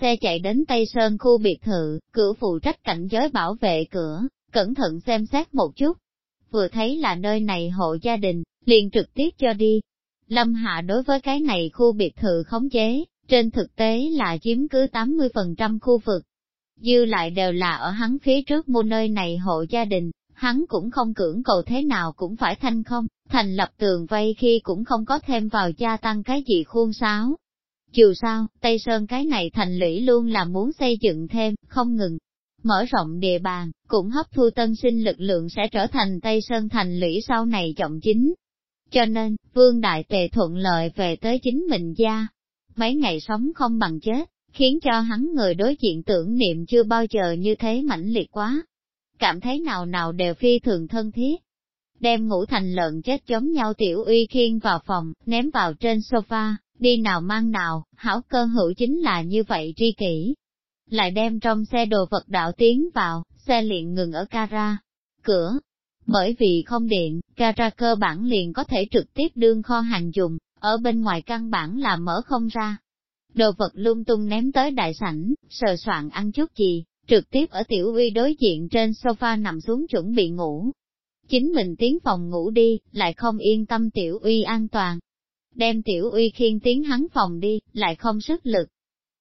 xe chạy đến Tây Sơn khu biệt thự, cửa phụ trách cảnh giới bảo vệ cửa, cẩn thận xem xét một chút. Vừa thấy là nơi này hộ gia đình, liền trực tiếp cho đi. Lâm Hạ đối với cái này khu biệt thự khống chế, trên thực tế là chiếm cứ 80% khu vực. Dư lại đều là ở hắn phía trước mua nơi này hộ gia đình, hắn cũng không cưỡng cầu thế nào cũng phải thanh không, thành lập tường vây khi cũng không có thêm vào gia tăng cái gì khuôn sáo. Dù sao, Tây Sơn cái này thành lũy luôn là muốn xây dựng thêm, không ngừng. Mở rộng địa bàn, cũng hấp thu tân sinh lực lượng sẽ trở thành Tây Sơn thành lũy sau này trọng chính. Cho nên, Vương Đại Tề thuận lợi về tới chính mình gia. Mấy ngày sống không bằng chết, khiến cho hắn người đối diện tưởng niệm chưa bao giờ như thế mãnh liệt quá. Cảm thấy nào nào đều phi thường thân thiết. Đem ngủ thành lợn chết giống nhau tiểu uy khiên vào phòng, ném vào trên sofa, đi nào mang nào, hảo cơ hữu chính là như vậy tri kỷ. Lại đem trong xe đồ vật đạo tiến vào, xe liền ngừng ở cara, cửa. Bởi vì không điện, cara cơ bản liền có thể trực tiếp đương kho hàng dùng, ở bên ngoài căn bản là mở không ra. Đồ vật lung tung ném tới đại sảnh, sờ soạn ăn chút gì, trực tiếp ở tiểu uy đối diện trên sofa nằm xuống chuẩn bị ngủ. Chính mình tiến phòng ngủ đi, lại không yên tâm tiểu uy an toàn, đem tiểu uy khiên tiến hắn phòng đi, lại không sức lực.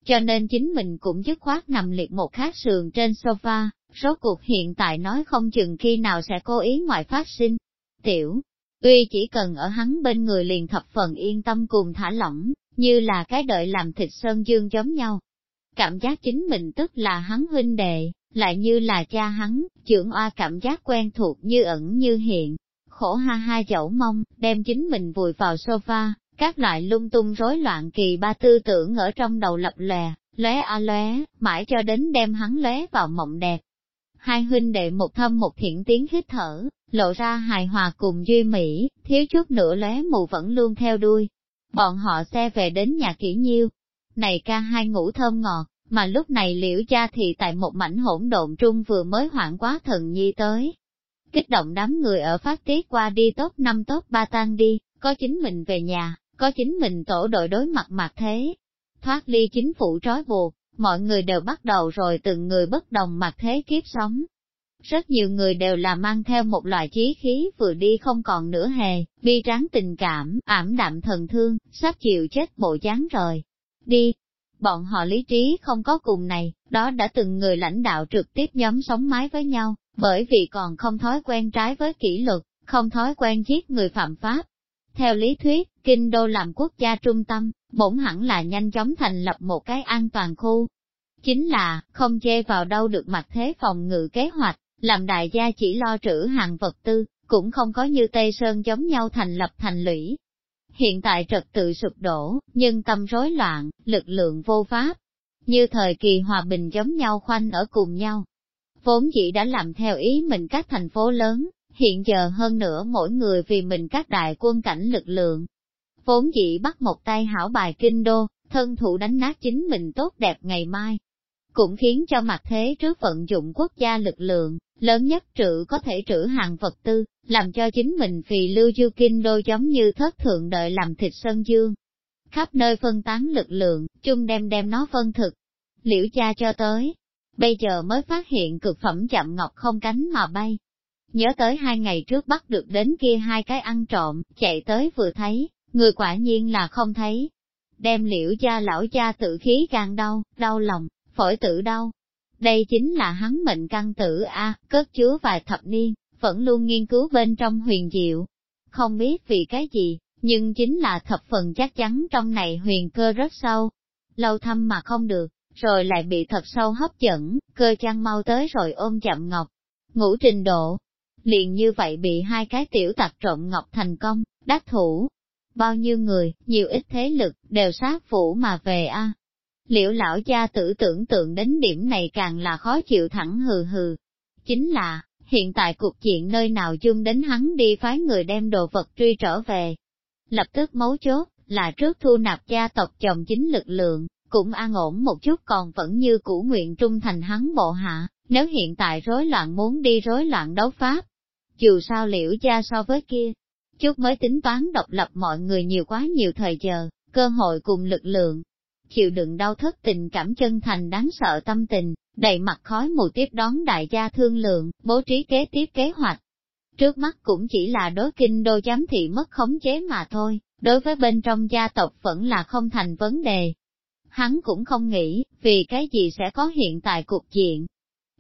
Cho nên chính mình cũng dứt khoát nằm liệt một khát sườn trên sofa, rốt cuộc hiện tại nói không chừng khi nào sẽ cố ý ngoại phát sinh. Tiểu, uy chỉ cần ở hắn bên người liền thập phần yên tâm cùng thả lỏng, như là cái đợi làm thịt sơn dương giống nhau. Cảm giác chính mình tức là hắn huynh đệ, lại như là cha hắn, trưởng oa cảm giác quen thuộc như ẩn như hiện, khổ ha ha dẫu mong, đem chính mình vùi vào sofa, các loại lung tung rối loạn kỳ ba tư tưởng ở trong đầu lập lè, lóe a lóe, mãi cho đến đem hắn lóe vào mộng đẹp. Hai huynh đệ một thâm một thiện tiếng hít thở, lộ ra hài hòa cùng duy mỹ, thiếu chút nữa lóe mù vẫn luôn theo đuôi. Bọn họ xe về đến nhà kỹ nhiêu. Này ca hai ngủ thơm ngọt, mà lúc này liễu cha thì tại một mảnh hỗn độn trung vừa mới hoảng quá thần nhi tới, kích động đám người ở phát tiết qua đi tốt năm tốt ba tan đi, có chính mình về nhà, có chính mình tổ đội đối mặt mặt thế. Thoát ly chính phủ trói buộc, mọi người đều bắt đầu rồi từng người bất đồng mặt thế kiếp sống. Rất nhiều người đều là mang theo một loại chí khí vừa đi không còn nữa hề, bi tráng tình cảm, ảm đạm thần thương, sắp chịu chết bộ dáng rồi. Đi, bọn họ lý trí không có cùng này, đó đã từng người lãnh đạo trực tiếp nhóm sống mái với nhau, bởi vì còn không thói quen trái với kỷ luật, không thói quen giết người phạm pháp. Theo lý thuyết, Kinh Đô làm quốc gia trung tâm, bổn hẳn là nhanh chóng thành lập một cái an toàn khu. Chính là, không chê vào đâu được mặt thế phòng ngự kế hoạch, làm đại gia chỉ lo trữ hàng vật tư, cũng không có như Tây Sơn giống nhau thành lập thành lũy. Hiện tại trật tự sụp đổ, nhưng tâm rối loạn, lực lượng vô pháp, như thời kỳ hòa bình giống nhau khoanh ở cùng nhau, vốn dĩ đã làm theo ý mình các thành phố lớn, hiện giờ hơn nữa mỗi người vì mình các đại quân cảnh lực lượng. Vốn dĩ bắt một tay hảo bài kinh đô, thân thủ đánh nát chính mình tốt đẹp ngày mai. Cũng khiến cho mặt thế trước vận dụng quốc gia lực lượng, lớn nhất trữ có thể trữ hàng vật tư, làm cho chính mình vì lưu du kinh đô giống như thất thượng đợi làm thịt sơn dương. Khắp nơi phân tán lực lượng, chung đem đem nó phân thực. Liễu cha cho tới, bây giờ mới phát hiện cực phẩm chậm ngọc không cánh mà bay. Nhớ tới hai ngày trước bắt được đến kia hai cái ăn trộm, chạy tới vừa thấy, người quả nhiên là không thấy. Đem liễu cha lão cha tự khí càng đau, đau lòng, phổi tử đau. Đây chính là hắn mệnh căn tử A, cất chứa vài thập niên, vẫn luôn nghiên cứu bên trong huyền diệu. Không biết vì cái gì, nhưng chính là thập phần chắc chắn trong này huyền cơ rất sâu. Lâu thăm mà không được, rồi lại bị thật sâu hấp dẫn, cơ chăn mau tới rồi ôm chậm ngọc. Ngủ trình độ, liền như vậy bị hai cái tiểu tặc trộm ngọc thành công, đắc thủ. Bao nhiêu người, nhiều ít thế lực, đều sát phủ mà về a. À. Liễu lão gia tử tưởng tượng đến điểm này càng là khó chịu thẳng hừ hừ. Chính là, hiện tại cuộc chuyện nơi nào chung đến hắn đi phái người đem đồ vật truy trở về. Lập tức mấu chốt, là trước thu nạp gia tộc chồng chính lực lượng, cũng an ổn một chút còn vẫn như cũ nguyện trung thành hắn bộ hạ, nếu hiện tại rối loạn muốn đi rối loạn đấu pháp. Dù sao liễu gia so với kia, chút mới tính toán độc lập mọi người nhiều quá nhiều thời giờ, cơ hội cùng lực lượng. chịu đựng đau thất tình cảm chân thành đáng sợ tâm tình, đầy mặt khói mù tiếp đón đại gia thương lượng, bố trí kế tiếp kế hoạch. Trước mắt cũng chỉ là đối kinh đô giám thị mất khống chế mà thôi, đối với bên trong gia tộc vẫn là không thành vấn đề. Hắn cũng không nghĩ, vì cái gì sẽ có hiện tại cục diện.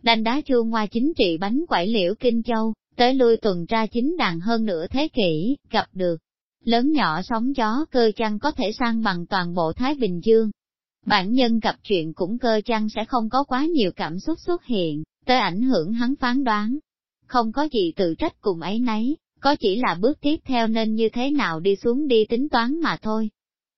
Đành đá chua ngoa chính trị bánh quẩy liễu Kinh Châu, tới lui tuần tra chính đàn hơn nửa thế kỷ, gặp được. Lớn nhỏ sóng gió cơ chăng có thể sang bằng toàn bộ Thái Bình Dương. Bản nhân gặp chuyện cũng cơ chăng sẽ không có quá nhiều cảm xúc xuất hiện, tới ảnh hưởng hắn phán đoán. Không có gì tự trách cùng ấy nấy, có chỉ là bước tiếp theo nên như thế nào đi xuống đi tính toán mà thôi.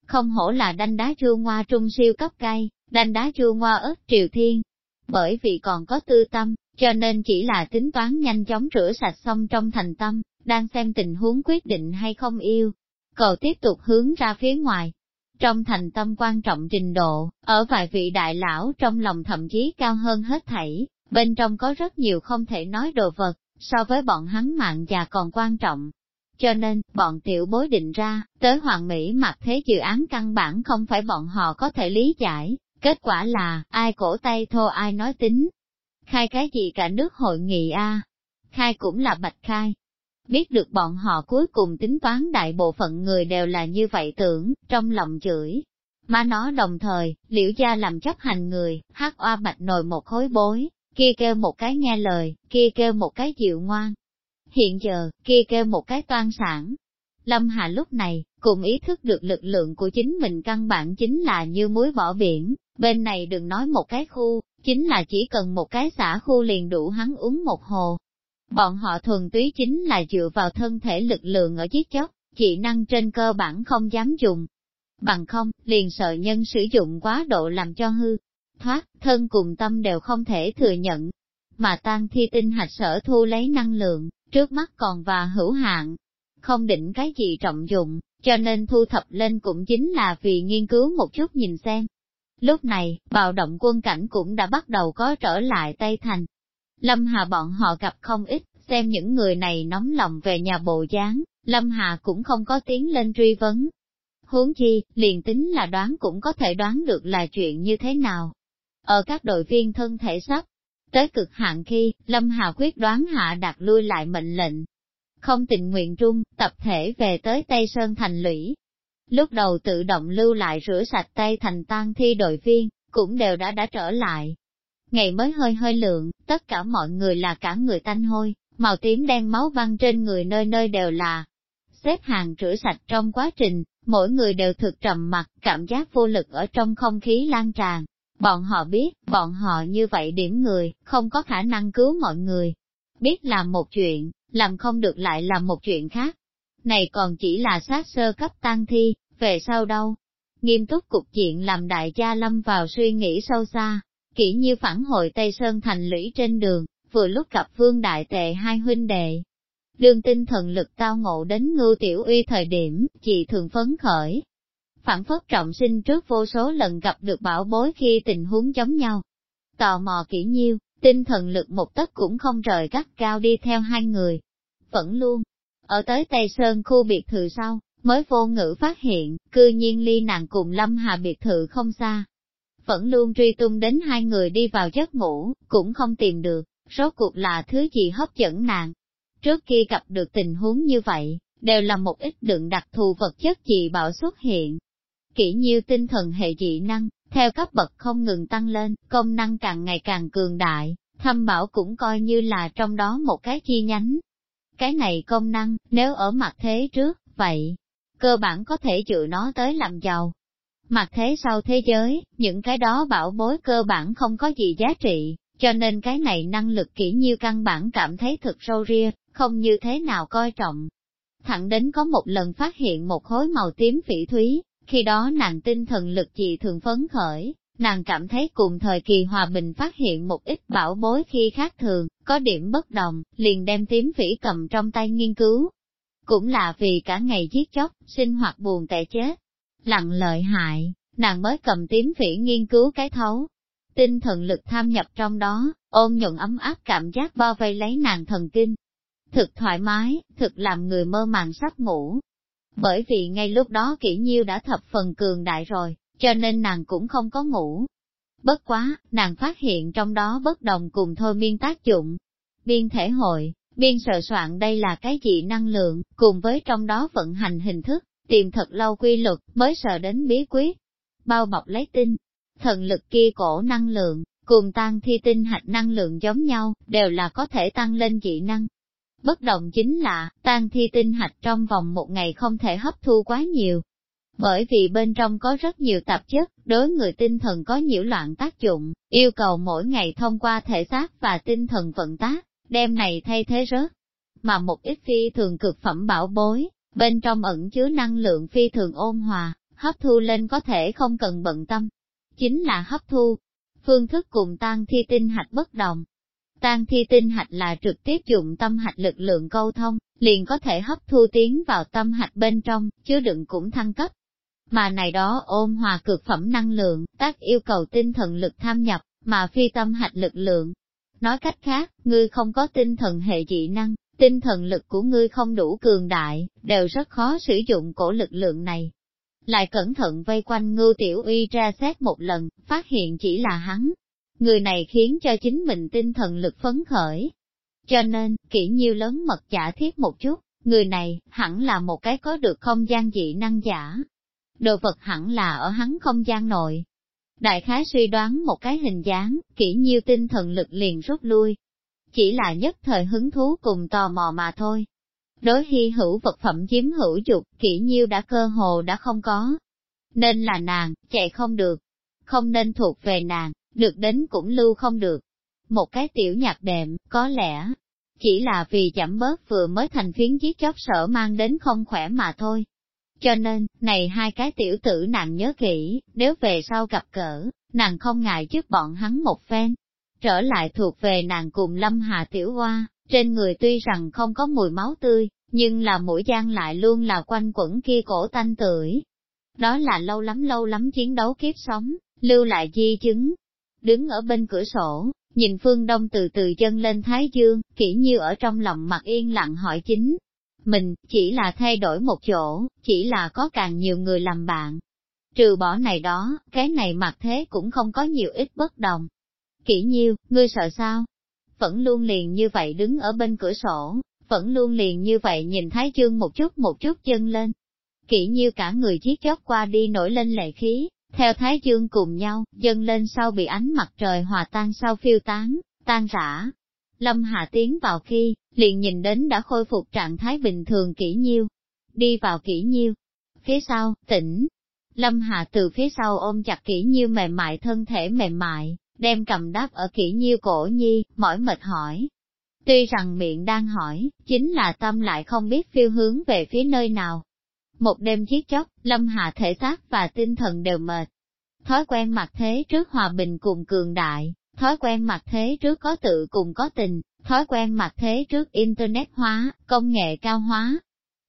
Không hổ là đanh đá chua ngoa trung siêu cấp cây, đanh đá chua ngoa ớt triều thiên. Bởi vì còn có tư tâm, cho nên chỉ là tính toán nhanh chóng rửa sạch xong trong thành tâm, đang xem tình huống quyết định hay không yêu. Cầu tiếp tục hướng ra phía ngoài. Trong thành tâm quan trọng trình độ, ở vài vị đại lão trong lòng thậm chí cao hơn hết thảy, bên trong có rất nhiều không thể nói đồ vật, so với bọn hắn mạng già còn quan trọng. Cho nên, bọn tiểu bối định ra, tới Hoàng Mỹ mặc thế dự án căn bản không phải bọn họ có thể lý giải, kết quả là, ai cổ tay thô ai nói tính. Khai cái gì cả nước hội nghị a Khai cũng là bạch khai. Biết được bọn họ cuối cùng tính toán đại bộ phận người đều là như vậy tưởng, trong lòng chửi. Mà nó đồng thời, liễu gia làm chấp hành người, hát oa bạch nồi một khối bối, kia kêu một cái nghe lời, kia kêu một cái dịu ngoan. Hiện giờ, kia kêu một cái toan sản. Lâm Hà lúc này, cùng ý thức được lực lượng của chính mình căn bản chính là như muối bỏ biển, bên này đừng nói một cái khu, chính là chỉ cần một cái xã khu liền đủ hắn uống một hồ. Bọn họ thuần túy chính là dựa vào thân thể lực lượng ở giết chóc, chỉ năng trên cơ bản không dám dùng. Bằng không, liền sợ nhân sử dụng quá độ làm cho hư, thoát, thân cùng tâm đều không thể thừa nhận. Mà tan thi tinh hạch sở thu lấy năng lượng, trước mắt còn và hữu hạn, không định cái gì trọng dụng, cho nên thu thập lên cũng chính là vì nghiên cứu một chút nhìn xem. Lúc này, bạo động quân cảnh cũng đã bắt đầu có trở lại Tây Thành. Lâm Hà bọn họ gặp không ít, xem những người này nóng lòng về nhà bộ dáng, Lâm Hà cũng không có tiếng lên truy vấn. Huống chi, liền tính là đoán cũng có thể đoán được là chuyện như thế nào. Ở các đội viên thân thể sắp, tới cực hạn khi, Lâm Hà quyết đoán hạ đặt lui lại mệnh lệnh. Không tình nguyện trung, tập thể về tới Tây Sơn thành lũy. Lúc đầu tự động lưu lại rửa sạch tay thành tan thi đội viên, cũng đều đã đã trở lại. Ngày mới hơi hơi lượng, tất cả mọi người là cả người tanh hôi, màu tím đen máu văng trên người nơi nơi đều là. Xếp hàng rửa sạch trong quá trình, mỗi người đều thực trầm mặt, cảm giác vô lực ở trong không khí lan tràn. Bọn họ biết, bọn họ như vậy điểm người, không có khả năng cứu mọi người. Biết làm một chuyện, làm không được lại làm một chuyện khác. Này còn chỉ là sát sơ cấp tăng thi, về sau đâu? Nghiêm túc cục diện làm đại gia lâm vào suy nghĩ sâu xa, kỹ như phản hồi Tây Sơn thành lũy trên đường, vừa lúc gặp vương đại tệ hai huynh đệ. Đương tinh thần lực tao ngộ đến ngưu tiểu uy thời điểm, chị thường phấn khởi, phản phất trọng sinh trước vô số lần gặp được bảo bối khi tình huống giống nhau. Tò mò kỹ nhiêu, tinh thần lực một tấc cũng không rời gắt cao đi theo hai người. Vẫn luôn, ở tới Tây Sơn khu biệt thự sau, mới vô ngữ phát hiện, cư nhiên ly nàng cùng Lâm Hà biệt thự không xa. Vẫn luôn truy tung đến hai người đi vào giấc ngủ, cũng không tìm được, rốt cuộc là thứ gì hấp dẫn nàng. Trước khi gặp được tình huống như vậy, đều là một ít đựng đặc thù vật chất dị bảo xuất hiện, kỹ nhiêu tinh thần hệ dị năng, theo cấp bậc không ngừng tăng lên, công năng càng ngày càng cường đại, thâm bảo cũng coi như là trong đó một cái chi nhánh. Cái này công năng, nếu ở mặt thế trước, vậy, cơ bản có thể dựa nó tới làm giàu. Mặt thế sau thế giới, những cái đó bảo bối cơ bản không có gì giá trị, cho nên cái này năng lực kỹ nhiêu căn bản cảm thấy thực sâu ria, không như thế nào coi trọng. Thẳng đến có một lần phát hiện một khối màu tím phỉ thúy, khi đó nàng tinh thần lực dị thường phấn khởi, nàng cảm thấy cùng thời kỳ hòa bình phát hiện một ít bảo bối khi khác thường, có điểm bất đồng, liền đem tím phỉ cầm trong tay nghiên cứu. Cũng là vì cả ngày giết chóc, sinh hoạt buồn tệ chết. Lặng lợi hại, nàng mới cầm tím phỉ nghiên cứu cái thấu. Tinh thần lực tham nhập trong đó, ôn nhuận ấm áp cảm giác bao vây lấy nàng thần kinh. Thực thoải mái, thực làm người mơ màng sắp ngủ, bởi vì ngay lúc đó kỹ nhiêu đã thập phần cường đại rồi, cho nên nàng cũng không có ngủ. Bất quá, nàng phát hiện trong đó bất đồng cùng thôi miên tác dụng. Biên thể hội, biên sợ soạn đây là cái gì năng lượng, cùng với trong đó vận hành hình thức, tìm thật lâu quy luật mới sợ đến bí quyết. Bao bọc lấy tinh, thần lực kia cổ năng lượng, cùng tăng thi tinh hạch năng lượng giống nhau, đều là có thể tăng lên dị năng. Bất đồng chính là, tan thi tinh hạch trong vòng một ngày không thể hấp thu quá nhiều. Bởi vì bên trong có rất nhiều tạp chất, đối người tinh thần có nhiễu loạn tác dụng, yêu cầu mỗi ngày thông qua thể xác và tinh thần vận tác, đem này thay thế rớt. Mà một ít phi thường cực phẩm bảo bối, bên trong ẩn chứa năng lượng phi thường ôn hòa, hấp thu lên có thể không cần bận tâm. Chính là hấp thu, phương thức cùng tan thi tinh hạch bất đồng. Tan thi tinh hạch là trực tiếp dùng tâm hạch lực lượng câu thông, liền có thể hấp thu tiến vào tâm hạch bên trong, chứa đựng cũng thăng cấp. Mà này đó ôn hòa cực phẩm năng lượng, tác yêu cầu tinh thần lực tham nhập, mà phi tâm hạch lực lượng. Nói cách khác, ngươi không có tinh thần hệ dị năng, tinh thần lực của ngươi không đủ cường đại, đều rất khó sử dụng cổ lực lượng này lại cẩn thận vây quanh ngưu tiểu uy ra xét một lần, phát hiện chỉ là hắn. Người này khiến cho chính mình tinh thần lực phấn khởi. Cho nên, kỹ nhiêu lớn mật giả thiết một chút, người này, hẳn là một cái có được không gian dị năng giả. Đồ vật hẳn là ở hắn không gian nội. Đại khái suy đoán một cái hình dáng, kỹ nhiêu tinh thần lực liền rút lui. Chỉ là nhất thời hứng thú cùng tò mò mà thôi. Đối hy hữu vật phẩm chiếm hữu dục, kỹ nhiêu đã cơ hồ đã không có. Nên là nàng, chạy không được. Không nên thuộc về nàng, được đến cũng lưu không được. Một cái tiểu nhạc đệm, có lẽ, chỉ là vì chậm bớt vừa mới thành phiến giết chóc sở mang đến không khỏe mà thôi. Cho nên, này hai cái tiểu tử nàng nhớ kỹ, nếu về sau gặp cỡ, nàng không ngại trước bọn hắn một phen. Trở lại thuộc về nàng cùng Lâm Hà Tiểu Hoa, trên người tuy rằng không có mùi máu tươi, nhưng là mũi gian lại luôn là quanh quẩn kia cổ tanh tưởi. Đó là lâu lắm lâu lắm chiến đấu kiếp sống, lưu lại di chứng. Đứng ở bên cửa sổ, nhìn phương đông từ từ chân lên Thái Dương, kỹ như ở trong lòng mặt yên lặng hỏi chính. Mình, chỉ là thay đổi một chỗ, chỉ là có càng nhiều người làm bạn. Trừ bỏ này đó, cái này mặt thế cũng không có nhiều ít bất đồng. Kỹ nhiêu, ngươi sợ sao? vẫn luôn liền như vậy đứng ở bên cửa sổ, vẫn luôn liền như vậy nhìn Thái Dương một chút một chút chân lên. Kỹ như cả người chiếc chót qua đi nổi lên lệ khí, theo Thái Dương cùng nhau, dâng lên sau bị ánh mặt trời hòa tan sau phiêu tán, tan rã. Lâm Hạ tiến vào khi, liền nhìn đến đã khôi phục trạng thái bình thường kỹ nhiêu. Đi vào kỹ nhiêu. Phía sau, tỉnh. Lâm Hạ từ phía sau ôm chặt kỹ nhiêu mềm mại thân thể mềm mại, đem cầm đáp ở kỹ nhiêu cổ nhi, mỏi mệt hỏi. Tuy rằng miệng đang hỏi, chính là tâm lại không biết phiêu hướng về phía nơi nào. Một đêm giết chóc, lâm hạ thể xác và tinh thần đều mệt. Thói quen mặt thế trước hòa bình cùng cường đại, thói quen mặt thế trước có tự cùng có tình, thói quen mặt thế trước internet hóa, công nghệ cao hóa.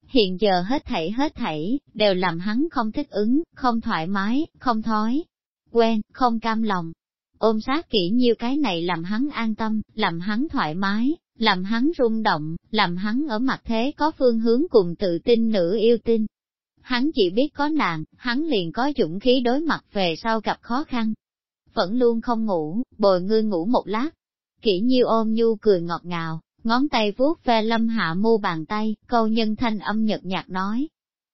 Hiện giờ hết thảy hết thảy, đều làm hắn không thích ứng, không thoải mái, không thói, quen, không cam lòng, ôm sát kỹ nhiêu cái này làm hắn an tâm, làm hắn thoải mái, làm hắn rung động, làm hắn ở mặt thế có phương hướng cùng tự tin nữ yêu tin. Hắn chỉ biết có nàng, hắn liền có dũng khí đối mặt về sau gặp khó khăn. Vẫn luôn không ngủ, bồi ngươi ngủ một lát. Kỹ nhiêu ôm nhu cười ngọt ngào, ngón tay vuốt ve lâm hạ mu bàn tay, câu nhân thanh âm nhật nhạt nói.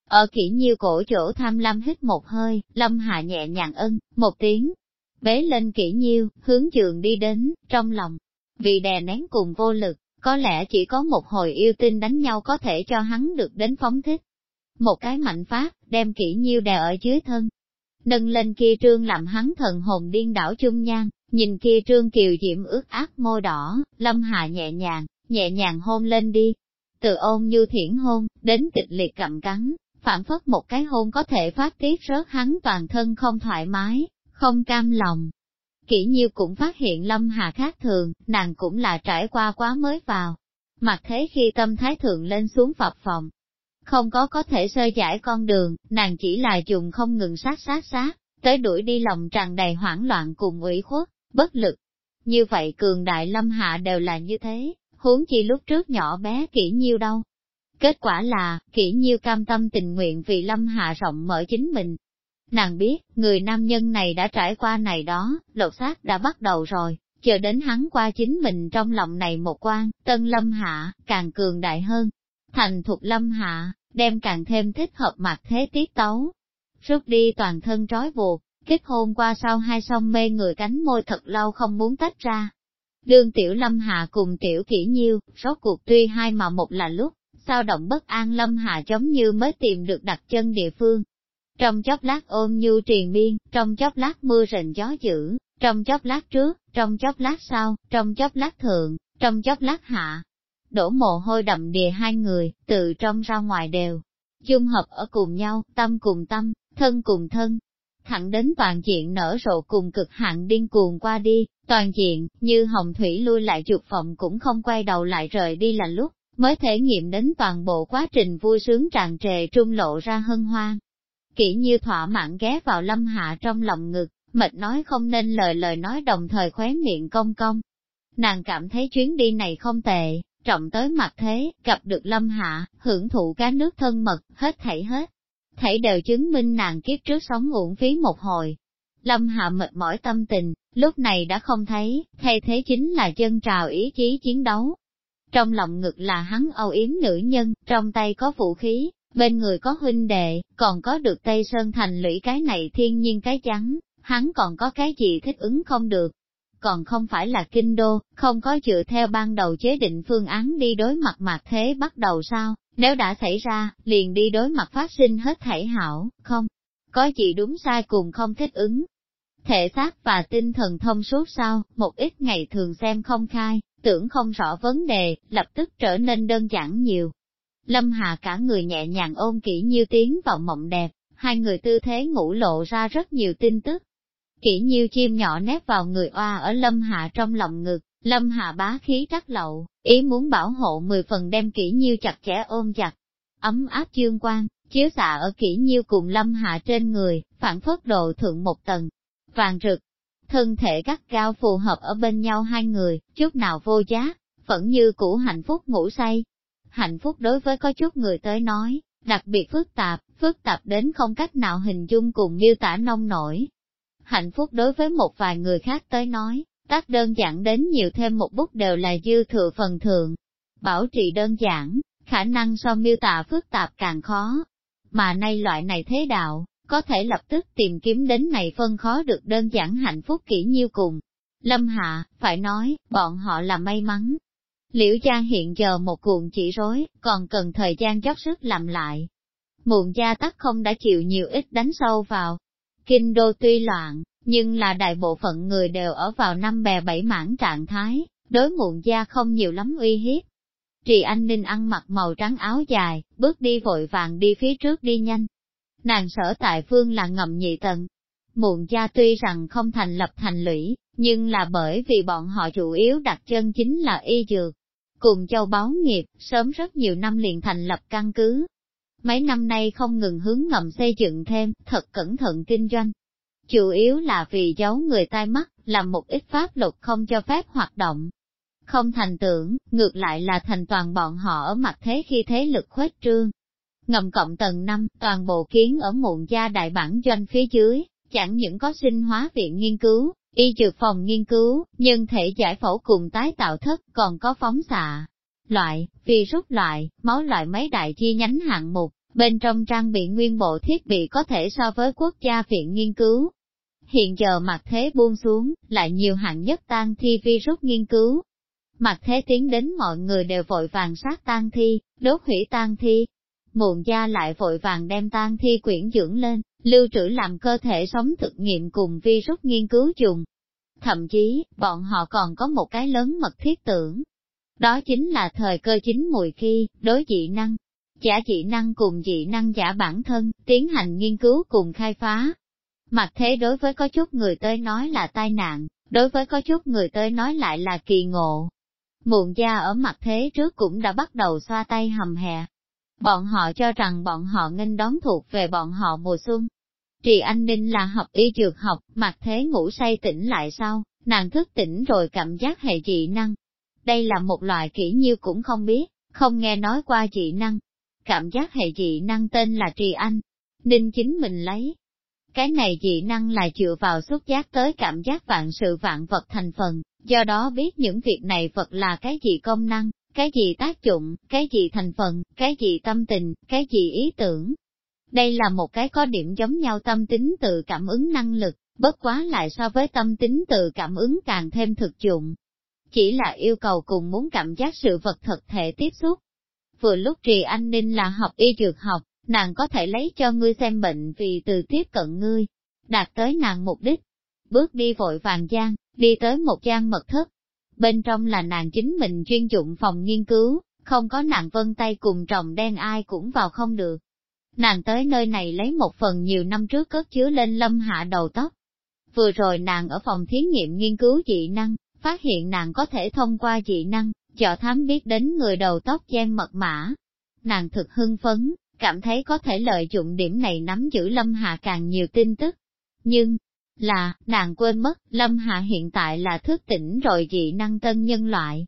Ở kỹ nhiêu cổ chỗ tham lam hít một hơi, lâm hạ nhẹ nhàng ân, một tiếng, bế lên kỹ nhiêu, hướng trường đi đến, trong lòng, vì đè nén cùng vô lực, có lẽ chỉ có một hồi yêu tinh đánh nhau có thể cho hắn được đến phóng thích. Một cái mạnh phát, đem kỹ nhiêu đè ở dưới thân. Nâng lên kia trương làm hắn thần hồn điên đảo chung nhan, nhìn kia trương kiều diễm ướt ác môi đỏ, lâm hạ nhẹ nhàng, nhẹ nhàng hôn lên đi. Từ ôn như thiển hôn, đến kịch liệt cầm cắn, phản phất một cái hôn có thể phát tiết rớt hắn toàn thân không thoải mái, không cam lòng. Kỷ nhiêu cũng phát hiện Lâm Hà khác thường, nàng cũng là trải qua quá mới vào. Mặt thế khi tâm thái thượng lên xuống phập phòng. Không có có thể sơ giải con đường, nàng chỉ là dùng không ngừng sát sát sát, tới đuổi đi lòng tràn đầy hoảng loạn cùng ủy khuất, bất lực. Như vậy cường đại Lâm Hạ đều là như thế, huống chi lúc trước nhỏ bé kỹ nhiêu đâu. Kết quả là, kỹ nhiêu cam tâm tình nguyện vì Lâm Hạ rộng mở chính mình, Nàng biết, người nam nhân này đã trải qua này đó, lột xác đã bắt đầu rồi, chờ đến hắn qua chính mình trong lòng này một quan, tân lâm hạ, càng cường đại hơn. Thành thục lâm hạ, đem càng thêm thích hợp mặt thế tiết tấu. Rút đi toàn thân trói buộc, kết hôn qua sau hai song mê người cánh môi thật lâu không muốn tách ra. Đường tiểu lâm hạ cùng tiểu kỹ nhiêu, rốt cuộc tuy hai mà một là lúc, sao động bất an lâm hạ giống như mới tìm được đặt chân địa phương. Trong chốc lát ôm nhu triền biên, trong chốc lát mưa rền gió dữ, trong chốc lát trước, trong chốc lát sau, trong chốc lát thượng, trong chốc lát hạ. Đổ mồ hôi đậm đìa hai người, từ trong ra ngoài đều, dung hợp ở cùng nhau, tâm cùng tâm, thân cùng thân. Thẳng đến toàn diện nở rộ cùng cực hạn điên cuồng qua đi, toàn diện, như hồng thủy lui lại dục vọng cũng không quay đầu lại rời đi là lúc, mới thể nghiệm đến toàn bộ quá trình vui sướng tràn trề trung lộ ra hân hoan. Kỹ như thỏa mãn ghé vào lâm hạ trong lòng ngực, mệt nói không nên lời lời nói đồng thời khóe miệng công công. Nàng cảm thấy chuyến đi này không tệ, trọng tới mặt thế, gặp được lâm hạ, hưởng thụ cá nước thân mật, hết thảy hết. Thảy đều chứng minh nàng kiếp trước sống uổng phí một hồi. Lâm hạ mệt mỏi tâm tình, lúc này đã không thấy, thay thế chính là chân trào ý chí chiến đấu. Trong lòng ngực là hắn âu yếm nữ nhân, trong tay có vũ khí, bên người có huynh đệ, còn có được Tây Sơn thành lũy cái này thiên nhiên cái trắng, hắn còn có cái gì thích ứng không được. Còn không phải là kinh đô, không có dựa theo ban đầu chế định phương án đi đối mặt mặt thế bắt đầu sao, nếu đã xảy ra, liền đi đối mặt phát sinh hết thảy hảo, không, có gì đúng sai cùng không thích ứng. Thể xác và tinh thần thông suốt sau, một ít ngày thường xem không khai, tưởng không rõ vấn đề, lập tức trở nên đơn giản nhiều. Lâm Hà cả người nhẹ nhàng ôm kỹ như tiếng vào mộng đẹp, hai người tư thế ngủ lộ ra rất nhiều tin tức. Kỹ nhiêu chim nhỏ nép vào người oa ở Lâm Hạ trong lòng ngực, Lâm Hạ bá khí trắc lậu, ý muốn bảo hộ mười phần đem kỹ nhiêu chặt chẽ ôm chặt. Ấm áp dương quang, chiếu xạ ở kỹ nhiêu cùng Lâm Hạ trên người, phản phất độ thượng một tầng. Vàng rực, thân thể gắt gao phù hợp ở bên nhau hai người, chút nào vô giá, vẫn như cũ hạnh phúc ngủ say. Hạnh phúc đối với có chút người tới nói, đặc biệt phức tạp, phức tạp đến không cách nào hình dung cùng miêu tả nông nổi. Hạnh phúc đối với một vài người khác tới nói, tác đơn giản đến nhiều thêm một bút đều là dư thừa phần thượng. Bảo trì đơn giản, khả năng so miêu tả phức tạp càng khó. Mà nay loại này thế đạo, có thể lập tức tìm kiếm đến này phân khó được đơn giản hạnh phúc kỹ nhiêu cùng. Lâm Hạ, phải nói, bọn họ là may mắn. Liễu Giang hiện giờ một cuộn chỉ rối, còn cần thời gian dốc sức làm lại. Muộn gia tắc không đã chịu nhiều ít đánh sâu vào. Kinh đô tuy loạn, nhưng là đại bộ phận người đều ở vào năm bè bảy mảng trạng thái, đối muộn gia không nhiều lắm uy hiếp. Trì Anh Ninh ăn mặc màu trắng áo dài, bước đi vội vàng đi phía trước đi nhanh, Nàng sở tại phương là ngầm nhị tận. Muộn gia tuy rằng không thành lập thành lũy, nhưng là bởi vì bọn họ chủ yếu đặt chân chính là y dược. Cùng châu báo nghiệp, sớm rất nhiều năm liền thành lập căn cứ. Mấy năm nay không ngừng hướng ngầm xây dựng thêm, thật cẩn thận kinh doanh. Chủ yếu là vì giấu người tai mắt, làm một ít pháp luật không cho phép hoạt động. Không thành tưởng, ngược lại là thành toàn bọn họ ở mặt thế khi thế lực khuếch trương. Ngầm cộng tầng 5, toàn bộ kiến ở muộn gia đại bản doanh phía dưới, chẳng những có sinh hóa viện nghiên cứu, y dược phòng nghiên cứu, nhân thể giải phẫu cùng tái tạo thất, còn có phóng xạ, loại, virus loại, máu loại mấy đại chi nhánh hạng mục, bên trong trang bị nguyên bộ thiết bị có thể so với quốc gia viện nghiên cứu. Hiện giờ mặt thế buông xuống, lại nhiều hạng nhất tan thi virus nghiên cứu. Mặt thế tiến đến mọi người đều vội vàng sát tan thi, đốt hủy tan thi, muộn gia lại vội vàng đem tan thi quyển dưỡng lên, lưu trữ làm cơ thể sống thực nghiệm cùng virus nghiên cứu dùng. Thậm chí, bọn họ còn có một cái lớn mật thiết tưởng. Đó chính là thời cơ chính mùi khi, đối dị năng, giả dị năng cùng dị năng giả bản thân, tiến hành nghiên cứu cùng khai phá. Mặt thế đối với có chút người tới nói là tai nạn, đối với có chút người tới nói lại là kỳ ngộ. Muộn gia ở mặt thế trước cũng đã bắt đầu xoa tay hầm hè, Bọn họ cho rằng bọn họ nghênh đón thuộc về bọn họ mùa xuân. Trì Anh Ninh là học y dược học, mặt thế ngủ say tỉnh lại sau, nàng thức tỉnh rồi cảm giác hệ dị năng. Đây là một loại kỹ nhiêu cũng không biết, không nghe nói qua dị năng. Cảm giác hệ dị năng tên là Trì Anh. Ninh chính mình lấy. Cái này dị năng là dựa vào xúc giác tới cảm giác vạn sự vạn vật thành phần, do đó biết những việc này vật là cái gì công năng, cái gì tác dụng, cái gì thành phần, cái gì tâm tình, cái gì ý tưởng. Đây là một cái có điểm giống nhau tâm tính tự cảm ứng năng lực, bất quá lại so với tâm tính tự cảm ứng càng thêm thực dụng. Chỉ là yêu cầu cùng muốn cảm giác sự vật thật thể tiếp xúc. Vừa lúc trì anh ninh là học y dược học, nàng có thể lấy cho ngươi xem bệnh vì từ tiếp cận ngươi, đạt tới nàng mục đích. Bước đi vội vàng gian, đi tới một gian mật thất. Bên trong là nàng chính mình chuyên dụng phòng nghiên cứu, không có nàng vân tay cùng trồng đen ai cũng vào không được. Nàng tới nơi này lấy một phần nhiều năm trước cất chứa lên lâm hạ đầu tóc. Vừa rồi nàng ở phòng thí nghiệm nghiên cứu dị năng, phát hiện nàng có thể thông qua dị năng, cho thám biết đến người đầu tóc gian mật mã. Nàng thực hưng phấn, cảm thấy có thể lợi dụng điểm này nắm giữ Lâm Hạ càng nhiều tin tức. Nhưng, là, nàng quên mất, Lâm Hạ hiện tại là thức tỉnh rồi dị năng tân nhân loại.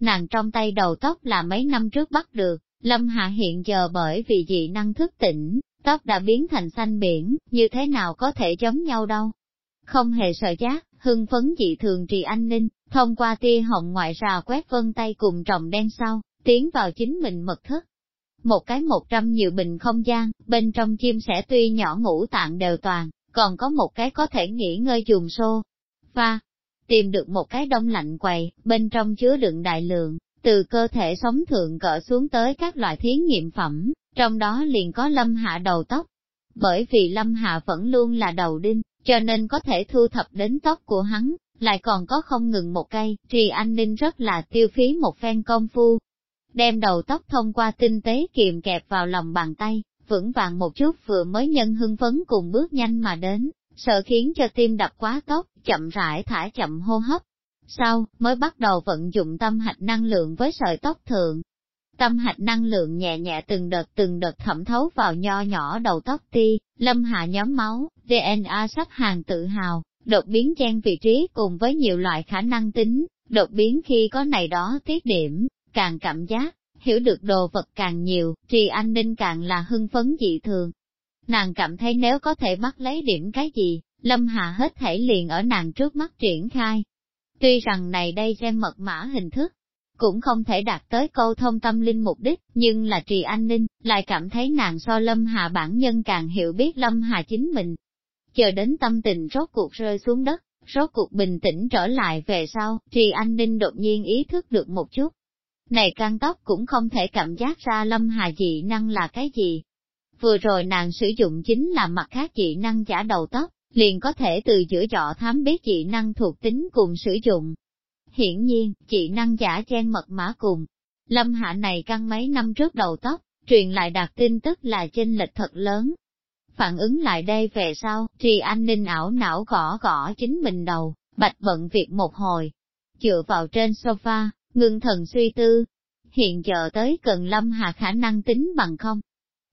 Nàng trong tay đầu tóc là mấy năm trước bắt được, Lâm Hạ hiện giờ bởi vì dị năng thức tỉnh, tóc đã biến thành xanh biển, như thế nào có thể giống nhau đâu. Không hề sợ giác, hưng phấn dị thường trì an ninh, thông qua tia hồng ngoại rào quét vân tay cùng trọng đen sau, tiến vào chính mình mật thất một cái một trăm nhiều bình không gian, bên trong chim sẻ tuy nhỏ ngủ tạng đều toàn, còn có một cái có thể nghỉ ngơi dùng xô. và tìm được một cái đông lạnh quầy, bên trong chứa đựng đại lượng, từ cơ thể sống thượng cỡ xuống tới các loại thí nghiệm phẩm, trong đó liền có lâm hạ đầu tóc. Bởi vì lâm hạ vẫn luôn là đầu đinh, cho nên có thể thu thập đến tóc của hắn, lại còn có không ngừng một cây, trì an ninh rất là tiêu phí một phen công phu, đem đầu tóc thông qua tinh tế kiềm kẹp vào lòng bàn tay, vững vàng một chút vừa mới nhân hưng phấn cùng bước nhanh mà đến, sợ khiến cho tim đập quá tốc, chậm rãi thả chậm hô hấp. Sau, mới bắt đầu vận dụng tâm hạch năng lượng với sợi tóc thượng. Tâm hạch năng lượng nhẹ nhẹ từng đợt từng đợt thẩm thấu vào nho nhỏ đầu tóc ti, lâm hạ nhóm máu, DNA sắp hàng tự hào, đột biến gen vị trí cùng với nhiều loại khả năng tính, đột biến khi có này đó tiết điểm, càng cảm giác, hiểu được đồ vật càng nhiều, trì an ninh càng là hưng phấn dị thường. Nàng cảm thấy nếu có thể bắt lấy điểm cái gì, Lâm Hà hết thể liền ở nàng trước mắt triển khai. Tuy rằng này đây gen mật mã hình thức, cũng không thể đạt tới câu thông tâm linh mục đích, nhưng là trì an ninh, lại cảm thấy nàng so Lâm Hà bản nhân càng hiểu biết Lâm Hà chính mình. Chờ đến tâm tình rốt cuộc rơi xuống đất, rốt cuộc bình tĩnh trở lại về sau, trì an ninh đột nhiên ý thức được một chút, này căn tóc cũng không thể cảm giác ra lâm hà dị năng là cái gì. Vừa rồi nàng sử dụng chính là mặt khác dị năng giả đầu tóc, liền có thể từ giữa trọ thám biết dị năng thuộc tính cùng sử dụng. Hiển nhiên, chị năng giả chen mật mã cùng. Lâm hạ này căng mấy năm trước đầu tóc, truyền lại đạt tin tức là chênh lệch thật lớn. Phản ứng lại đây về sau, thì an ninh ảo não gõ gõ chính mình đầu, bạch bận việc một hồi. Dựa vào trên sofa, ngưng thần suy tư. Hiện giờ tới cần lâm hạ khả năng tính bằng không.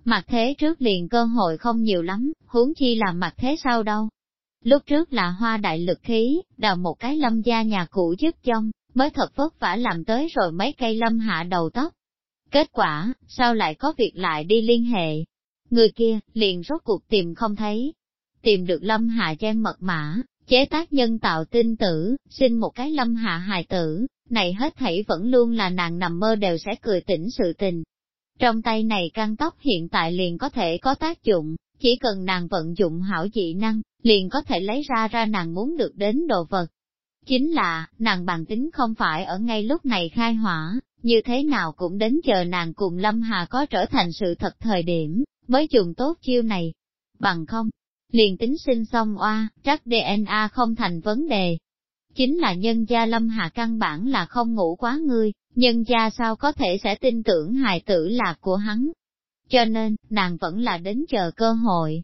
Mặt thế trước liền cơ hội không nhiều lắm, huống chi là mặt thế sau đâu. Lúc trước là hoa đại lực khí, đào một cái lâm gia nhà cũ dứt trong, mới thật vất vả làm tới rồi mấy cây lâm hạ đầu tóc. Kết quả, sao lại có việc lại đi liên hệ? Người kia, liền rốt cuộc tìm không thấy. Tìm được lâm hạ trang mật mã, chế tác nhân tạo tinh tử, sinh một cái lâm hạ hài tử, này hết thảy vẫn luôn là nàng nằm mơ đều sẽ cười tỉnh sự tình. Trong tay này căng tóc hiện tại liền có thể có tác dụng, chỉ cần nàng vận dụng hảo dị năng, liền có thể lấy ra ra nàng muốn được đến đồ vật. Chính là, nàng bản tính không phải ở ngay lúc này khai hỏa, như thế nào cũng đến chờ nàng cùng Lâm Hà có trở thành sự thật thời điểm, mới dùng tốt chiêu này. Bằng không, liền tính sinh xong oa, chắc DNA không thành vấn đề, chính là nhân gia lâm hà căn bản là không ngủ quá ngươi, nhân gia sao có thể sẽ tin tưởng hài tử là của hắn. Cho nên, nàng vẫn là đến chờ cơ hội.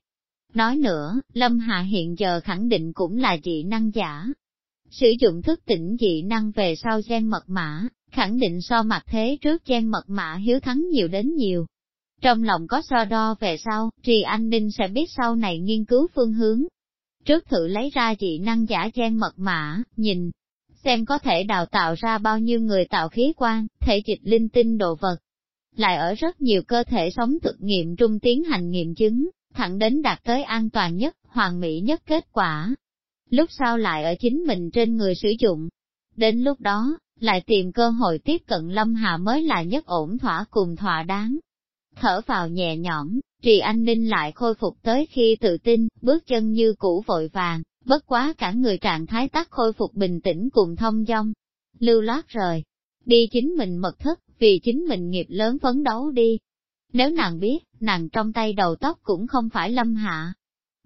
Nói nữa, Lâm Hạ hiện giờ khẳng định cũng là dị năng giả. Sử dụng thức tỉnh dị năng về sau gen mật mã, khẳng định so mặt thế trước gen mật mã hiếu thắng nhiều đến nhiều. Trong lòng có so đo về sau, Trì Anh Ninh sẽ biết sau này nghiên cứu phương hướng, Trước thử lấy ra dị năng giả gen mật mã, nhìn, xem có thể đào tạo ra bao nhiêu người tạo khí quan, thể dịch linh tinh đồ vật. Lại ở rất nhiều cơ thể sống thực nghiệm trung tiến hành nghiệm chứng, thẳng đến đạt tới an toàn nhất, hoàn mỹ nhất kết quả. Lúc sau lại ở chính mình trên người sử dụng. Đến lúc đó, lại tìm cơ hội tiếp cận Lâm Hạ mới là nhất ổn thỏa cùng thỏa đáng. Thở vào nhẹ nhõm, Trì Anh Ninh lại khôi phục tới khi tự tin, bước chân như cũ vội vàng, bất quá cả người trạng thái tắc khôi phục bình tĩnh cùng thông dong. Lưu loát rời, đi chính mình mật thất, vì chính mình nghiệp lớn phấn đấu đi. Nếu nàng biết, nàng trong tay đầu tóc cũng không phải lâm hạ,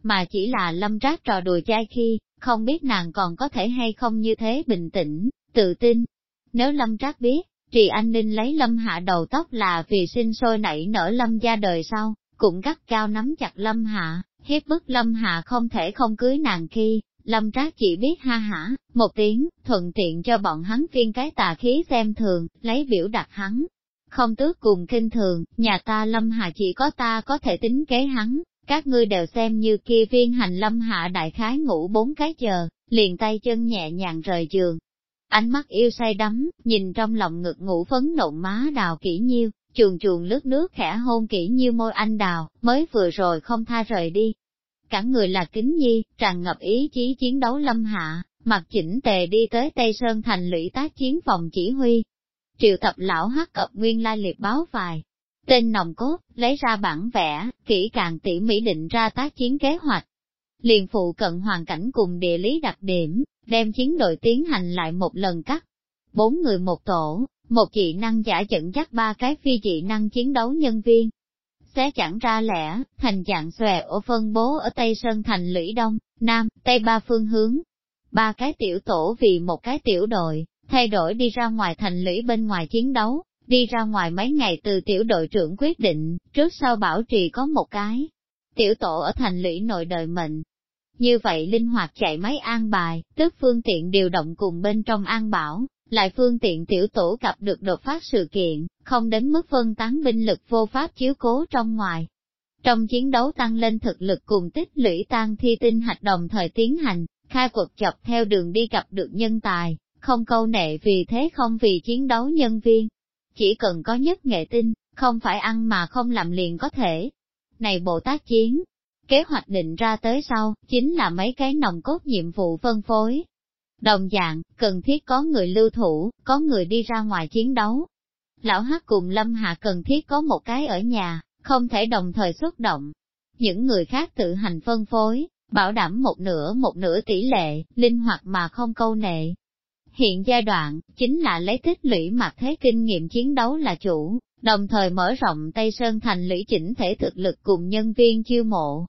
mà chỉ là lâm rác trò đùa chai khi, không biết nàng còn có thể hay không như thế bình tĩnh, tự tin. Nếu lâm trác biết, Trì Anh Ninh lấy lâm hạ đầu tóc là vì sinh sôi nảy nở lâm gia đời sau, cũng gắt cao nắm chặt lâm hạ, hiếp bức lâm hạ không thể không cưới nàng khi, lâm trác chỉ biết ha hả, một tiếng, thuận tiện cho bọn hắn phiên cái tà khí xem thường, lấy biểu đặt hắn. Không tước cùng kinh thường, nhà ta lâm hạ chỉ có ta có thể tính kế hắn, các ngươi đều xem như kia viên hành lâm hạ đại khái ngủ bốn cái giờ, liền tay chân nhẹ nhàng rời giường. Ánh mắt yêu say đắm, nhìn trong lòng ngực ngủ phấn nộn má đào kỹ nhiêu, chuồn chuồn lướt nước khẽ hôn kỹ như môi anh đào, mới vừa rồi không tha rời đi. Cả người là kính nhi, tràn ngập ý chí chiến đấu lâm hạ, mặc chỉnh tề đi tới Tây Sơn thành lũy tác chiến phòng chỉ huy. Triệu tập lão hắc cập nguyên lai liệt báo vài. Tên nòng cốt, lấy ra bản vẽ, kỹ càng tỉ mỉ định ra tác chiến kế hoạch. Liền phụ cận hoàn cảnh cùng địa lý đặc điểm, đem chiến đội tiến hành lại một lần cắt. Bốn người một tổ, một chị năng giả dẫn dắt ba cái phi chị năng chiến đấu nhân viên. Xé chẳng ra lẽ, thành dạng xòe ở phân bố ở Tây Sơn thành lũy Đông, Nam, Tây ba phương hướng. Ba cái tiểu tổ vì một cái tiểu đội, thay đổi đi ra ngoài thành lũy bên ngoài chiến đấu, đi ra ngoài mấy ngày từ tiểu đội trưởng quyết định, trước sau bảo trì có một cái. Tiểu tổ ở thành lũy nội đời mệnh. Như vậy linh hoạt chạy máy an bài, tức phương tiện điều động cùng bên trong an bảo, lại phương tiện tiểu tổ gặp được đột phát sự kiện, không đến mức phân tán binh lực vô pháp chiếu cố trong ngoài. Trong chiến đấu tăng lên thực lực cùng tích lũy tan thi tinh hạch đồng thời tiến hành, khai quật chọc theo đường đi gặp được nhân tài, không câu nệ vì thế không vì chiến đấu nhân viên. Chỉ cần có nhất nghệ tinh, không phải ăn mà không làm liền có thể. Này bộ tác chiến, kế hoạch định ra tới sau, chính là mấy cái nòng cốt nhiệm vụ phân phối, Đồng dạng, cần thiết có người lưu thủ, có người đi ra ngoài chiến đấu. Lão Hắc cùng Lâm Hạ cần thiết có một cái ở nhà, không thể đồng thời xuất động. Những người khác tự hành phân phối, bảo đảm một nửa một nửa tỷ lệ, linh hoạt mà không câu nệ. Hiện giai đoạn, chính là lấy tích lũy mặt thế kinh nghiệm chiến đấu là chủ, đồng thời mở rộng Tây Sơn thành lũy chỉnh thể thực lực cùng nhân viên chiêu mộ.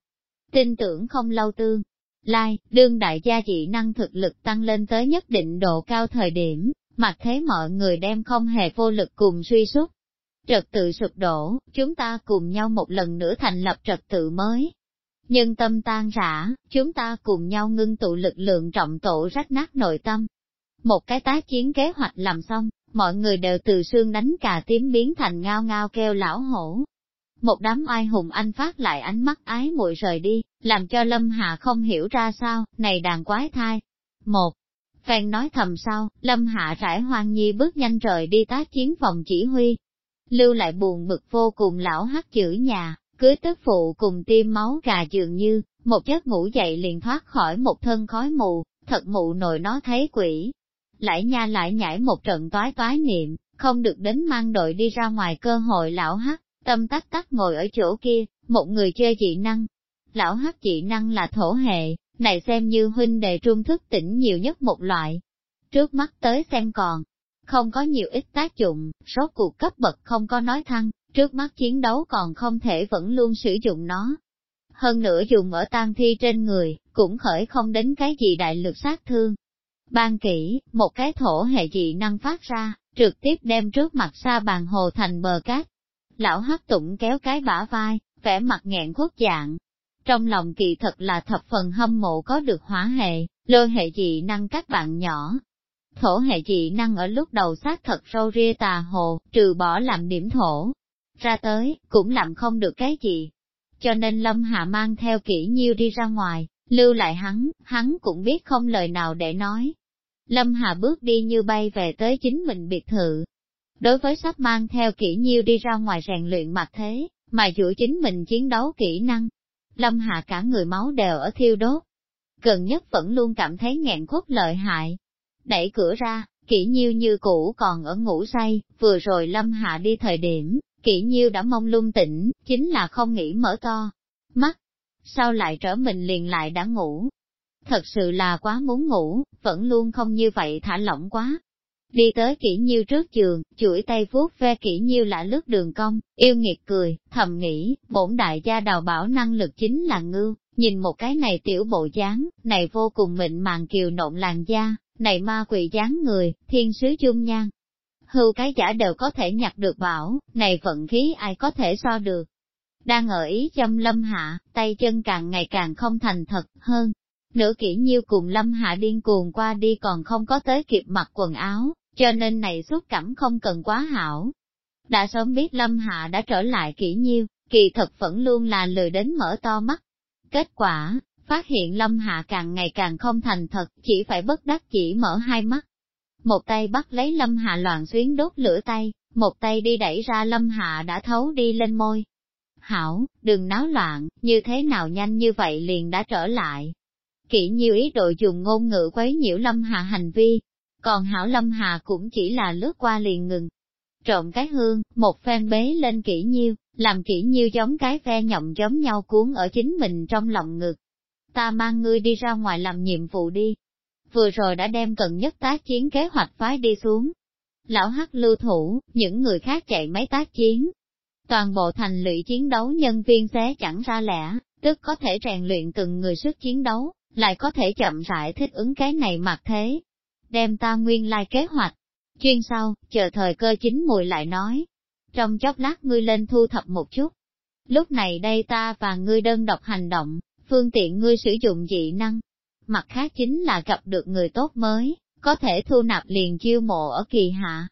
Tin tưởng không lâu tương, lai, đương đại gia dị năng thực lực tăng lên tới nhất định độ cao thời điểm, mặc thế mọi người đem không hề vô lực cùng suy sút. Trật tự sụp đổ, chúng ta cùng nhau một lần nữa thành lập trật tự mới. Nhân tâm tan rã, chúng ta cùng nhau ngưng tụ lực lượng trọng tổ rách nát nội tâm. Một cái tái chiến kế hoạch làm xong, mọi người đều từ xương đánh cà tím biến thành ngao ngao kêu lão hổ, một đám oai hùng anh phát lại ánh mắt ái muội rời đi, làm cho Lâm Hạ không hiểu ra sao, này đàn quái thai. Một, phèn nói thầm sau, Lâm Hạ rải hoang nhi bước nhanh rời đi tác chiến phòng chỉ huy. Lưu lại buồn bực vô cùng lão hát chữ nhà, cưới tức phụ cùng tim máu gà dường như, một giấc ngủ dậy liền thoát khỏi một thân khói mù, thật mụ nội nó thấy quỷ. Lại nha lại nhảy một trận toái toái niệm, không được đến mang đội đi ra ngoài cơ hội lão hắc, Tâm tắc tắc ngồi ở chỗ kia, một người chơi dị năng. Lão hắc dị năng là thổ hệ, này xem như huynh đệ trung thức tỉnh nhiều nhất một loại. Trước mắt tới xem còn, không có nhiều ít tác dụng, số cuộc cấp bậc không có nói thăng, trước mắt chiến đấu còn không thể vẫn luôn sử dụng nó. Hơn nữa dùng ở tang thi trên người, cũng khởi không đến cái gì đại lực sát thương. Ban kỹ, một cái thổ hệ dị năng phát ra, trực tiếp đem trước mặt xa bàn hồ thành bờ cát, Lão hắc tụng kéo cái bả vai, vẻ mặt nghẹn khuất dạng. Trong lòng kỳ thật là thập phần hâm mộ có được hóa hệ, lôi hệ dị năng các bạn nhỏ. Thổ hệ dị năng ở lúc đầu xác thật râu ria tà hồ, trừ bỏ làm điểm thổ. Ra tới, cũng làm không được cái gì. Cho nên Lâm Hạ mang theo kỹ nhiêu đi ra ngoài, lưu lại hắn, hắn cũng biết không lời nào để nói. Lâm Hà bước đi như bay về tới chính mình biệt thự, Đối với sắp mang theo kỹ nhiêu đi ra ngoài rèn luyện mặt thế, mà chủ chính mình chiến đấu kỹ năng. Lâm Hạ cả người máu đều ở thiêu đốt. Gần nhất vẫn luôn cảm thấy nghẹn khuất lợi hại. Đẩy cửa ra, kỹ nhiêu như cũ còn ở ngủ say, vừa rồi Lâm Hạ đi thời điểm, kỹ nhiêu đã mong lung tỉnh, chính là không nghĩ mở to. Mắt, sao lại trở mình liền lại đã ngủ? Thật sự là quá muốn ngủ, vẫn luôn không như vậy thả lỏng quá. Đi tới kỹ nhiêu trước giường, chuỗi tay vuốt ve kỹ nhiêu lạ lướt đường cong, yêu nghiệt cười, thầm nghĩ, bổn đại gia đào bảo năng lực chính là ngưu, nhìn một cái này tiểu bộ dáng, này vô cùng mịn màng kiều nộn làn da, này ma quỷ dáng người, thiên sứ chung nhan. Hưu cái giả đều có thể nhặt được bảo, này vận khí ai có thể so được. Đang ở ý châm lâm hạ, tay chân càng ngày càng không thành thật hơn. Nửa kỹ nhiêu cùng lâm hạ điên cuồng qua đi còn không có tới kịp mặc quần áo, cho nên này xúc cảm không cần quá hảo. Đã sớm biết lâm hạ đã trở lại kỹ nhiêu, kỳ thật vẫn luôn là lười đến mở to mắt. Kết quả, phát hiện lâm hạ càng ngày càng không thành thật, chỉ phải bất đắc chỉ mở hai mắt. Một tay bắt lấy lâm hạ loạn xuyến đốt lửa tay, một tay đi đẩy ra lâm hạ đã thấu đi lên môi. Hảo, đừng náo loạn, như thế nào nhanh như vậy liền đã trở lại. Kỷ nhiêu ý đồ dùng ngôn ngữ quấy nhiễu lâm hạ hành vi, còn hảo lâm hà cũng chỉ là lướt qua liền ngừng. Trộm cái hương, một phen bế lên kỹ nhiêu, làm kỹ nhiêu giống cái ve nhộng giống nhau cuốn ở chính mình trong lòng ngực ta mang ngươi đi ra ngoài làm nhiệm vụ đi. Vừa rồi đã đem cần nhất tác chiến kế hoạch phái đi xuống. Lão hắc lưu thủ, những người khác chạy mấy tác chiến. Toàn bộ thành lũy chiến đấu nhân viên xé chẳng ra lẽ, tức có thể rèn luyện từng người sức chiến đấu, lại có thể chậm rãi thích ứng cái này mặc thế. Đem ta nguyên lai kế hoạch. Chuyên sau, chờ thời cơ chính mùi lại nói. Trong chốc lát ngươi lên thu thập một chút. Lúc này đây ta và ngươi đơn độc hành động, phương tiện ngươi sử dụng dị năng. Mặt khác chính là gặp được người tốt mới, có thể thu nạp liền chiêu mộ ở kỳ hạ.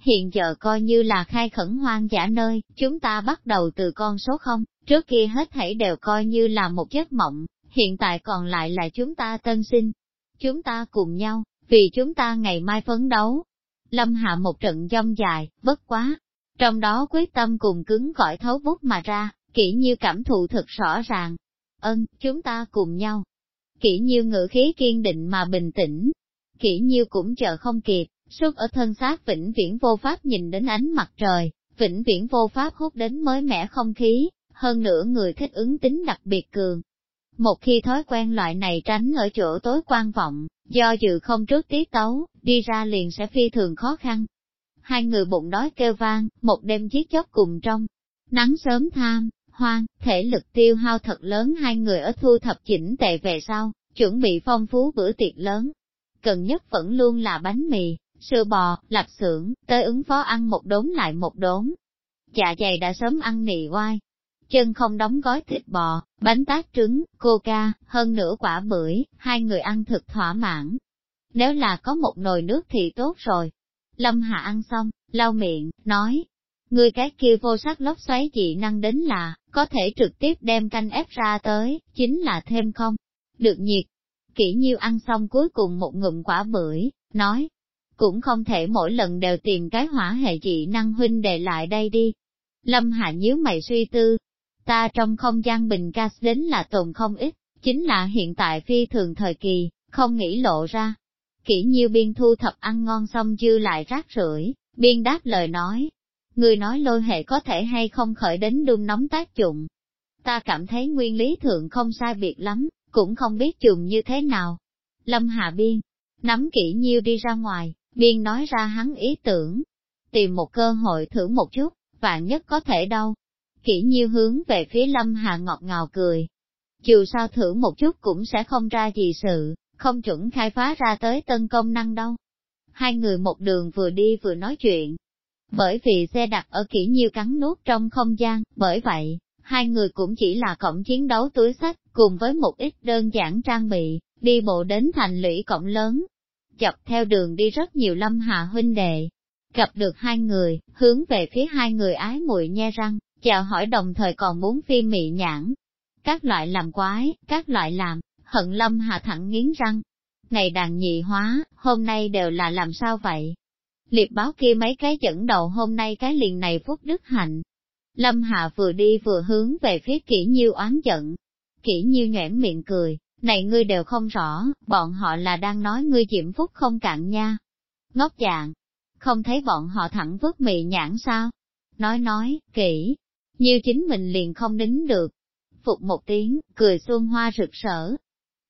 Hiện giờ coi như là khai khẩn hoang dã nơi, chúng ta bắt đầu từ con số không, trước kia hết thảy đều coi như là một giấc mộng, hiện tại còn lại là chúng ta tân sinh. Chúng ta cùng nhau, vì chúng ta ngày mai phấn đấu. Lâm hạ một trận dông dài, bất quá. Trong đó quyết tâm cùng cứng cỏi thấu bút mà ra, kỹ như cảm thụ thật rõ ràng, ân, chúng ta cùng nhau. kỹ nhiêu ngữ khí kiên định mà bình tĩnh. kỹ nhiêu cũng chờ không kịp, suốt ở thân xác vĩnh viễn vô pháp nhìn đến ánh mặt trời, vĩnh viễn vô pháp hút đến mới mẻ không khí, hơn nữa người thích ứng tính đặc biệt cường. Một khi thói quen loại này tránh ở chỗ tối quan vọng, do dự không trước tiết tấu, đi ra liền sẽ phi thường khó khăn. Hai người bụng đói kêu vang, một đêm giết chóc cùng trong, nắng sớm tham, hoang, thể lực tiêu hao thật lớn hai người ở thu thập chỉnh tệ về sau, chuẩn bị phong phú bữa tiệc lớn. Cần nhất vẫn luôn là bánh mì, sữa bò, lạp xưởng, tới ứng phó ăn một đốn lại một đốn. Dạ dày đã sớm ăn nị oai, chân không đóng gói thịt bò, bánh tát trứng, coca, hơn nửa quả bưởi, hai người ăn thực thỏa mãn. Nếu là có một nồi nước thì tốt rồi. Lâm Hạ ăn xong, lau miệng, nói, Người cái kia vô sắc lốc xoáy dị năng đến là, có thể trực tiếp đem canh ép ra tới, chính là thêm không. Được nhiệt. Kỷ nhiêu ăn xong cuối cùng một ngụm quả bưởi, nói. Cũng không thể mỗi lần đều tìm cái hỏa hệ dị năng huynh để lại đây đi. Lâm Hạ nhíu mày suy tư. Ta trong không gian bình gas đến là tồn không ít, chính là hiện tại phi thường thời kỳ, không nghĩ lộ ra. Kỷ nhiêu biên thu thập ăn ngon xong dư lại rác rưởi, biên đáp lời nói, Người nói lôi hệ có thể hay không khởi đến đun nóng tác dụng. Ta cảm thấy nguyên lý thượng không sai biệt lắm, cũng không biết dùng như thế nào. Lâm Hạ Biên, nắm kỹ nhiêu đi ra ngoài, Biên nói ra hắn ý tưởng. Tìm một cơ hội thử một chút, vạn nhất có thể đâu. Kỹ nhiêu hướng về phía Lâm Hạ ngọt ngào cười. Dù sao thử một chút cũng sẽ không ra gì sự, không chuẩn khai phá ra tới tân công năng đâu. Hai người một đường vừa đi vừa nói chuyện, bởi vì xe đặt ở kỹ nhiêu cắn nuốt trong không gian, bởi vậy, hai người cũng chỉ là cổng chiến đấu túi sách, cùng với một ít đơn giản trang bị, đi bộ đến thành lũy cổng lớn. Chọc theo đường đi rất nhiều lâm hạ huynh đệ, gặp được hai người, hướng về phía hai người ái muội nhe răng, chào hỏi đồng thời còn muốn phi mị nhãn. Các loại làm quái, các loại làm, hận lâm hạ thẳng nghiến răng. Này đàn nhị hóa, hôm nay đều là làm sao vậy? liệt báo kia mấy cái dẫn đầu hôm nay cái liền này phúc đức hạnh. Lâm Hạ vừa đi vừa hướng về phía kỹ nhiêu oán giận. kỹ nhiêu nhoẻn miệng cười, này ngươi đều không rõ, bọn họ là đang nói ngươi diễm phúc không cạn nha. Ngốc dạng, không thấy bọn họ thẳng vứt mị nhãn sao? Nói nói, kỹ, như chính mình liền không đính được. Phục một tiếng, cười xuân hoa rực rỡ.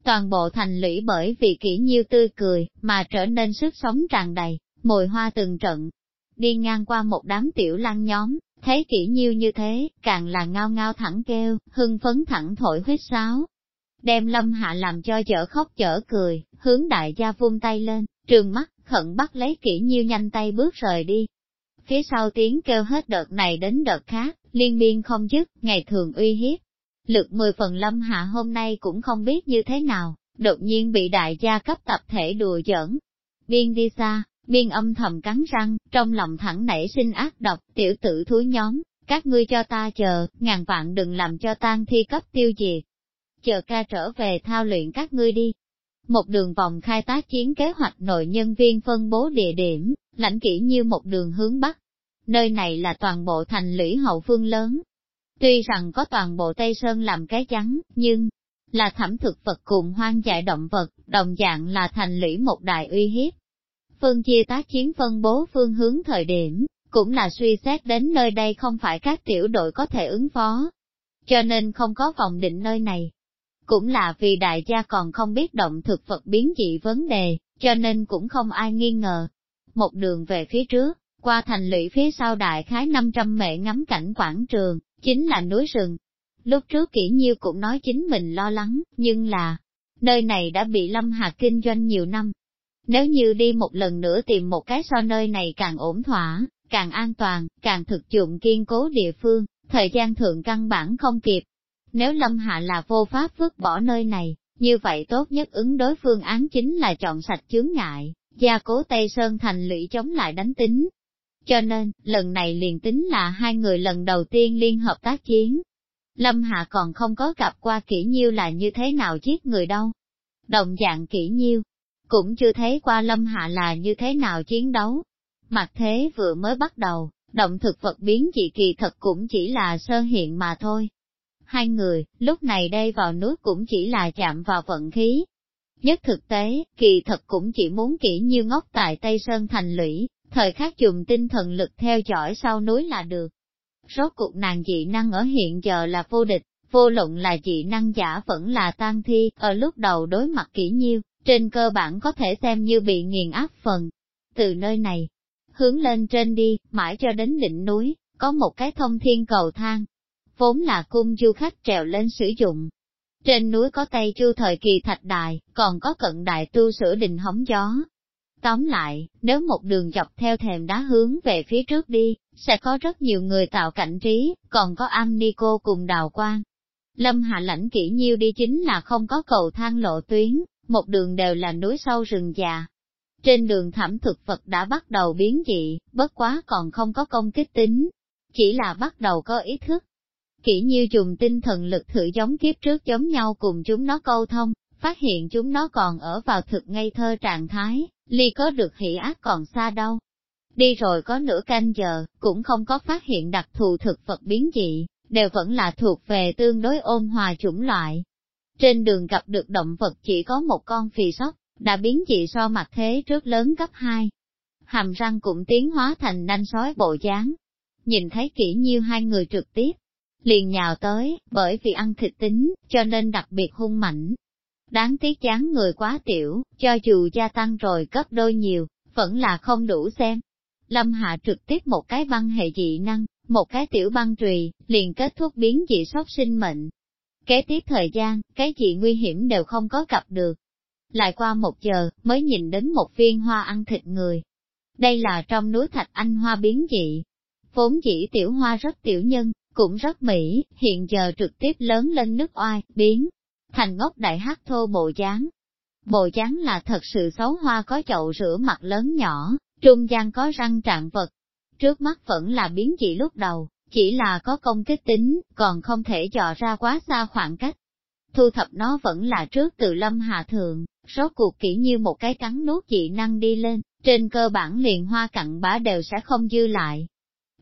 Toàn bộ thành lũy bởi vì kỹ nhiêu tươi cười, mà trở nên sức sống tràn đầy, mùi hoa từng trận. Đi ngang qua một đám tiểu lăng nhóm, thấy kỹ nhiêu như thế, càng là ngao ngao thẳng kêu, hưng phấn thẳng thổi huyết sáo. Đem lâm hạ làm cho chở khóc chở cười, hướng đại gia vung tay lên, trường mắt, khẩn bắt lấy kỹ nhiêu nhanh tay bước rời đi. Phía sau tiếng kêu hết đợt này đến đợt khác, liên miên không dứt, ngày thường uy hiếp. Lực mười phần lâm hạ hôm nay cũng không biết như thế nào, đột nhiên bị đại gia cấp tập thể đùa giỡn. Biên đi xa, biên âm thầm cắn răng, trong lòng thẳng nảy sinh ác độc, tiểu tử thúi nhóm, các ngươi cho ta chờ, ngàn vạn đừng làm cho tan thi cấp tiêu diệt. Chờ ca trở về thao luyện các ngươi đi. Một đường vòng khai tác chiến kế hoạch nội nhân viên phân bố địa điểm, lãnh kỹ như một đường hướng Bắc. Nơi này là toàn bộ thành lũy hậu phương lớn. Tuy rằng có toàn bộ Tây Sơn làm cái chắn, nhưng là thẩm thực vật cùng hoang dại động vật, đồng dạng là thành lũy một đại uy hiếp. Phương chia tác chiến phân bố phương hướng thời điểm, cũng là suy xét đến nơi đây không phải các tiểu đội có thể ứng phó. Cho nên không có vòng định nơi này. Cũng là vì đại gia còn không biết động thực vật biến dị vấn đề, cho nên cũng không ai nghi ngờ. Một đường về phía trước, qua thành lũy phía sau đại khái 500 mệ ngắm cảnh quảng trường, chính là núi rừng. Lúc trước kỹ nhiêu cũng nói chính mình lo lắng, nhưng là, nơi này đã bị Lâm Hà kinh doanh nhiều năm, nếu như đi một lần nữa tìm một cái so nơi này càng ổn thỏa, càng an toàn, càng thực dụng kiên cố địa phương, thời gian thượng căn bản không kịp. Nếu Lâm Hạ là vô pháp vứt bỏ nơi này, như vậy tốt nhất ứng đối phương án chính là chọn sạch chướng ngại, gia cố Tây Sơn thành lũy chống lại đánh tính. Cho nên, lần này liền tính là hai người lần đầu tiên liên hợp tác chiến. Lâm Hạ còn không có gặp qua kỹ nhiêu là như thế nào giết người đâu. Đồng dạng kỹ nhiêu, cũng chưa thấy qua lâm hạ là như thế nào chiến đấu. Mặt thế vừa mới bắt đầu, động thực vật biến dị kỳ thật cũng chỉ là sơ hiện mà thôi. Hai người, lúc này đây vào nước cũng chỉ là chạm vào vận khí. Nhất thực tế, kỳ thật cũng chỉ muốn kỹ như ngốc tại Tây Sơn thành lũy, thời khắc dùng tinh thần lực theo dõi sau núi là được. Rốt cuộc nàng dị năng ở hiện giờ là vô địch, vô luận là dị năng giả vẫn là tan thi, ở lúc đầu đối mặt kỹ nhiêu, trên cơ bản có thể xem như bị nghiền áp phần. Từ nơi này, hướng lên trên đi, mãi cho đến đỉnh núi, có một cái thông thiên cầu thang, vốn là cung du khách trèo lên sử dụng. Trên núi có Tây Chu thời kỳ thạch đài, còn có cận đại tu sửa đình hóng gió. Tóm lại, nếu một đường dọc theo thềm đá hướng về phía trước đi, sẽ có rất nhiều người tạo cảnh trí, còn có am ni cô cùng đào quang. Lâm hạ lãnh kỹ nhiêu đi chính là không có cầu thang lộ tuyến, một đường đều là núi sâu rừng già. Trên đường thảm thực vật đã bắt đầu biến dị, bất quá còn không có công kích tính, chỉ là bắt đầu có ý thức. Kỹ nhiêu dùng tinh thần lực thử giống kiếp trước giống nhau cùng chúng nó câu thông, phát hiện chúng nó còn ở vào thực ngây thơ trạng thái, ly có được hỷ ác còn xa đâu. Đi rồi có nửa canh giờ, cũng không có phát hiện đặc thù thực vật biến dị, đều vẫn là thuộc về tương đối ôn hòa chủng loại. Trên đường gặp được động vật chỉ có một con phì sóc, đã biến dị so mặt thế trước lớn gấp 2. Hàm răng cũng tiến hóa thành nanh sói bộ dáng. Nhìn thấy kỹ nhiêu hai người trực tiếp, liền nhào tới, bởi vì ăn thịt tính, cho nên đặc biệt hung mạnh. Đáng tiếc chán người quá tiểu, cho dù gia tăng rồi gấp đôi nhiều, vẫn là không đủ xem. Lâm Hạ trực tiếp một cái băng hệ dị năng, một cái tiểu băng trùy, liền kết thúc biến dị sốc sinh mệnh, Kế tiếp thời gian, cái gì nguy hiểm đều không có gặp được. Lại qua một giờ, mới nhìn đến một viên hoa ăn thịt người. Đây là trong núi thạch anh hoa biến dị. Vốn dĩ tiểu hoa rất tiểu nhân, cũng rất mỹ, hiện giờ trực tiếp lớn lên nước oai, biến, thành ngốc đại hát thô bộ dáng. Bộ dáng là thật sự xấu hoa có chậu rửa mặt lớn nhỏ, trung gian có răng trạng vật. Trước mắt vẫn là biến dị lúc đầu, chỉ là có công kích tính, còn không thể dò ra quá xa khoảng cách. Thu thập nó vẫn là trước từ lâm hạ thượng, rốt cuộc kỹ như một cái cắn nuốt dị năng đi lên, trên cơ bản liền hoa cặn bã đều sẽ không dư lại.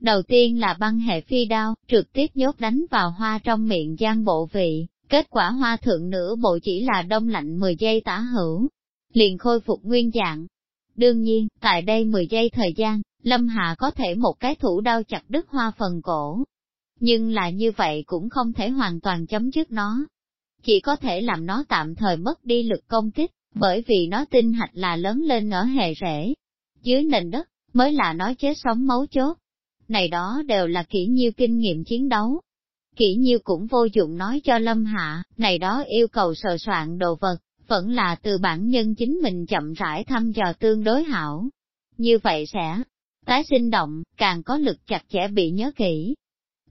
Đầu tiên là băng hệ phi đao, trực tiếp nhốt đánh vào hoa trong miệng gian bộ vị, Kết quả hoa thượng nửa bộ chỉ là đông lạnh 10 giây tả hữu, liền khôi phục nguyên dạng. Đương nhiên, tại đây 10 giây thời gian, Lâm Hạ có thể một cái thủ đao chặt đứt hoa phần cổ. Nhưng là như vậy cũng không thể hoàn toàn chấm dứt nó. Chỉ có thể làm nó tạm thời mất đi lực công kích, bởi vì nó tinh hạch là lớn lên ở hệ rễ. Dưới nền đất, mới là nói chết sống mấu chốt. Này đó đều là kỹ nhiêu kinh nghiệm chiến đấu. Kỹ nhiêu cũng vô dụng nói cho Lâm Hạ, này đó yêu cầu sờ soạn đồ vật, vẫn là từ bản nhân chính mình chậm rãi thăm dò tương đối hảo. Như vậy sẽ tái sinh động, càng có lực chặt chẽ bị nhớ kỹ.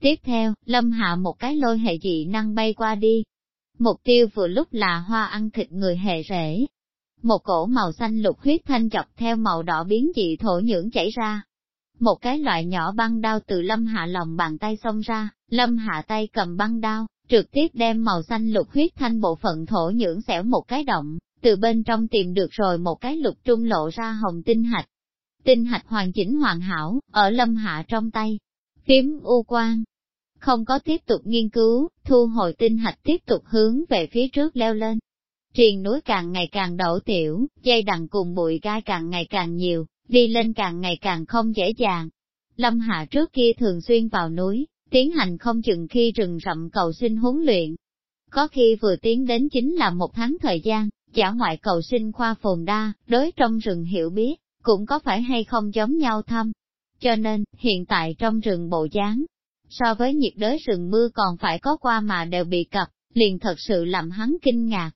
Tiếp theo, Lâm Hạ một cái lôi hệ dị năng bay qua đi. Mục tiêu vừa lúc là hoa ăn thịt người hệ rễ. Một cổ màu xanh lục huyết thanh chọc theo màu đỏ biến dị thổ nhưỡng chảy ra. Một cái loại nhỏ băng đao từ Lâm Hạ lòng bàn tay xông ra, Lâm Hạ tay cầm băng đao, trực tiếp đem màu xanh lục huyết thanh bộ phận thổ nhưỡng xẻo một cái động, từ bên trong tìm được rồi một cái lục trung lộ ra hồng tinh hạch. Tinh hạch hoàn chỉnh hoàn hảo, ở lâm hạ trong tay. Phím u quang. Không có tiếp tục nghiên cứu, thu hồi tinh hạch tiếp tục hướng về phía trước leo lên. Triền núi càng ngày càng đổ tiểu, dây đằng cùng bụi gai càng ngày càng nhiều, đi lên càng ngày càng không dễ dàng. Lâm Hạ trước kia thường xuyên vào núi, tiến hành không chừng khi rừng rậm cầu sinh huấn luyện. Có khi vừa tiến đến chính là một tháng thời gian, giả ngoại cầu sinh khoa phồn đa, đối trong rừng hiểu biết, cũng có phải hay không giống nhau thâm. Cho nên, hiện tại trong rừng bộ dáng, so với nhiệt đới rừng mưa còn phải có qua mà đều bị cập, liền thật sự làm hắn kinh ngạc.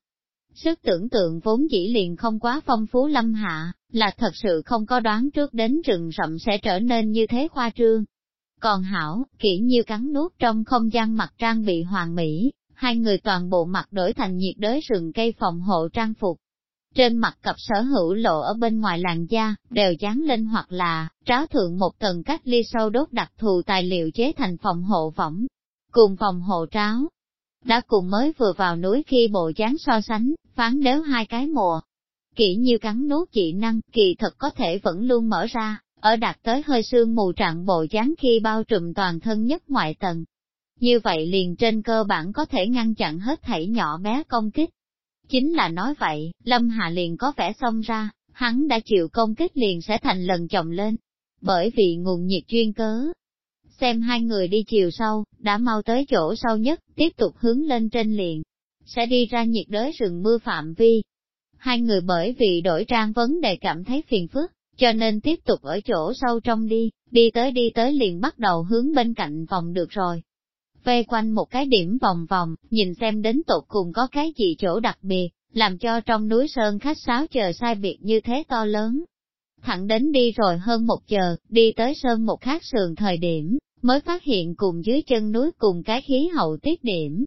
Sức tưởng tượng vốn dĩ liền không quá phong phú lâm hạ, là thật sự không có đoán trước đến rừng rậm sẽ trở nên như thế khoa trương. Còn hảo, kỹ nhiêu cắn nuốt trong không gian mặt trang bị hoàng mỹ, hai người toàn bộ mặt đổi thành nhiệt đới rừng cây phòng hộ trang phục. Trên mặt cặp sở hữu lộ ở bên ngoài làn da, đều dán lên hoặc là, tráo thượng một tầng cách ly sâu đốt đặc thù tài liệu chế thành phòng hộ võng, cùng phòng hộ tráo. Đã cùng mới vừa vào núi khi bộ dáng so sánh, phán đếu hai cái mùa. Kỹ nhiêu cắn nuốt dị năng, kỳ thật có thể vẫn luôn mở ra, ở đạt tới hơi sương mù trạng bộ dáng khi bao trùm toàn thân nhất ngoại tầng. Như vậy liền trên cơ bản có thể ngăn chặn hết thảy nhỏ bé công kích. Chính là nói vậy, Lâm Hạ liền có vẻ xông ra, hắn đã chịu công kích liền sẽ thành lần chồng lên. Bởi vì nguồn nhiệt chuyên cớ. Xem hai người đi chiều sâu, đã mau tới chỗ sâu nhất, tiếp tục hướng lên trên liền. Sẽ đi ra nhiệt đới rừng mưa phạm vi. Hai người bởi vì đổi trang vấn đề cảm thấy phiền phức, cho nên tiếp tục ở chỗ sâu trong đi, đi tới đi tới liền bắt đầu hướng bên cạnh vòng được rồi. Vây quanh một cái điểm vòng vòng, nhìn xem đến tột cùng có cái gì chỗ đặc biệt, làm cho trong núi sơn khách sáo chờ sai biệt như thế to lớn. Thẳng đến đi rồi hơn một giờ, đi tới sơn một khác sườn thời điểm, mới phát hiện cùng dưới chân núi cùng cái khí hậu tiết điểm.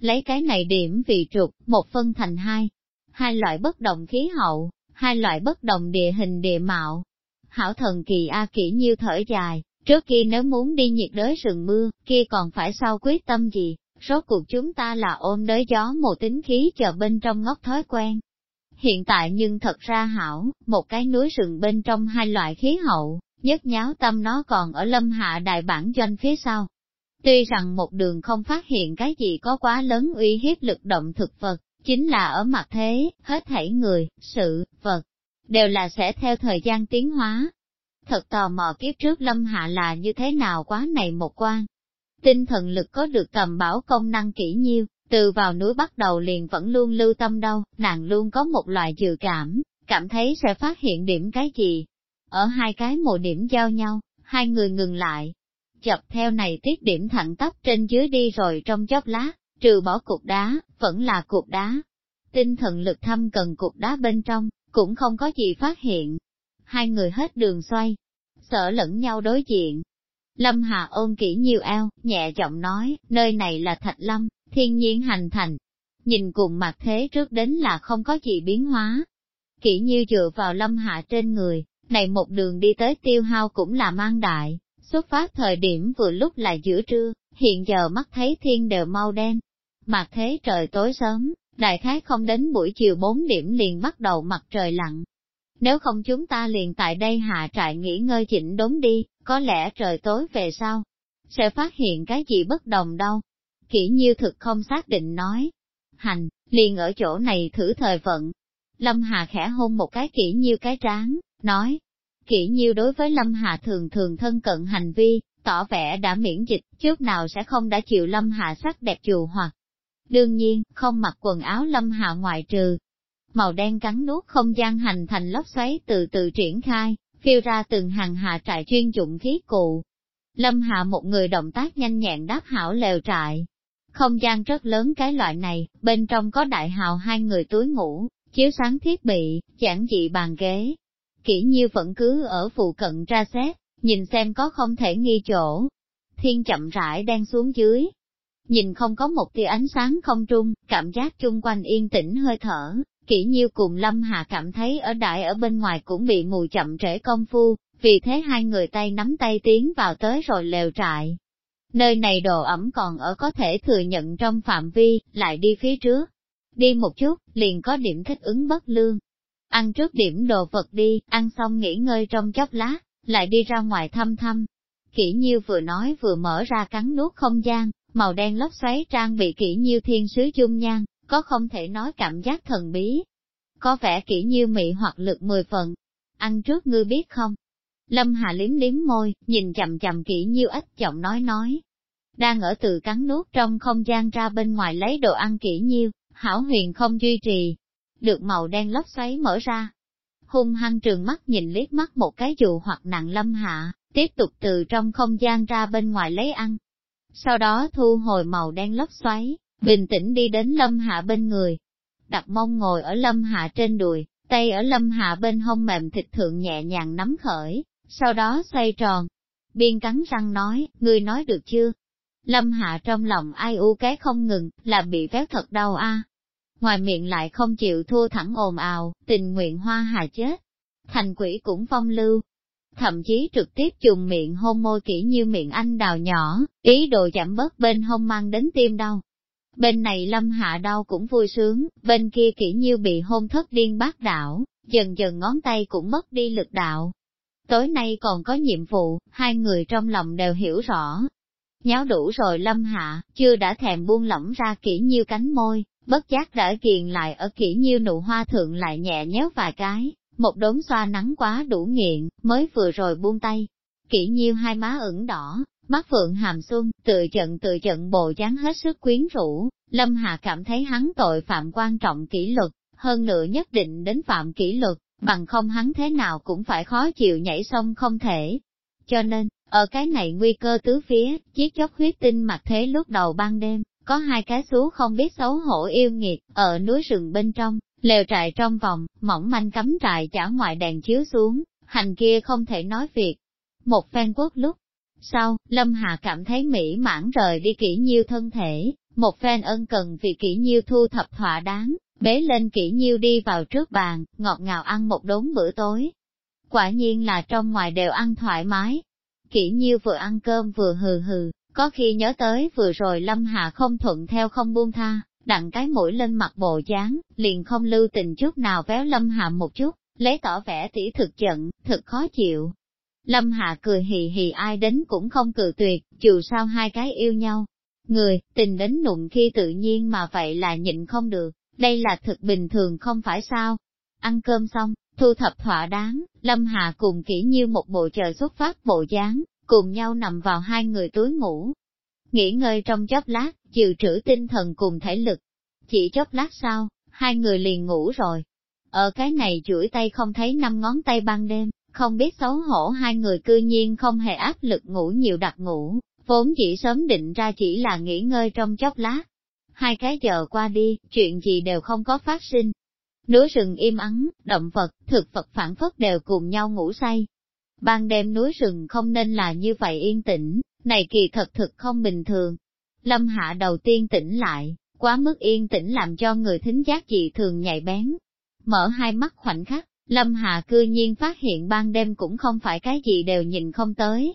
Lấy cái này điểm vị trục, một phân thành hai, hai loại bất động khí hậu, hai loại bất đồng địa hình địa mạo. Hảo thần kỳ A kỹ như thở dài, trước kia nếu muốn đi nhiệt đới rừng mưa, kia còn phải sao quyết tâm gì, rốt cuộc chúng ta là ôm đới gió một tính khí chờ bên trong ngóc thói quen. Hiện tại nhưng thật ra hảo, một cái núi rừng bên trong hai loại khí hậu, nhất nháo tâm nó còn ở lâm hạ đại bản doanh phía sau. Tuy rằng một đường không phát hiện cái gì có quá lớn uy hiếp lực động thực vật, chính là ở mặt thế, hết thảy người, sự, vật, đều là sẽ theo thời gian tiến hóa. Thật tò mò kiếp trước lâm hạ là như thế nào quá này một quan. Tinh thần lực có được tầm bảo công năng kỹ nhiêu, từ vào núi bắt đầu liền vẫn luôn lưu tâm đâu, nàng luôn có một loại dự cảm, cảm thấy sẽ phát hiện điểm cái gì. Ở hai cái mộ điểm giao nhau, hai người ngừng lại, chập theo này tiết điểm thẳng tắp trên dưới đi rồi trong chóp lá, trừ bỏ cục đá, vẫn là cục đá. Tinh thần lực thâm cần cục đá bên trong, cũng không có gì phát hiện. Hai người hết đường xoay, sợ lẫn nhau đối diện. Lâm Hà ôm kỹ nhiều eo nhẹ giọng nói, nơi này là Thạch Lâm, thiên nhiên hành thành. Nhìn cùng mặt thế trước đến là không có gì biến hóa. Kỹ như dựa vào Lâm Hạ trên người, này một đường đi tới tiêu hao cũng là mang đại, xuất phát thời điểm vừa lúc là giữa trưa, hiện giờ mắt thấy thiên đều mau đen, Mặt thế trời tối sớm, đại khái không đến buổi chiều 4 điểm liền bắt đầu mặt trời lặn. Nếu không chúng ta liền tại đây hạ trại nghỉ ngơi chỉnh đốn đi, có lẽ trời tối về sau, sẽ phát hiện cái gì bất đồng đâu. Kỷ nhiêu thực không xác định nói. Hành, liền ở chỗ này thử thời vận. Lâm Hà khẽ hôn một cái kỹ nhiêu cái tráng, nói. kỷ nhiêu đối với Lâm Hà thường thường thân cận hành vi, tỏ vẻ đã miễn dịch, trước nào sẽ không đã chịu Lâm Hà sắc đẹp chù hoặc. Đương nhiên, không mặc quần áo Lâm Hà ngoại trừ. Màu đen cắn nuốt không gian hành thành lốc xoáy từ từ triển khai, phiêu ra từng hàng hạ trại chuyên dụng khí cụ. Lâm Hạ một người động tác nhanh nhẹn đáp hảo lều trại. Không gian rất lớn cái loại này, bên trong có đại hào hai người túi ngủ, chiếu sáng thiết bị, giản dị bàn ghế kỹ nhiêu vẫn cứ ở phụ cận ra xét, nhìn xem có không thể nghi chỗ. Thiên chậm rãi đang xuống dưới. Nhìn không có một tia ánh sáng không trung, cảm giác chung quanh yên tĩnh hơi thở, kỹ nhiêu cùng Lâm Hà cảm thấy ở đại ở bên ngoài cũng bị mùi chậm trễ công phu, vì thế hai người tay nắm tay tiến vào tới rồi lều trại. Nơi này đồ ẩm còn ở có thể thừa nhận trong phạm vi, lại đi phía trước. Đi một chút, liền có điểm thích ứng bất lương. Ăn trước điểm đồ vật đi, ăn xong nghỉ ngơi trong chốc lát, lại đi ra ngoài thăm thăm. Kỷ nhiêu vừa nói vừa mở ra cắn nuốt không gian, màu đen lốc xoáy trang bị kỷ nhiêu thiên sứ chung nhan, có không thể nói cảm giác thần bí. Có vẻ Kỷ Nhiêu mị hoặc lực mười phần. Ăn trước ngươi biết không? Lâm Hà liếm liếm môi, nhìn chậm chậm Kỷ Nhiêu ít giọng nói nói. Đang ở từ cắn nuốt trong không gian ra bên ngoài lấy đồ ăn Kỷ nhiêu, hảo huyền không duy trì. Được màu đen lốc xoáy mở ra. Hung hăng trường mắt nhìn liếc mắt một cái dù hoặc nặng lâm hạ, tiếp tục từ trong không gian ra bên ngoài lấy ăn. Sau đó thu hồi màu đen lốc xoáy, bình tĩnh đi đến Lâm Hạ bên người. Đặt mông ngồi ở Lâm Hạ trên đùi, tay ở Lâm Hạ bên hông mềm thịt thượng nhẹ nhàng nắm khởi, sau đó xoay tròn. Biên cắn răng nói, ngươi nói được chưa? Lâm Hạ trong lòng ai u cái không ngừng, là bị véo thật đau a. Ngoài miệng lại không chịu thua thẳng ồn ào, tình nguyện hoa hà chết. Thành quỷ cũng phong lưu, thậm chí trực tiếp dùng miệng hôn môi kỹ như miệng anh đào nhỏ, ý đồ giảm bớt bên hông mang đến tim đau. Bên này lâm hạ đau cũng vui sướng, bên kia kỹ như bị hôn thất điên bác đảo, dần dần ngón tay cũng mất đi lực đạo. Tối nay còn có nhiệm vụ, hai người trong lòng đều hiểu rõ. Nháo đủ rồi lâm hạ, chưa đã thèm buông lỏng ra kỹ nhiêu cánh môi, bất giác đã kiền lại ở kỹ nhiêu nụ hoa thượng lại nhẹ nhéo vài cái, một đốm xoa nắng quá đủ nghiện, mới vừa rồi buông tay. Kỹ nhiêu hai má ửng đỏ, Mắt phượng hàm xuân, tự trận tự trận bộ dáng hết sức quyến rũ, Lâm Hà cảm thấy hắn tội phạm quan trọng kỷ luật, hơn nữa nhất định đến phạm kỷ luật, bằng không hắn thế nào cũng phải khó chịu nhảy sông không thể. Cho nên, ở cái này nguy cơ tứ phía, chiếc chóc huyết tinh mặt thế lúc đầu ban đêm, có hai cái xú không biết xấu hổ yêu nghiệt, ở núi rừng bên trong, lều trại trong vòng, mỏng manh cắm trại chả ngoại đèn chiếu xuống, hành kia không thể nói việc. Một phen quốc lúc, sau, Lâm Hà cảm thấy mỹ mãn rời đi kỹ nhiêu thân thể, một phen ân cần vì kỹ nhiêu thu thập thỏa đáng, bế lên kỹ nhiêu đi vào trước bàn, ngọt ngào ăn một đốn bữa tối. Quả nhiên là trong ngoài đều ăn thoải mái. Kỹ nhiêu vừa ăn cơm vừa hừ hừ, có khi nhớ tới vừa rồi Lâm Hà không thuận theo không buông tha, đặng cái mũi lên mặt bộ dáng, liền không lưu tình chút nào véo Lâm Hà một chút, lấy tỏ vẻ tỉ thực giận, thực khó chịu, Lâm hà cười hì hì ai đến cũng không cự tuyệt, dù sao hai cái yêu nhau. Người, tình đến nụng khi tự nhiên mà vậy là nhịn không được, đây là thực bình thường không phải sao. Ăn cơm xong, thu thập thỏa đáng, Lâm hà cùng kỹ như một bộ chờ xuất phát bộ dáng, cùng nhau nằm vào hai người túi ngủ. Nghỉ ngơi trong chốc lát, chịu trữ tinh thần cùng thể lực. Chỉ chốc lát sau, hai người liền ngủ rồi. Ở cái này chuỗi tay không thấy năm ngón tay ban đêm, không biết xấu hổ hai người cư nhiên không hề áp lực ngủ nhiều đặt ngủ, vốn chỉ sớm định ra chỉ là nghỉ ngơi trong chốc lát. Hai cái giờ qua đi, chuyện gì đều không có phát sinh. Núi rừng im ắng, động vật, thực vật phản phất đều cùng nhau ngủ say. Ban đêm núi rừng không nên là như vậy yên tĩnh, này kỳ thật thực không bình thường. Lâm hạ đầu tiên tỉnh lại, quá mức yên tĩnh làm cho người thính giác dị thường nhạy bén. Mở hai mắt khoảnh khắc, Lâm hạ cư nhiên phát hiện ban đêm cũng không phải cái gì đều nhìn không tới.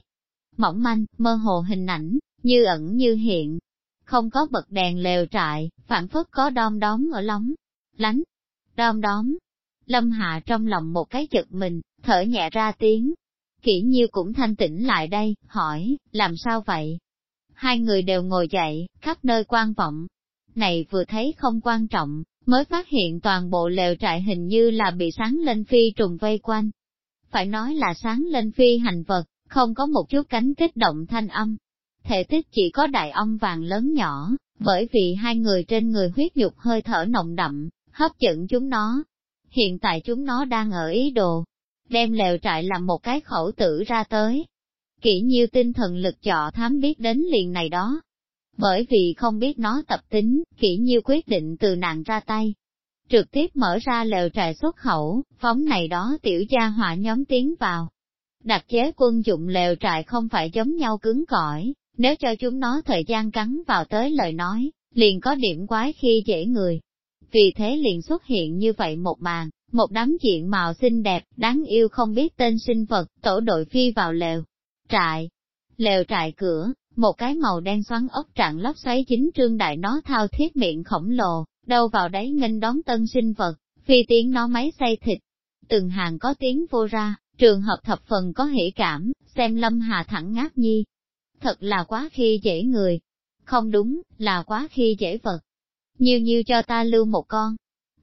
Mỏng manh, mơ hồ hình ảnh, như ẩn như hiện. Không có bật đèn lều trại, phản phất có đom đóm ở lóng, lánh, đom đóm. Lâm hạ trong lòng một cái giật mình, thở nhẹ ra tiếng. Kỷ nhiêu cũng thanh tĩnh lại đây, hỏi, làm sao vậy? Hai người đều ngồi dậy, khắp nơi quan vọng. Này vừa thấy không quan trọng, mới phát hiện toàn bộ lều trại hình như là bị sáng lên phi trùng vây quanh. Phải nói là sáng lên phi hành vật, không có một chút cánh kích động thanh âm. Thể tích chỉ có đại ong vàng lớn nhỏ, bởi vì hai người trên người huyết nhục hơi thở nồng đậm, hấp dẫn chúng nó. Hiện tại chúng nó đang ở ý đồ, đem lều trại làm một cái khẩu tử ra tới. Kỹ nhiêu tinh thần lực chọ thám biết đến liền này đó. Bởi vì không biết nó tập tính, kỹ nhiêu quyết định từ nàng ra tay. Trực tiếp mở ra lều trại xuất khẩu, phóng này đó tiểu gia hỏa nhóm tiến vào. Đặc chế quân dụng lều trại không phải giống nhau cứng cỏi, nếu cho chúng nó thời gian cắn vào tới lời nói, liền có điểm quái khi dễ người. Vì thế liền xuất hiện như vậy một màn, một đám diện màu xinh đẹp, đáng yêu không biết tên sinh vật, tổ đội phi vào lều. Trại. Lều trại cửa, một cái màu đen xoắn ốc trạng lóc xoáy chính trương đại nó thao thiết miệng khổng lồ, đâu vào đấy nghênh đón tân sinh vật, phi tiếng nó máy xay thịt. Từng hàng có tiếng vô ra, trường hợp thập phần có hỷ cảm, xem lâm hà thẳng ngáp nhi. Thật là quá khi dễ người. Không đúng, là quá khi dễ vật. Nhiều nhiều cho ta lưu một con,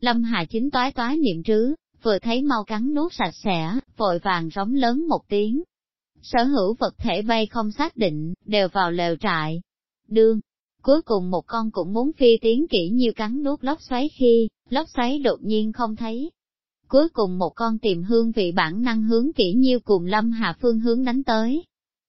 Lâm Hà chính toái toái niệm trứ, vừa thấy mau cắn nuốt sạch sẽ, vội vàng rống lớn một tiếng. Sở hữu vật thể bay không xác định, đều vào lều trại. Đương, cuối cùng một con cũng muốn phi tiến kỹ như cắn nuốt lốc xoáy khi, lốc xoáy đột nhiên không thấy. Cuối cùng một con tìm hương vị bản năng hướng kỹ nhiêu cùng Lâm Hà phương hướng đánh tới.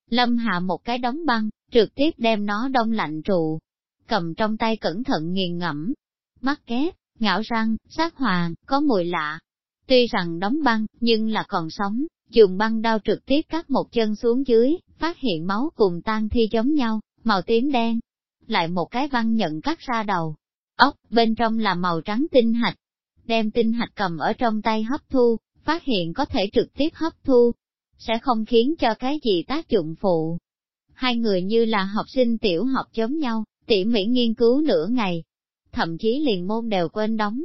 Lâm Hà một cái đóng băng, trực tiếp đem nó đông lạnh trụ, cầm trong tay cẩn thận nghiền ngẫm, mắt kép, ngạo răng, sát hoàng, có mùi lạ. Tuy rằng đóng băng, nhưng là còn sống, dùng băng đao trực tiếp cắt một chân xuống dưới, phát hiện máu cùng tan thi giống nhau, màu tím đen. Lại một cái văn nhận cắt ra đầu. Ốc, bên trong là màu trắng tinh hạch. Đem tinh hạch cầm ở trong tay hấp thu, phát hiện có thể trực tiếp hấp thu, sẽ không khiến cho cái gì tác dụng phụ. Hai người như là học sinh tiểu học giống nhau, tỉ mỉ nghiên cứu nửa ngày, thậm chí liền môn đều quên đóng.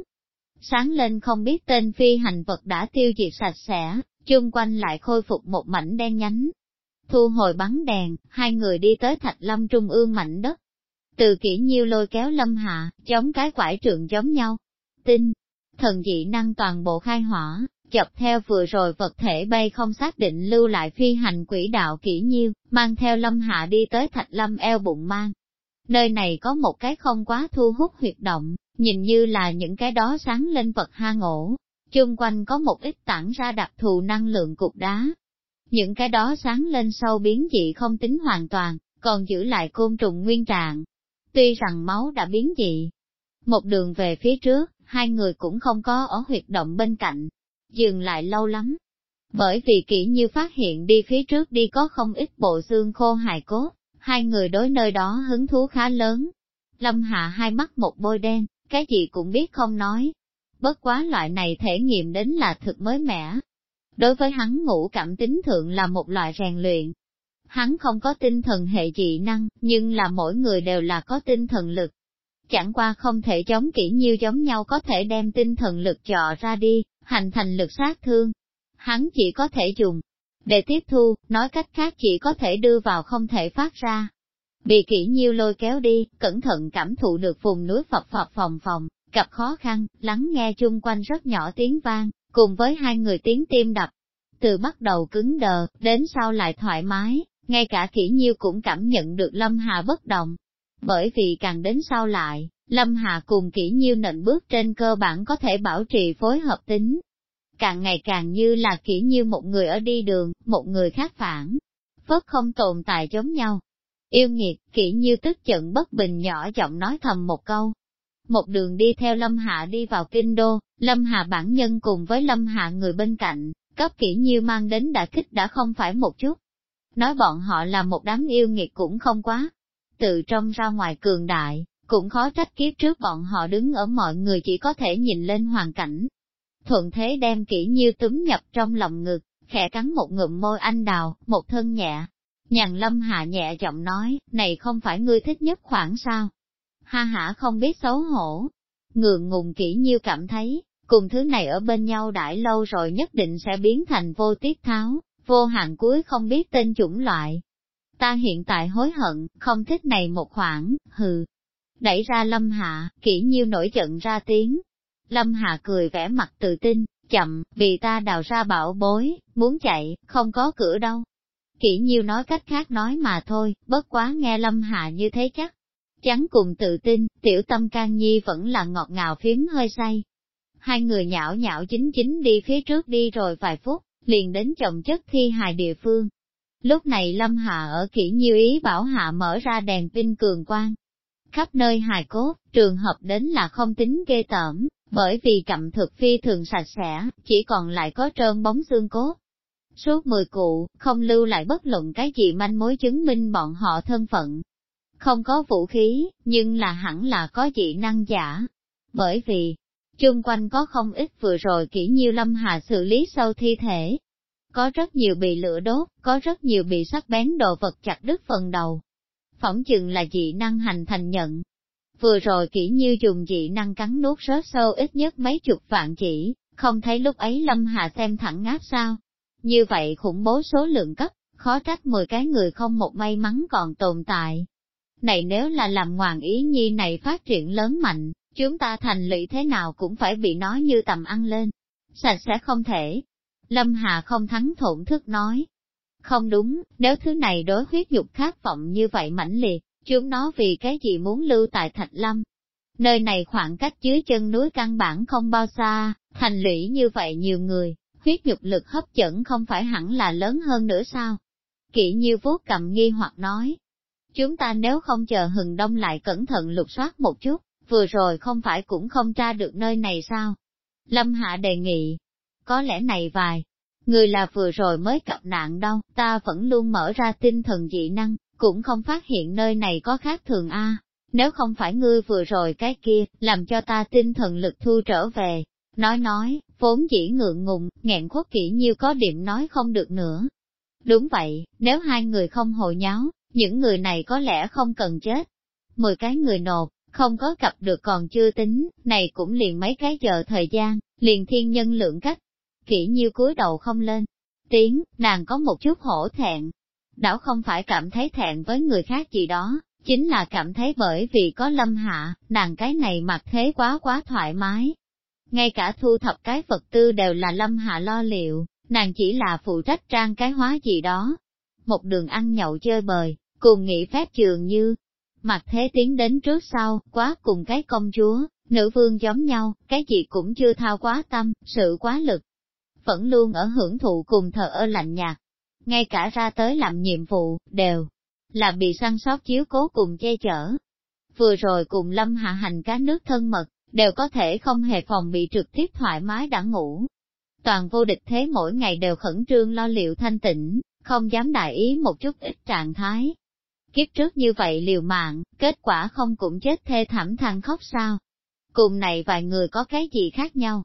Sáng lên không biết tên phi hành vật đã tiêu diệt sạch sẽ, chung quanh lại khôi phục một mảnh đen nhánh. Thu hồi bắn đèn, hai người đi tới thạch lâm trung ương mảnh đất. Từ kỹ nhiêu lôi kéo lâm hạ, chống cái quải trượng giống nhau. tin thần dị năng toàn bộ khai hỏa, chập theo vừa rồi vật thể bay không xác định lưu lại phi hành quỹ đạo kỹ nhiêu, mang theo lâm hạ đi tới thạch lâm eo bụng mang. Nơi này có một cái không quá thu hút huyệt động, nhìn như là những cái đó sáng lên vật hang ổ. Chung quanh có một ít tản ra đặc thù năng lượng cục đá. Những cái đó sáng lên sâu biến dị không tính hoàn toàn, còn giữ lại côn trùng nguyên trạng. Tuy rằng máu đã biến dị. Một đường về phía trước, hai người cũng không có ở huyệt động bên cạnh. Dừng lại lâu lắm. Bởi vì kỹ như phát hiện đi phía trước đi có không ít bộ xương khô hài cốt, hai người đối nơi đó hứng thú khá lớn. Lâm Hạ hai mắt một bôi đen, cái gì cũng biết không nói. Bất quá loại này thể nghiệm đến là thực mới mẻ. Đối với hắn ngũ cảm tính thượng là một loại rèn luyện. Hắn không có tinh thần hệ dị năng, nhưng là mỗi người đều là có tinh thần lực. Chẳng qua không thể giống kỹ như giống nhau có thể đem tinh thần lực trọ ra đi, hành thành lực sát thương. Hắn chỉ có thể dùng để tiếp thu, nói cách khác chỉ có thể đưa vào không thể phát ra. Bị kỹ nhiêu lôi kéo đi, cẩn thận cảm thụ được vùng núi phập phập phòng phòng, gặp khó khăn, lắng nghe chung quanh rất nhỏ tiếng vang, cùng với hai người tiếng tim đập. Từ bắt đầu cứng đờ, đến sau lại thoải mái, ngay cả kỹ nhiêu cũng cảm nhận được Lâm Hà bất động. Bởi vì càng đến sau lại, Lâm Hà cùng kỹ nhiêu nịnh bước trên cơ bản có thể bảo trì phối hợp tính, càng ngày càng như là kỹ như một người ở đi đường, một người khác phản. Phất không tồn tại giống nhau. Yêu nghiệt, kỹ như tức giận bất bình nhỏ giọng nói thầm một câu. Một đường đi theo Lâm Hạ đi vào kinh đô, Lâm Hạ bản nhân cùng với Lâm Hạ người bên cạnh, cấp kỹ như mang đến đã kích đã không phải một chút. Nói bọn họ là một đám yêu nghiệt cũng không quá. Từ trong ra ngoài cường đại, cũng khó trách kiếp trước bọn họ đứng ở mọi người chỉ có thể nhìn lên hoàn cảnh, thuận thế đem kỹ như túm nhập trong lòng ngực, khẽ cắn một ngụm môi anh đào, một thân nhẹ. Nhàn lâm hạ nhẹ giọng nói, này không phải ngươi thích nhất khoảng sao? Ha hả không biết xấu hổ. Ngượng ngùng kỹ như cảm thấy, cùng thứ này ở bên nhau đãi lâu rồi nhất định sẽ biến thành vô tiết tháo, vô hạn cuối không biết tên chủng loại. Ta hiện tại hối hận, không thích này một khoản, hừ. Đẩy ra Lâm Hạ, kỹ nhiêu nổi giận ra tiếng. Lâm Hà cười vẻ mặt tự tin, chậm, vì ta đào ra bảo bối, muốn chạy, không có cửa đâu. Kỷ nhiêu nói cách khác nói mà thôi, bất quá nghe Lâm Hà như thế chắc. Chắn cùng tự tin, tiểu tâm can nhi vẫn là ngọt ngào phím hơi say. Hai người nhảo nhảo chính chính đi phía trước đi rồi vài phút, liền đến chồng chất thi hài địa phương. Lúc này Lâm Hà ở kỹ nhiêu ý bảo Hạ mở ra đèn pin cường quang. Khắp nơi hài cốt, trường hợp đến là không tính ghê tởm, bởi vì cặm thực phi thường sạch sẽ, chỉ còn lại có trơn bóng xương cốt. Suốt mười cụ, không lưu lại bất luận cái gì manh mối chứng minh bọn họ thân phận. Không có vũ khí, nhưng là hẳn là có dị năng giả. Bởi vì, chung quanh có không ít vừa rồi kỹ nhiêu lâm hà xử lý sâu thi thể. Có rất nhiều bị lửa đốt, có rất nhiều bị sắc bén đồ vật chặt đứt phần đầu. Phỏng chừng là dị năng hành thành nhận, Vừa rồi kỹ như dùng dị năng cắn nuốt rớt sâu ít nhất mấy chục vạn chỉ, không thấy lúc ấy Lâm Hà xem thẳng ngáp sao. Như vậy khủng bố số lượng cấp, khó trách 10 cái người không một may mắn còn tồn tại. Này nếu là làm ngoạn ý nhi này phát triển lớn mạnh, chúng ta thành lụy thế nào cũng phải bị nó như tầm ăn lên. Sạch sẽ không thể. Lâm Hà không thắng thổn thức nói. Không đúng, nếu thứ này đối huyết dục khát vọng như vậy mãnh liệt, Chúng nó vì cái gì muốn lưu tại Thạch Lâm? Nơi này khoảng cách dưới chân núi căn bản không bao xa, thành lũy như vậy nhiều người, huyết nhục lực hấp dẫn không phải hẳn là lớn hơn nữa sao? Kỷ như vuốt cầm nghi hoặc nói, chúng ta nếu không chờ hừng đông lại cẩn thận lục soát một chút, vừa rồi không phải cũng không tra được nơi này sao? Lâm Hạ đề nghị, có lẽ này vài, người là vừa rồi mới cập nạn đâu, ta vẫn luôn mở ra tinh thần dị năng, cũng không phát hiện nơi này có khác thường a. Nếu không phải ngươi vừa rồi cái kia, làm cho ta tinh thần lực thu trở về. Nói nói, vốn chỉ ngượng ngùng, nghẹn khuất kỹ nhiêu có điểm nói không được nữa. Đúng vậy, nếu hai người không hồi nháo, những người này có lẽ không cần chết. Mười cái người nộp, không có cặp được còn chưa tính, này cũng liền mấy cái giờ thời gian, liền thiên nhân lượng cách. Kỹ nhiêu cúi đầu không lên. Tiếng, nàng có một chút hổ thẹn, đảo không phải cảm thấy thẹn với người khác gì đó, chính là cảm thấy bởi vì có lâm hạ, nàng cái này mặc thế quá quá thoải mái. Ngay cả thu thập cái vật tư đều là lâm hạ lo liệu, nàng chỉ là phụ trách trang cái hóa gì đó. Một đường ăn nhậu chơi bời, cùng nghỉ phép trường như, mặc thế tiến đến trước sau, quá cùng cái công chúa, nữ vương giống nhau, cái gì cũng chưa thao quá tâm, sự quá lực. Vẫn luôn ở hưởng thụ cùng thờ ơ lạnh nhạt, ngay cả ra tới làm nhiệm vụ, đều là bị săn sót chiếu cố cùng che chở. Vừa rồi cùng lâm hạ hành cá nước thân mật, đều có thể không hề phòng bị trực tiếp thoải mái đã ngủ. Toàn vô địch thế mỗi ngày đều khẩn trương lo liệu thanh tịnh, không dám đại ý một chút ít trạng thái. Kiếp trước như vậy liều mạng, kết quả không cũng chết thê thảm than khóc sao. Cùng này vài người có cái gì khác nhau.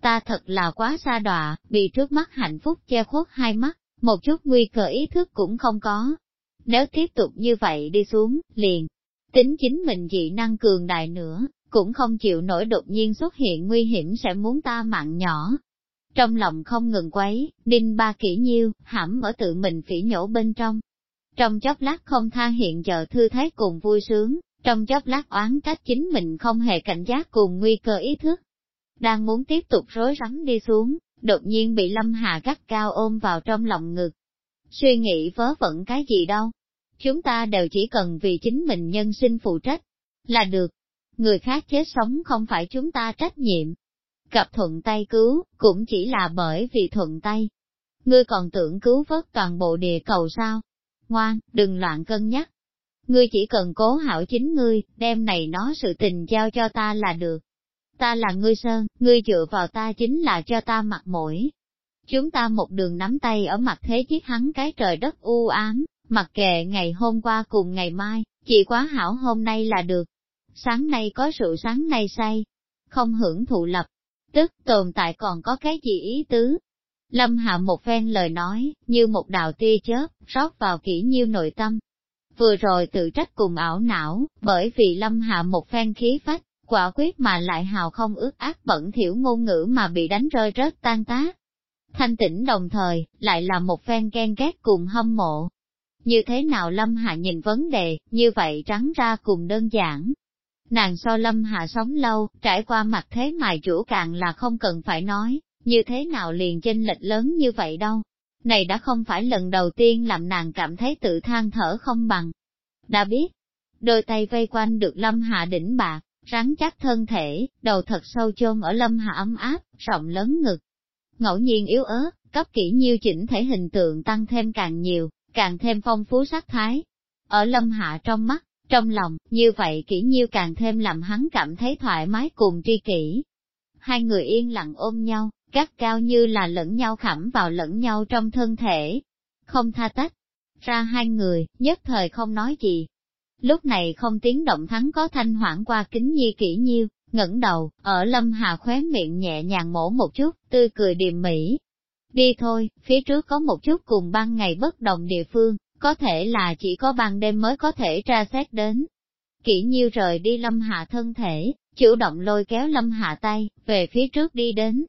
Ta thật là quá xa đọa, bị trước mắt hạnh phúc che khuất hai mắt một chút nguy cơ ý thức cũng không có. Nếu tiếp tục như vậy đi xuống, liền, tính chính mình dị năng cường đại nữa, cũng không chịu nổi đột nhiên xuất hiện nguy hiểm sẽ muốn ta mạng nhỏ. Trong lòng không ngừng quấy, đinh ba kỹ nhiêu, hãm ở tự mình phỉ nhổ bên trong. Trong chốc lát không tha hiện giờ thư thái cùng vui sướng, trong chốc lát oán trách chính mình không hề cảnh giác cùng nguy cơ ý thức. Đang muốn tiếp tục rối rắm đi xuống, đột nhiên bị Lâm Hà gắt cao ôm vào trong lòng ngực. Suy nghĩ vớ vẩn cái gì đâu. Chúng ta đều chỉ cần vì chính mình nhân sinh phụ trách, là được. Người khác chết sống không phải chúng ta trách nhiệm. gặp thuận tay cứu, cũng chỉ là bởi vì thuận tay. Ngươi còn tưởng cứu vớt toàn bộ địa cầu sao? Ngoan, đừng loạn cân nhắc. Ngươi chỉ cần cố hảo chính ngươi, đem này nó sự tình giao cho ta là được ta là ngươi sơn, ngươi dựa vào ta chính là cho ta mặt mũi. Chúng ta một đường nắm tay ở mặt thế chiếc hắn cái trời đất u ám, mặc kệ ngày hôm qua cùng ngày mai, chỉ quá hảo hôm nay là được. Sáng nay có sự sáng nay say, không hưởng thụ lập, tức tồn tại còn có cái gì ý tứ. Lâm hạ một phen lời nói, như một đạo tia chớp, rót vào kỹ nhiêu nội tâm. Vừa rồi tự trách cùng ảo não, bởi vì lâm hạ một phen khí phách, quả quyết mà lại hào không ước ác bẩn thiểu ngôn ngữ mà bị đánh rơi rớt tan tác. Thanh tĩnh đồng thời, lại là một phen ghen ghét cùng hâm mộ. Như thế nào Lâm Hạ nhìn vấn đề, như vậy trắng ra cùng đơn giản. Nàng so Lâm Hạ sống lâu, trải qua mặt thế mài chủ càng là không cần phải nói, như thế nào liền chênh lệch lớn như vậy đâu. Này đã không phải lần đầu tiên làm nàng cảm thấy tự than thở không bằng. Đã biết, đôi tay vây quanh được Lâm Hạ đỉnh bạc, rắn chắc thân thể, đầu thật sâu chôn ở Lâm Hạ ấm áp, rộng lớn ngực. Ngẫu nhiên yếu ớt, cấp kỹ nhiêu chỉnh thể hình tượng tăng thêm càng nhiều, càng thêm phong phú sắc thái. Ở Lâm Hạ trong mắt, trong lòng, như vậy kỹ nhiêu càng thêm làm hắn cảm thấy thoải mái cùng tri kỷ. Hai người yên lặng ôm nhau, gắt cao như là lẫn nhau khẩm vào lẫn nhau trong thân thể. Không tha tách. Ra hai người, nhất thời không nói gì. Lúc này không tiếng động thắng có thanh hoảng qua kính nhi kỹ nhiêu, ngẩng đầu, ở lâm hà khóe miệng nhẹ nhàng mổ một chút, tươi cười điềm mỹ. Đi thôi, phía trước có một chút cùng ban ngày bất đồng địa phương, có thể là chỉ có ban đêm mới có thể tra xét đến. Kỷ nhiêu rời đi lâm hạ thân thể, chủ động lôi kéo lâm hạ tay, về phía trước đi đến.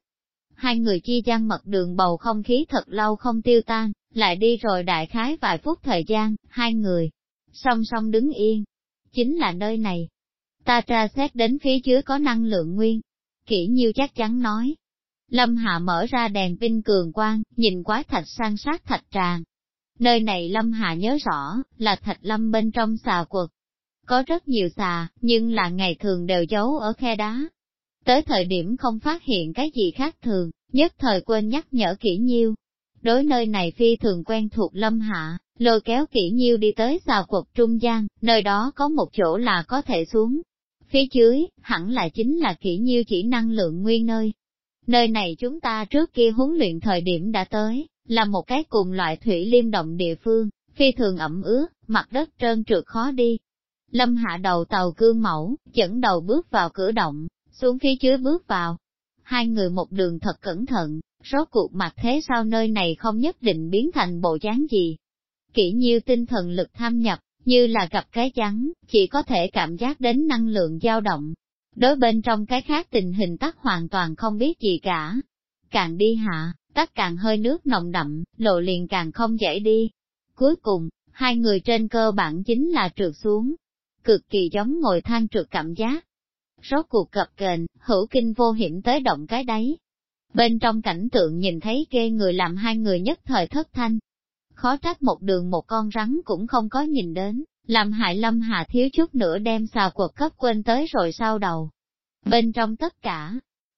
Hai người chi gian mật đường bầu không khí thật lâu không tiêu tan, lại đi rồi đại khái vài phút thời gian, hai người, song song đứng yên. Chính là nơi này. Ta tra xét đến phía dưới có năng lượng nguyên. Kỷ nhiêu chắc chắn nói. Lâm Hạ mở ra đèn pin cường quang, nhìn quái thạch sang sát thạch tràng, Nơi này Lâm Hạ nhớ rõ, là thạch lâm bên trong xà quật. Có rất nhiều xà, nhưng là ngày thường đều giấu ở khe đá. Tới thời điểm không phát hiện cái gì khác thường, nhất thời quên nhắc nhở kỹ nhiêu. Đối nơi này phi thường quen thuộc Lâm Hạ, lôi kéo kỹ nhiêu đi tới xà quật trung gian, nơi đó có một chỗ là có thể xuống. Phía dưới, hẳn là chính là kỹ nhiêu chỉ năng lượng nguyên nơi. Nơi này chúng ta trước kia huấn luyện thời điểm đã tới, là một cái cùng loại thủy liêm động địa phương, phi thường ẩm ướt, mặt đất trơn trượt khó đi. Lâm hạ đầu tàu cương mẫu, dẫn đầu bước vào cửa động, xuống phía dưới bước vào. Hai người một đường thật cẩn thận, rốt cuộc mặt thế sao nơi này không nhất định biến thành bộ dáng gì. Kỹ nhiêu tinh thần lực tham nhập, như là gặp cái trắng, chỉ có thể cảm giác đến năng lượng dao động. Đối bên trong cái khác tình hình tắc hoàn toàn không biết gì cả. Càng đi hạ, tắc càng hơi nước nồng đậm, lộ liền càng không dễ đi. Cuối cùng, hai người trên cơ bản chính là trượt xuống, cực kỳ giống ngồi than trượt cảm giác. Rốt cuộc cập kềnh, hữu kinh vô hiểm tới động cái đáy. Bên trong cảnh tượng nhìn thấy ghê người làm hai người nhất thời thất thanh. Khó trách một đường một con rắn cũng không có nhìn đến, làm hại lâm hà thiếu chút nữa đem xà quật cấp quên tới rồi sau đầu. Bên trong tất cả,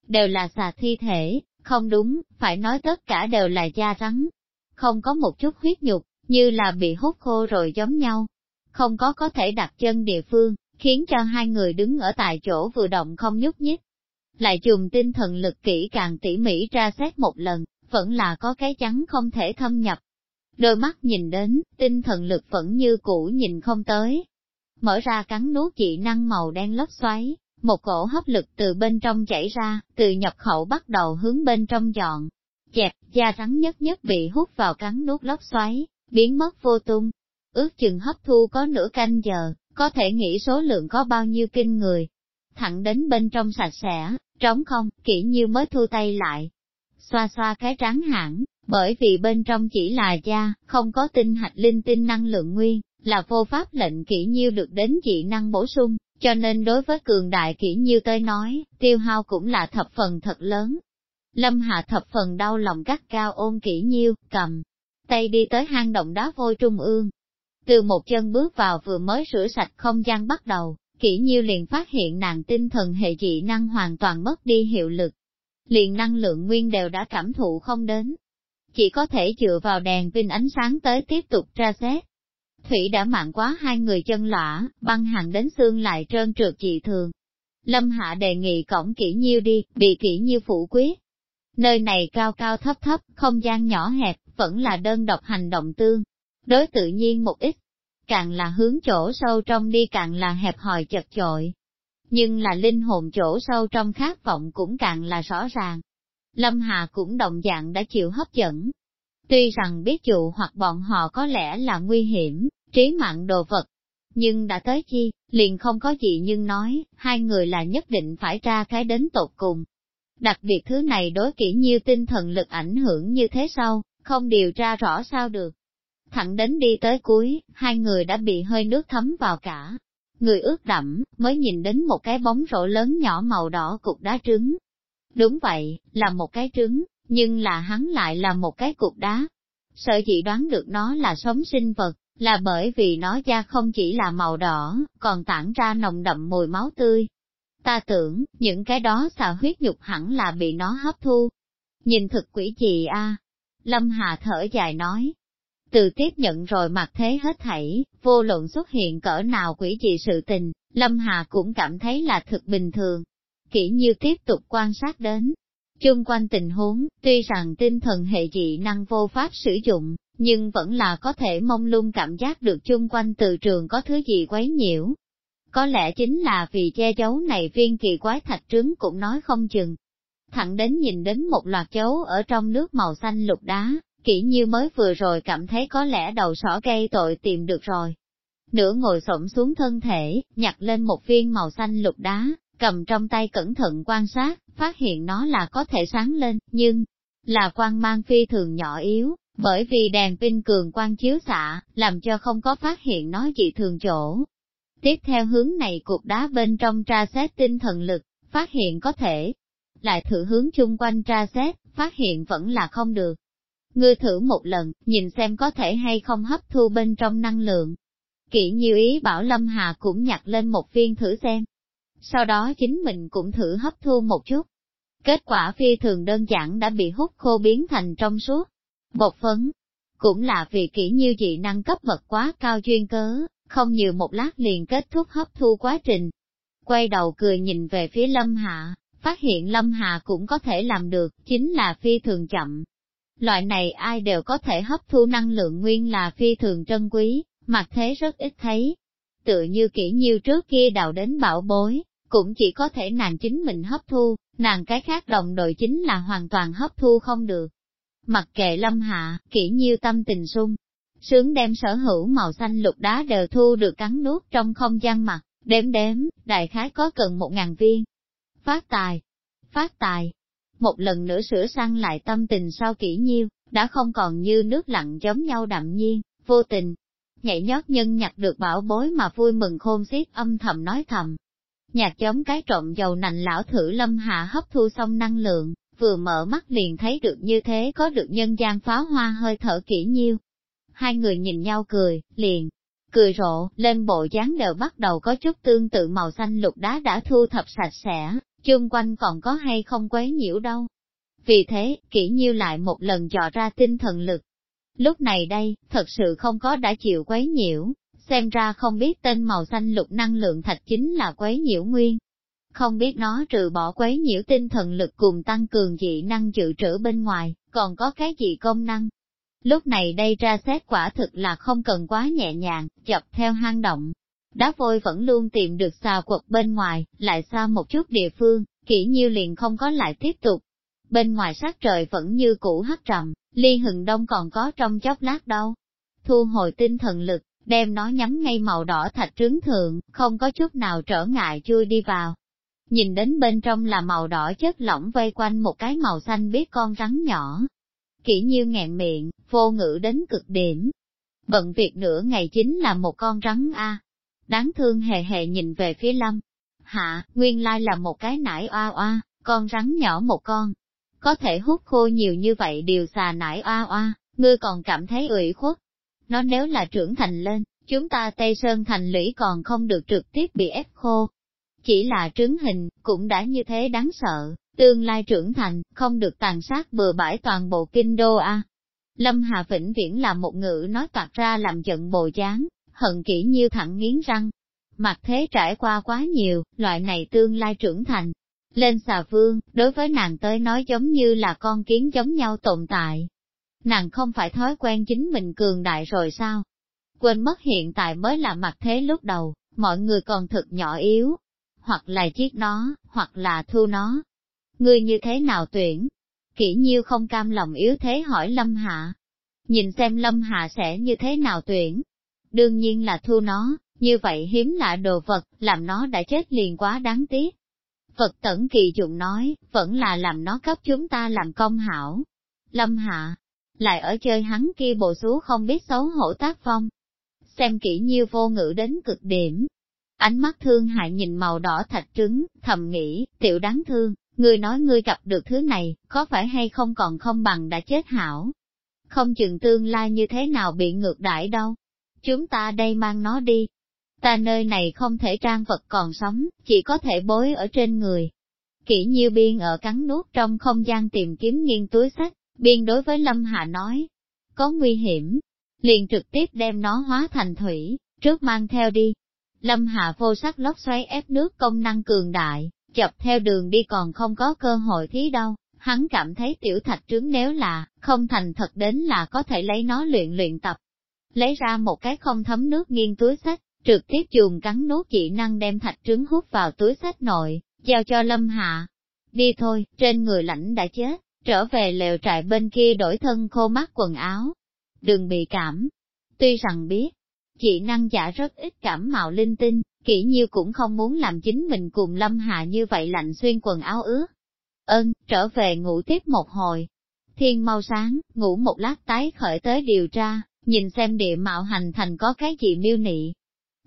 đều là xà thi thể, không đúng, phải nói tất cả đều là da rắn. Không có một chút huyết nhục, như là bị hút khô rồi giống nhau. Không có có thể đặt chân địa phương, khiến cho hai người đứng ở tại chỗ vừa động không nhúc nhích. Lại dùng tinh thần lực kỹ càng tỉ mỉ ra xét một lần, vẫn là có cái chắn không thể thâm nhập. Đôi mắt nhìn đến, tinh thần lực vẫn như cũ nhìn không tới. Mở ra cắn nuốt dị năng màu đen lấp xoáy, một cổ hấp lực từ bên trong chảy ra, từ nhập khẩu bắt đầu hướng bên trong dọn. Chẹp, da rắn nhất nhất bị hút vào cắn nuốt lấp xoáy, biến mất vô tung. Ước chừng hấp thu có nửa canh giờ, có thể nghĩ số lượng có bao nhiêu kinh người. Thẳng đến bên trong sạch sẽ, trống không, kỹ như mới thu tay lại. Xoa xoa cái trắng hẳn, bởi vì bên trong chỉ là da, không có tinh hạch linh tinh năng lượng nguyên, là vô pháp lệnh kỹ nhiêu được đến dị năng bổ sung, cho nên đối với cường đại kỹ như tới nói, tiêu hao cũng là thập phần thật lớn. Lâm Hạ thập phần đau lòng gắt cao ôn kỹ nhiêu, cầm, tay đi tới hang động đá vôi trung ương. Từ một chân bước vào vừa mới rửa sạch không gian bắt đầu, kỹ nhiêu liền phát hiện nàng tinh thần hệ dị năng hoàn toàn mất đi hiệu lực. Liền năng lượng nguyên đều đã cảm thụ không đến. Chỉ có thể dựa vào đèn pin ánh sáng tới tiếp tục tra xét. Thủy đã mạng quá hai người chân lõa, băng hàng đến xương lại trơn trượt dị thường. Lâm Hạ đề nghị cổng kỹ nhiêu đi, bị kỹ nhiêu phủ quyết. Nơi này cao cao thấp thấp, không gian nhỏ hẹp, vẫn là đơn độc hành động tương. Đối tự nhiên một ít, càng là hướng chỗ sâu trong đi càng là hẹp hòi chật chội. Nhưng là linh hồn chỗ sâu trong khát vọng cũng càng là rõ ràng. Lâm Hà cũng đồng dạng đã chịu hấp dẫn, Tuy rằng biết dụ hoặc bọn họ có lẽ là nguy hiểm, trí mạng đồ vật, nhưng đã tới chi, liền không có gì nhưng nói, hai người là nhất định phải ra cái đến tột cùng. Đặc biệt thứ này đối kỹ nhiêu tinh thần lực ảnh hưởng như thế sau, không điều tra rõ sao được thẳng đến đi tới cuối, hai người đã bị hơi nước thấm vào cả. Người ướt đẫm, mới nhìn đến một cái bóng rổ lớn nhỏ màu đỏ cục đá trứng. Đúng vậy, là một cái trứng, nhưng là hắn lại là một cái cục đá. Sợ chị đoán được nó là sống sinh vật, là bởi vì nó da không chỉ là màu đỏ, còn tản ra nồng đậm mùi máu tươi. Ta tưởng, những cái đó xà huyết nhục hẳn là bị nó hấp thu. Nhìn thực quỷ gì a? Lâm Hà thở dài nói. Từ tiếp nhận rồi mặc thế hết thảy, vô luận xuất hiện cỡ nào quỷ dị sự tình, Lâm Hà cũng cảm thấy là thực bình thường. Kỹ như tiếp tục quan sát đến, chung quanh tình huống, tuy rằng tinh thần hệ dị năng vô pháp sử dụng, nhưng vẫn là có thể mong lung cảm giác được chung quanh từ trường có thứ gì quấy nhiễu. Có lẽ chính là vì che giấu này viên kỳ quái thạch trứng cũng nói không chừng. Thẳng đến nhìn đến một loạt dấu ở trong nước màu xanh lục đá, kỹ như mới vừa rồi cảm thấy có lẽ đầu sỏ gây tội tìm được rồi. Nửa ngồi xổm xuống thân thể, nhặt lên một viên màu xanh lục đá, cầm trong tay cẩn thận quan sát, phát hiện nó là có thể sáng lên, nhưng là quan mang phi thường nhỏ yếu, bởi vì đèn pin cường quang chiếu xạ, làm cho không có phát hiện nó dị thường chỗ. Tiếp theo hướng này cục đá bên trong tra xét tinh thần lực, phát hiện có thể. Lại thử hướng chung quanh tra xét, phát hiện vẫn là không được. Ngươi thử một lần, nhìn xem có thể hay không hấp thu bên trong năng lượng. Kỵ nhiều ý bảo Lâm Hà cũng nhặt lên một viên thử xem. Sau đó chính mình cũng thử hấp thu một chút. Kết quả phi thường đơn giản đã bị hút khô biến thành trong suốt, Bột phấn, cũng là vì kỹ như dị năng cấp bậc quá cao chuyên cớ, không nhiều một lát liền kết thúc hấp thu quá trình. Quay đầu cười nhìn về phía Lâm Hạ, phát hiện Lâm Hạ cũng có thể làm được, chính là phi thường chậm. Loại này ai đều có thể hấp thu năng lượng nguyên là phi thường trân quý, mặt thế rất ít thấy. Tự như kỹ nhiêu trước kia đào đến bảo bối, cũng chỉ có thể nàng chính mình hấp thu, nàng cái khác đồng đội chính là hoàn toàn hấp thu không được. Mặc kệ lâm hạ, kỹ nhiêu tâm tình sung, sướng đem sở hữu màu xanh lục đá đều thu được cắn nuốt trong không gian mặt, đếm đếm, đại khái có cần một ngàn viên. Phát tài, phát tài, một lần nữa sửa sang lại tâm tình sau kỹ nhiêu, đã không còn như nước lặng giống nhau đậm nhiên, vô tình. Nhảy nhót nhân nhặt được bảo bối mà vui mừng khôn xiết âm thầm nói thầm. Nhạc chống cái trộm dầu nành lão thử lâm hạ hấp thu xong năng lượng, vừa mở mắt liền thấy được như thế có được nhân gian pháo hoa hơi thở kỹ nhiêu. Hai người nhìn nhau cười, liền, cười rộ, lên bộ dáng đều bắt đầu có chút tương tự màu xanh lục đá đã thu thập sạch sẽ, chung quanh còn có hay không quấy nhiễu đâu. Vì thế, kỹ nhiêu lại một lần dò ra tinh thần lực. Lúc này đây, thật sự không có đã chịu quấy nhiễu, xem ra không biết tên màu xanh lục năng lượng thạch chính là quấy nhiễu nguyên. Không biết nó trừ bỏ quấy nhiễu tinh thần lực cùng tăng cường dị năng dự trữ bên ngoài, còn có cái gì công năng. Lúc này đây ra xét quả thực là không cần quá nhẹ nhàng, chập theo hang động. Đá vôi vẫn luôn tìm được xà quật bên ngoài, lại xa một chút địa phương, kỹ nhiêu liền không có lại tiếp tục. Bên ngoài sát trời vẫn như cũ hắt trầm, ly hừng đông còn có trong chốc lát đâu. Thu hồi tinh thần lực, đem nó nhắm ngay màu đỏ thạch trứng thượng, không có chút nào trở ngại chui đi vào, nhìn đến bên trong là màu đỏ chất lỏng vây quanh một cái màu xanh biết con rắn nhỏ. Kỹ như ngẹn miệng, vô ngữ đến cực điểm. Bận việc nửa ngày chính là một con rắn A. Đáng thương hề hề nhìn về phía lâm. Hạ, nguyên lai là một cái nải oa oa, con rắn nhỏ một con. Có thể hút khô nhiều như vậy điều xà nải oa oa, ngươi còn cảm thấy ủy khuất. Nó nếu là trưởng thành lên, chúng ta Tây Sơn thành lũy còn không được trực tiếp bị ép khô, chỉ là trứng hình, cũng đã như thế đáng sợ, tương lai trưởng thành, không được tàn sát bừa bãi toàn bộ kinh đô a. Lâm Hà Vĩnh Viễn là một ngữ nói toạt ra làm giận bồ dáng, hận kỹ nhiêu thẳng nghiến răng. Mặt thế trải qua quá nhiều, loại này tương lai trưởng thành. Lên xà vương, đối với nàng tới nói giống như là con kiến giống nhau tồn tại. Nàng không phải thói quen chính mình cường đại rồi sao? Quên mất hiện tại mới là mặt thế lúc đầu, mọi người còn thực nhỏ yếu, hoặc là giết nó, hoặc là thu nó. Ngươi như thế nào tuyển? Kỷ nhiêu không cam lòng yếu thế hỏi Lâm Hạ. Nhìn xem Lâm Hạ sẽ như thế nào tuyển? Đương nhiên là thu nó, như vậy hiếm lạ đồ vật, làm nó đã chết liền quá đáng tiếc. Phật tẩn kỳ dụng nói, vẫn là làm nó cấp chúng ta làm công hảo. Lâm Hạ, lại ở chơi hắn kia bộ xú không biết xấu hổ tác phong. Xem kỹ nhiêu vô ngữ đến cực điểm. Ánh mắt thương hại nhìn màu đỏ thạch trứng, thầm nghĩ, tiểu đáng thương, người nói ngươi gặp được thứ này, có phải hay không còn không bằng đã chết hảo. Không chừng tương lai như thế nào bị ngược đãi đâu. Chúng ta đây mang nó đi. Ta nơi này không thể trang vật còn sống, chỉ có thể bối ở trên người. Kỷ nhiêu biên ở cắn nuốt trong không gian tìm kiếm nghiêng túi sách, biên đối với Lâm Hạ nói, có nguy hiểm, liền trực tiếp đem nó hóa thành thủy, trước mang theo đi. Lâm Hạ vô sắc lốc xoáy ép nước công năng cường đại, chập theo đường đi còn không có cơ hội thí đâu, hắn cảm thấy tiểu thạch trứng nếu là, không thành thật đến là có thể lấy nó luyện luyện tập. Lấy ra một cái không thấm nước nghiêng túi sách, trực tiếp dùng cắn nốt dị năng đem thạch trứng hút vào túi sách nội, giao cho Lâm Hạ. Đi thôi, trên người lãnh đã chết, trở về lều trại bên kia đổi thân khô mát quần áo. Đừng bị cảm. Tuy rằng biết, chị năng giả rất ít cảm mạo linh tinh, kỹ nhiêu cũng không muốn làm chính mình cùng Lâm Hạ như vậy lạnh xuyên quần áo ướt. Ơn, trở về ngủ tiếp một hồi. Thiên mau sáng, ngủ một lát tái khởi tới điều tra, nhìn xem địa mạo hành thành có cái gì miêu nị.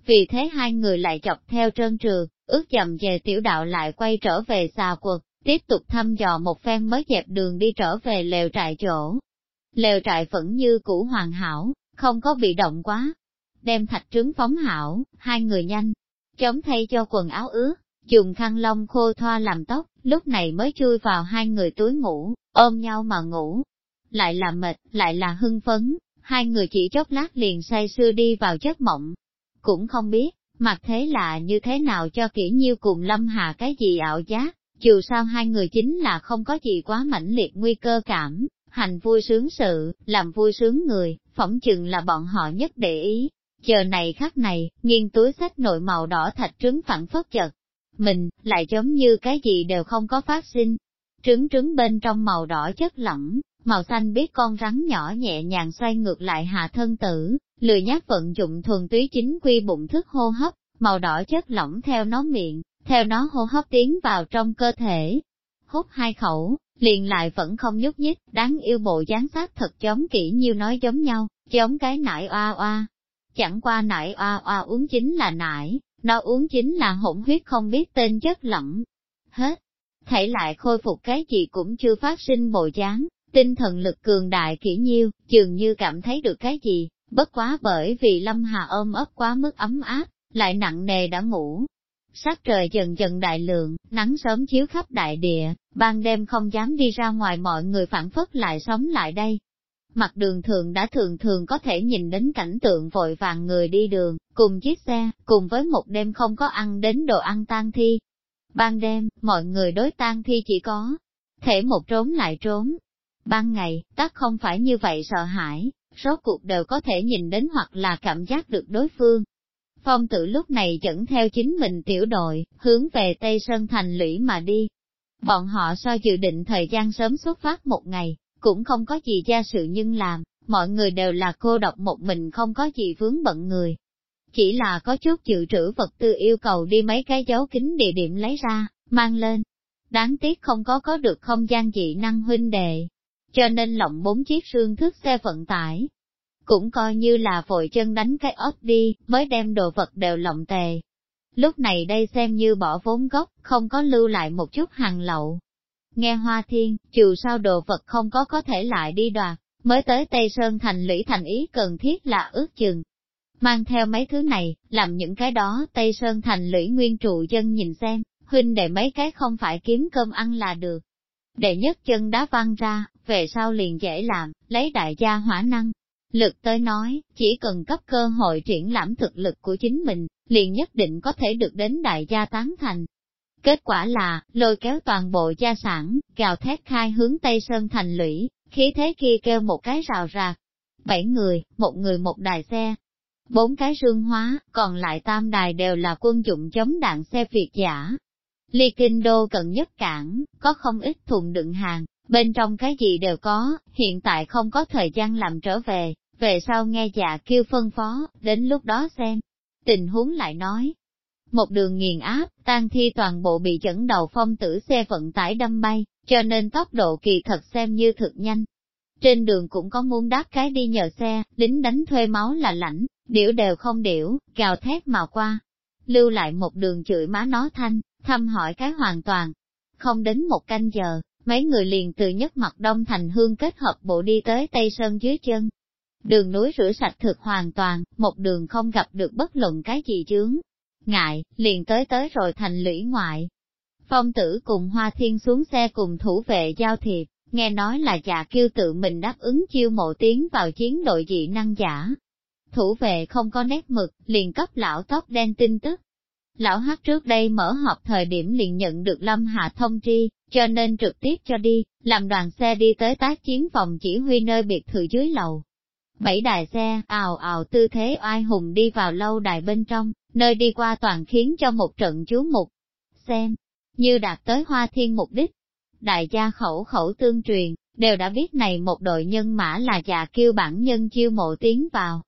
Vì thế hai người lại chọc theo trơn trượt, ước chậm về tiểu đạo lại quay trở về xà quật, tiếp tục thăm dò một phen mới dẹp đường đi trở về lều trại chỗ. Lều trại vẫn như cũ hoàn hảo, không có bị động quá. Đem thạch trứng phóng hảo, hai người nhanh, chống thay cho quần áo ướt, dùng khăn lông khô thoa làm tóc, lúc này mới chui vào hai người túi ngủ, ôm nhau mà ngủ. Lại là mệt, lại là hưng phấn, hai người chỉ chốc lát liền say sưa đi vào giấc mộng. Cũng không biết, mặt thế là như thế nào cho kỹ nhiêu cùng lâm hà cái gì ảo giác, dù sao hai người chính là không có gì quá mãnh liệt nguy cơ cảm, hành vui sướng sự, làm vui sướng người, phỏng chừng là bọn họ nhất để ý. Chờ này khắc này, nghiêng túi sách nội màu đỏ thạch trứng phẳng phất chật. Mình, lại giống như cái gì đều không có phát sinh. Trứng trứng bên trong màu đỏ chất lỏng, màu xanh biết con rắn nhỏ nhẹ nhàng xoay ngược lại hạ thân tử, lười nhát vận dụng thuần túy chính quy bụng thức hô hấp, màu đỏ chất lỏng theo nó miệng, theo nó hô hấp tiến vào trong cơ thể. Hút hai khẩu, liền lại vẫn không nhúc nhích, đáng yêu bộ dáng sát thật giống kỹ nhiêu nói giống nhau, giống cái nải oa oa. Chẳng qua nải oa oa uống chính là nải, nó uống chính là hỗn huyết không biết tên chất lỏng. Hết, thể lại khôi phục cái gì cũng chưa phát sinh bộ dáng, tinh thần lực cường đại kỹ nhiêu, dường như cảm thấy được cái gì, bất quá bởi vì Lâm Hà ôm ấp quá mức ấm áp, lại nặng nề đã ngủ, Sắc trời dần dần đại lượng, nắng sớm chiếu khắp đại địa, ban đêm không dám đi ra ngoài mọi người phản phất lại sống lại đây. Mặt đường thường đã thường thường có thể nhìn đến cảnh tượng vội vàng người đi đường, cùng chiếc xe, cùng với một đêm không có ăn đến đồ ăn tan thi. Ban đêm, mọi người đối tan thi chỉ có thể một trốn lại trốn. Ban ngày, tất không phải như vậy sợ hãi, rốt cuộc đều có thể nhìn đến hoặc là cảm giác được đối phương, Phong tử lúc này dẫn theo chính mình tiểu đội, hướng về Tây Sơn Thành lũy mà đi. Bọn họ so dự định thời gian sớm xuất phát một ngày, cũng không có gì gia sự nhưng làm, mọi người đều là cô độc một mình không có gì vướng bận người. Chỉ là có chút dự trữ vật tư yêu cầu đi mấy cái dấu kính địa điểm lấy ra, mang lên. Đáng tiếc không có có được không gian dị năng huynh đệ, cho nên lộng bốn chiếc xương thức xe vận tải, cũng coi như là vội chân đánh cái ốp đi, mới đem đồ vật đều lộng tề. Lúc này đây xem như bỏ vốn gốc, không có lưu lại một chút hàng lậu. Nghe Hoa Thiên, dù sao đồ vật không có có thể lại đi đoạt, mới tới Tây Sơn thành lũy thành ý cần thiết là ước chừng. Mang theo mấy thứ này, làm những cái đó Tây Sơn thành lũy nguyên trụ dân nhìn xem, huynh để mấy cái không phải kiếm cơm ăn là được. Đệ nhất chân đá văng ra, về sau liền dễ làm, lấy đại gia hỏa năng, Lực tới nói, chỉ cần cấp cơ hội triển lãm thực lực của chính mình, liền nhất định có thể được đến đại gia tán thành. Kết quả là, lôi kéo toàn bộ gia sản, gào thét khai hướng Tây Sơn thành lũy, khí thế kia kêu một cái rào rạc. Bảy người, một người một đài xe. Bốn cái rương hóa, còn lại tam đài đều là quân dụng chống đạn xe Việt giả. Ly Kinh Đô cần nhất cảng, có không ít thùng đựng hàng, bên trong cái gì đều có, hiện tại không có thời gian làm trở về, về sau nghe dạ kêu phân phó, đến lúc đó xem. Tình huống lại nói, một đường nghiền áp, tan thi toàn bộ bị dẫn đầu phong tử xe vận tải đâm bay, cho nên tốc độ kỳ thật xem như thực nhanh. trên đường cũng có muốn đáp cái đi nhờ xe, lính đánh thuê máu là lãnh, điểu đều không điểu, gào thét mà qua. Lưu lại một đường chửi má nó thanh, thăm hỏi cái hoàn toàn. Không đến một canh giờ, mấy người liền từ nhất mặt đông thành hương kết hợp bộ đi tới Tây Sơn dưới chân. Đường núi rửa sạch thực hoàn toàn, một đường không gặp được bất luận cái gì chướng. Ngại, liền tới tới rồi thành lũy ngoại. Phong tử cùng Hoa Thiên xuống xe cùng thủ vệ giao thiệp, nghe nói là dạ kêu tự mình đáp ứng chiêu mộ tiến vào chiến đội dị năng giả. Thủ vệ không có nét mực, liền cấp lão tóc đen tin tức. Lão hát trước đây mở họp thời điểm liền nhận được Lâm Hạ thông tri, cho nên trực tiếp cho đi, làm đoàn xe đi tới tác chiến phòng chỉ huy nơi biệt thự dưới lầu. Bảy đài xe, ào ào tư thế oai hùng đi vào lâu đài bên trong, nơi đi qua toàn khiến cho một trận chú mục. Xem, như đạt tới hoa thiên mục đích. Đại gia khẩu khẩu tương truyền, đều đã biết này một đội nhân mã là già kêu bản nhân chiêu mộ tiến vào.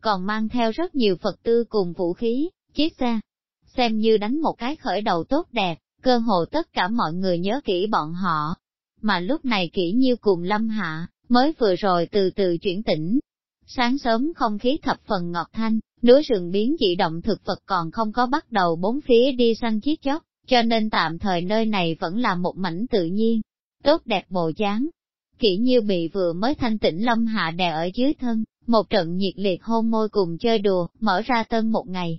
Còn mang theo rất nhiều Phật tư cùng vũ khí, chiếc xe. Xem như đánh một cái khởi đầu tốt đẹp, cơ hồ tất cả mọi người nhớ kỹ bọn họ. Mà lúc này kỹ nhiêu cùng lâm hạ, mới vừa rồi từ từ chuyển tỉnh. Sáng sớm không khí thập phần ngọt thanh, núi rừng biến dị động thực vật còn không có bắt đầu bốn phía đi săn chiếc chóc, cho nên tạm thời nơi này vẫn là một mảnh tự nhiên, tốt đẹp bộ dáng. Kỹ nhiêu bị vừa mới thanh tĩnh lâm hạ đè ở dưới thân, một trận nhiệt liệt hôn môi cùng chơi đùa, mở ra tân một ngày.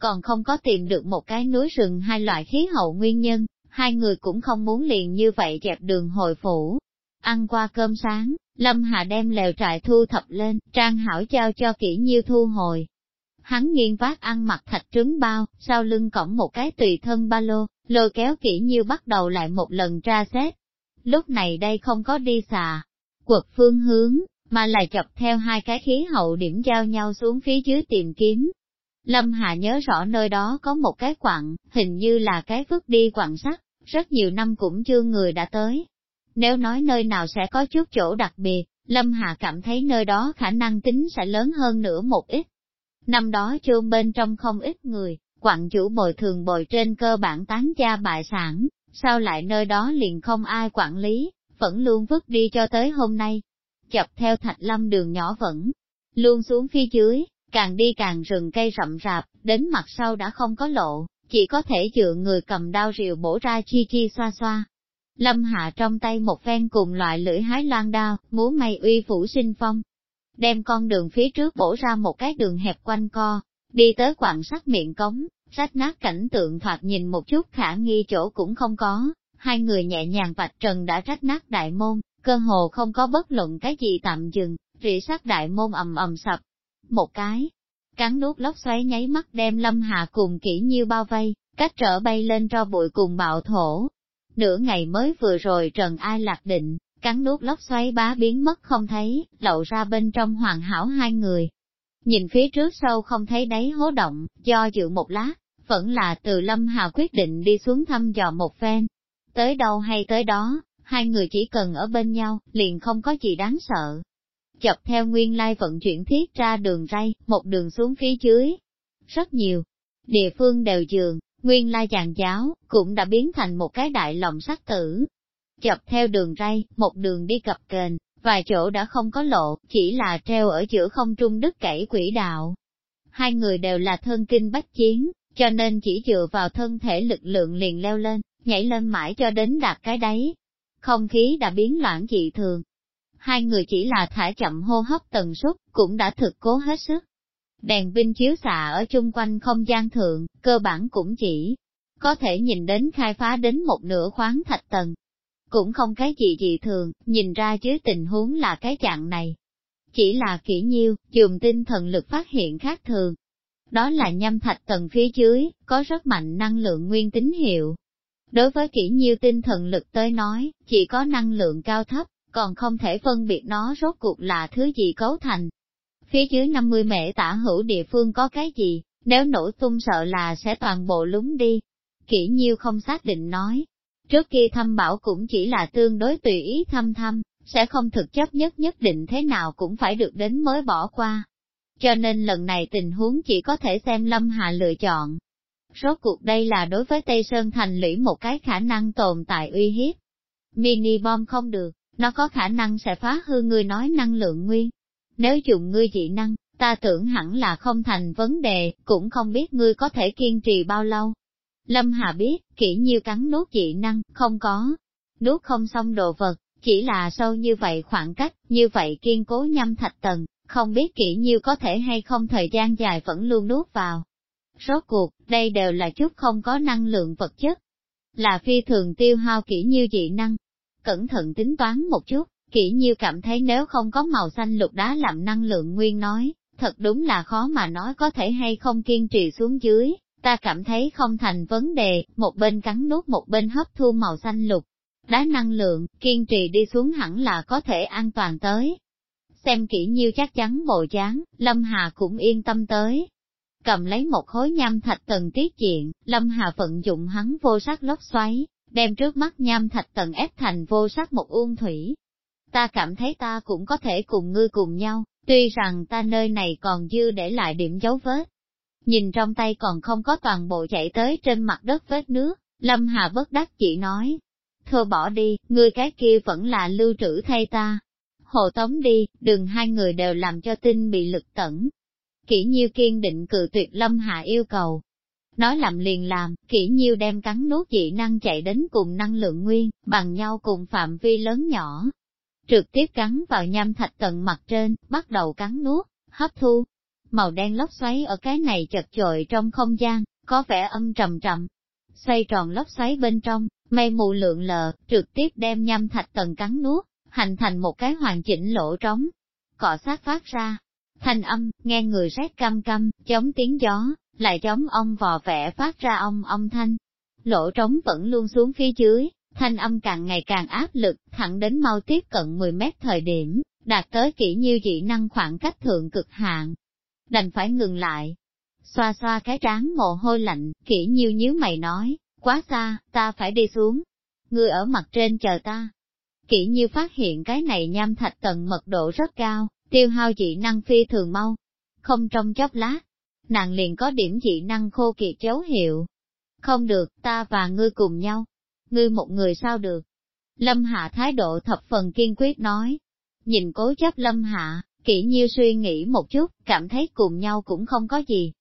Còn không có tìm được một cái núi rừng hai loại khí hậu nguyên nhân, hai người cũng không muốn liền như vậy dẹp đường hồi phủ. Ăn qua cơm sáng, Lâm Hà đem lều trại thu thập lên, trang hảo giao cho kỹ nhiêu thu hồi, Hắn nghiêng vác ăn mặc thạch trứng bao, sau lưng cổng một cái tùy thân ba lô, lôi kéo kỹ nhiêu bắt đầu lại một lần tra xét. Lúc này đây không có đi xà, quật phương hướng, mà lại chọc theo hai cái khí hậu điểm giao nhau xuống phía dưới tìm kiếm. Lâm Hà nhớ rõ nơi đó có một cái quặng, hình như là cái vứt đi quặng sắt, rất nhiều năm cũng chưa người đã tới. Nếu nói nơi nào sẽ có chút chỗ đặc biệt, Lâm Hà cảm thấy nơi đó khả năng tính sẽ lớn hơn nữa một ít. Năm đó chôn bên trong không ít người, quặng chủ bồi thường bồi trên cơ bản tán gia bại sản, sao lại nơi đó liền không ai quản lý, vẫn luôn vứt đi cho tới hôm nay. Chập theo thạch lâm đường nhỏ vẫn luôn xuống phía dưới, càng đi càng rừng cây rậm rạp, đến mặt sau đã không có lộ, chỉ có thể dựa người cầm đao rìu bổ ra chi chi xoa xoa. Lâm hạ trong tay một phen cùng loại lưỡi hái loan đao, múa may uy phủ sinh phong, đem con đường phía trước bổ ra một cái đường hẹp quanh co, đi tới quặng sắt miệng cống, rách nát cảnh tượng thoạt nhìn một chút khả nghi chỗ cũng không có, hai người nhẹ nhàng vạch trần đã rách nát đại môn, cơ hồ không có bất luận cái gì tạm dừng, rỉ sát đại môn ầm ầm sập. Một cái, cắn nuốt lốc xoáy nháy mắt đem lâm hạ cùng kỹ nhiêu bao vây, cách trở bay lên cho bụi cùng bạo thổ. Nửa ngày mới vừa rồi trần ai lạc định, cắn nuốt lốc xoáy bá biến mất không thấy, lậu ra bên trong hoàn hảo hai người. Nhìn phía trước sâu không thấy đáy hố động, do dự một lát, vẫn là từ Lâm Hà quyết định đi xuống thăm dò một phen. Tới đâu hay tới đó, hai người chỉ cần ở bên nhau, liền không có gì đáng sợ chập theo nguyên lai vận chuyển thiết ra đường ray, một đường xuống phía dưới. Rất nhiều, địa phương đều dường, nguyên lai chàng giáo, cũng đã biến thành một cái đại lòng sắc tử, chập theo đường ray, một đường đi cập kềnh, vài chỗ đã không có lộ, chỉ là treo ở giữa không trung đứt cẩy quỹ đạo. Hai người đều là thân kinh bách chiến, cho nên chỉ dựa vào thân thể lực lượng liền leo lên, nhảy lên mãi cho đến đạt cái đáy. Không khí đã biến loạn dị thường. Hai người chỉ là thả chậm hô hấp tần suất, cũng đã thực cố hết sức. Đèn pin chiếu xạ ở chung quanh không gian thượng, cơ bản cũng chỉ có thể nhìn đến khai phá đến một nửa khoáng thạch tầng, cũng không cái gì gì thường, nhìn ra chứ tình huống là cái dạng này. Chỉ là kỹ nhiêu, dùng tinh thần lực phát hiện khác thường. Đó là nhâm thạch tầng phía dưới, có rất mạnh năng lượng nguyên tín hiệu. Đối với kỹ nhiêu tinh thần lực tới nói, chỉ có năng lượng cao thấp, còn không thể phân biệt nó rốt cuộc là thứ gì cấu thành. Phía dưới 50 mễ tả hữu địa phương có cái gì, nếu nổ tung sợ là sẽ toàn bộ lúng đi. Kỹ nhiêu không xác định nói, Trước kia thăm bảo cũng chỉ là tương đối tùy ý thăm thăm, sẽ không thực chấp nhất nhất định thế nào cũng phải được đến mới bỏ qua. Cho nên lần này tình huống chỉ có thể xem Lâm Hạ lựa chọn. Rốt cuộc đây là đối với Tây Sơn Thành lũy một cái khả năng tồn tại uy hiếp. Mini bom không được, nó có khả năng sẽ phá hư ngươi nói năng lượng nguyên. Nếu dùng ngươi dị năng, ta tưởng hẳn là không thành vấn đề, cũng không biết ngươi có thể kiên trì bao lâu. Lâm Hà biết, kỹ nhiêu cắn nuốt dị năng, không có, nuốt không xong đồ vật, chỉ là sâu như vậy khoảng cách, như vậy kiên cố nhâm thạch tầng, không biết kỹ nhiêu có thể hay không thời gian dài vẫn luôn nuốt vào. Rốt cuộc, đây đều là chút không có năng lượng vật chất, là phi thường tiêu hao kỹ nhiêu dị năng. Cẩn thận tính toán một chút, kỹ nhiêu cảm thấy nếu không có màu xanh lục đá làm năng lượng nguyên nói, thật đúng là khó mà nói có thể hay không kiên trì xuống dưới, ta cảm thấy không thành vấn đề, một bên cắn nuốt một bên hấp thu màu xanh lục. Đá năng lượng, kiên trì đi xuống hẳn là có thể an toàn tới. Xem kỹ nhiêu chắc chắn bộ dáng, Lâm Hà cũng yên tâm tới. Cầm lấy một khối nham thạch tầng tiết diện, Lâm Hà vận dụng hắn vô sắc lốc xoáy, đem trước mắt nham thạch tận ép thành vô sắc một uông thủy. Ta cảm thấy ta cũng có thể cùng ngươi cùng nhau, tuy rằng ta nơi này còn dư để lại điểm dấu vết. Nhìn trong tay còn không có toàn bộ chạy tới trên mặt đất vết nước, Lâm Hà bất đắc chỉ nói. Thôi bỏ đi, ngươi cái kia vẫn là lưu trữ thay ta. Hồ tống đi, đừng hai người đều làm cho tinh bị lực tẩn. Kỷ nhiêu kiên định cự tuyệt Lâm Hà yêu cầu. Nói làm liền làm, kỹ nhiêu đem cắn nuốt dị năng chạy đến cùng năng lượng nguyên, bằng nhau cùng phạm vi lớn nhỏ, trực tiếp cắn vào nham thạch tận mặt trên, bắt đầu cắn nuốt, hấp thu. Màu đen lốc xoáy ở cái này chật chội trong không gian, có vẻ âm trầm trầm. Xoay tròn lốc xoáy bên trong, mây mù lượng lờ, trực tiếp đem nham thạch tận cắn nuốt, hành thành một cái hoàn chỉnh lỗ trống. Cọ sát phát ra, thanh âm, nghe người rét cam cam, chống tiếng gió, lại chống ông vò vẽ phát ra ông ông thanh. Lỗ trống vẫn luôn xuống phía dưới, thanh âm càng ngày càng áp lực, thẳng đến mau tiếp cận 10 mét thời điểm, đạt tới kỹ nhiêu dị năng khoảng cách thượng cực hạn. Đành phải ngừng lại. Xoa xoa cái trán mồ hôi lạnh, kỹ nhiêu nhíu mày nói, quá xa, ta phải đi xuống. Ngươi ở mặt trên chờ ta. Kỹ nhiêu phát hiện cái này nham thạch tầng mật độ rất cao, tiêu hao dị năng phi thường mau. Không trong chốc lát, nàng liền có điểm dị năng khô kiệt dấu hiệu. Không được, ta và ngươi cùng nhau, ngươi một người sao được. Lâm Hạ thái độ thập phần kiên quyết nói. Nhìn cố chấp Lâm Hạ, kỹ nhiêu suy nghĩ một chút, cảm thấy cùng nhau cũng không có gì.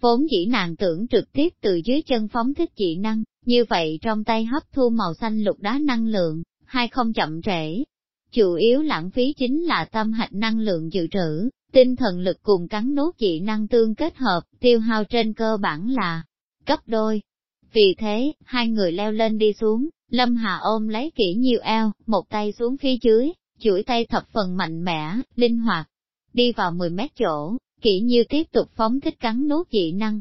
Vốn dĩ nàng tưởng trực tiếp từ dưới chân phóng thích dị năng, như vậy trong tay hấp thu màu xanh lục đá năng lượng, hay không chậm trễ. Chủ yếu lãng phí chính là tâm hạch năng lượng dự trữ, tinh thần lực cùng cắn nốt dị năng tương kết hợp, tiêu hao trên cơ bản là cấp đôi. Vì thế, hai người leo lên đi xuống, Lâm Hà ôm lấy kỹ nhiều eo, một tay xuống phía dưới, chuỗi tay thập phần mạnh mẽ, linh hoạt. Đi vào 10 mét chỗ, kỹ nhiêu tiếp tục phóng thích cắn nốt dị năng.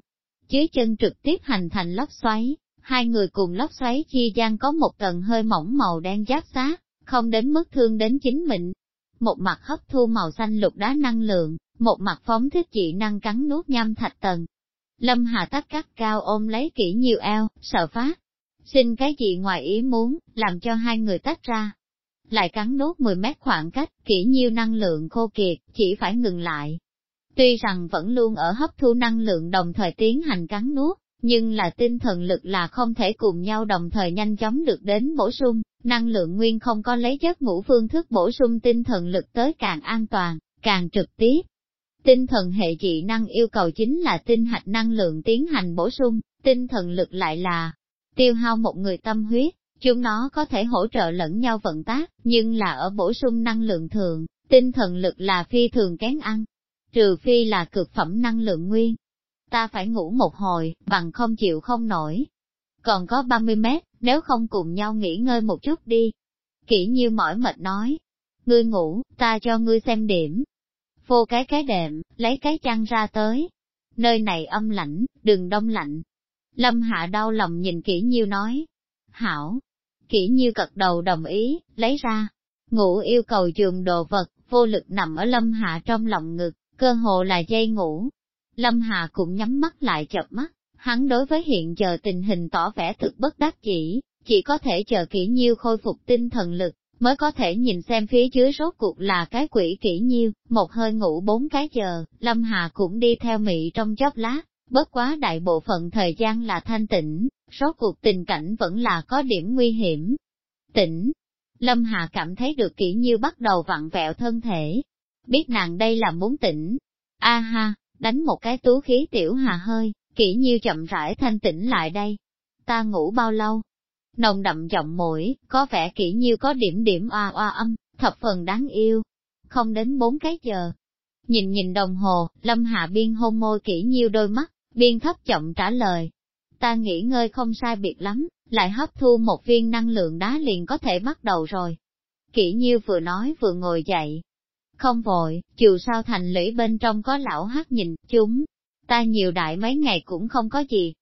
Dưới chân trực tiếp hành thành lốc xoáy, hai người cùng lốc xoáy chi gian có một tầng hơi mỏng màu đen giáp sát, không đến mức thương đến chính mình. Một mặt hấp thu màu xanh lục đá năng lượng, một mặt phóng thích dị năng cắn nuốt nham thạch tầng, Lâm Hà tắt cắt cao ôm lấy kỹ nhiều eo, sợ phát. Xin cái gì ngoài ý muốn, làm cho hai người tách ra. Lại cắn nốt 10 mét khoảng cách, kỹ nhiêu năng lượng khô kiệt, chỉ phải ngừng lại. Tuy rằng vẫn luôn ở hấp thu năng lượng đồng thời tiến hành cắn nuốt, nhưng là tinh thần lực là không thể cùng nhau đồng thời nhanh chóng được đến bổ sung, năng lượng nguyên không có lấy giấc ngủ phương thức bổ sung tinh thần lực tới càng an toàn, càng trực tiếp, Tinh thần hệ dị năng yêu cầu chính là tinh hạch năng lượng tiến hành bổ sung, tinh thần lực lại là tiêu hao một người tâm huyết, chúng nó có thể hỗ trợ lẫn nhau vận tác, nhưng là ở bổ sung năng lượng thường, tinh thần lực là phi thường kén ăn, trừ phi là cực phẩm năng lượng nguyên. Ta phải ngủ một hồi, bằng không chịu không nổi. Còn có 30 mét, nếu không cùng nhau nghỉ ngơi một chút đi. Kỷ nhiêu mỏi mệt nói, ngươi ngủ, ta cho ngươi xem điểm, vô cái cái đệm, lấy cái chăn ra tới. Nơi này âm lạnh, đừng đông lạnh. Lâm Hạ đau lòng nhìn kỹ nhiêu nói. Hảo. Kỹ nhiêu cật đầu đồng ý, lấy ra. Ngủ yêu cầu giường đồ vật, vô lực nằm ở Lâm Hạ trong lòng ngực, cơ hồ là dây ngủ. Lâm Hạ cũng nhắm mắt lại chập mắt, hắn đối với hiện giờ tình hình tỏ vẻ thực bất đắc chỉ, chỉ có thể chờ kỹ nhiêu khôi phục tinh thần lực, mới có thể nhìn xem phía dưới rốt cuộc là cái quỷ kỹ nhiêu, một hơi ngủ bốn cái giờ, Lâm Hà cũng đi theo mị trong chốc lát, bất quá đại bộ phận thời gian là thanh tĩnh, rốt cuộc tình cảnh vẫn là có điểm nguy hiểm. Tỉnh, Lâm hà cảm thấy được kỹ nhiêu bắt đầu vặn vẹo thân thể. Biết nàng đây là muốn tỉnh. A ha, đánh một cái tú khí tiểu hà hơi, kỹ nhiêu chậm rãi thanh tĩnh lại đây. Ta ngủ bao lâu? Nồng đậm giọng mũi, có vẻ kỹ nhiêu có điểm điểm oa oa âm, thập phần đáng yêu. Không đến bốn cái giờ. Nhìn nhìn đồng hồ, Lâm Hạ biên hôn môi kỹ nhiêu đôi mắt, biên thấp chậm trả lời. Ta nghỉ ngơi không sai biệt lắm, lại hấp thu một viên năng lượng đá liền có thể bắt đầu rồi. Kỷ nhiêu vừa nói vừa ngồi dậy. Không vội, dù sao thành lũy bên trong có lão hát nhìn, chúng, ta nhiều đại mấy ngày cũng không có gì.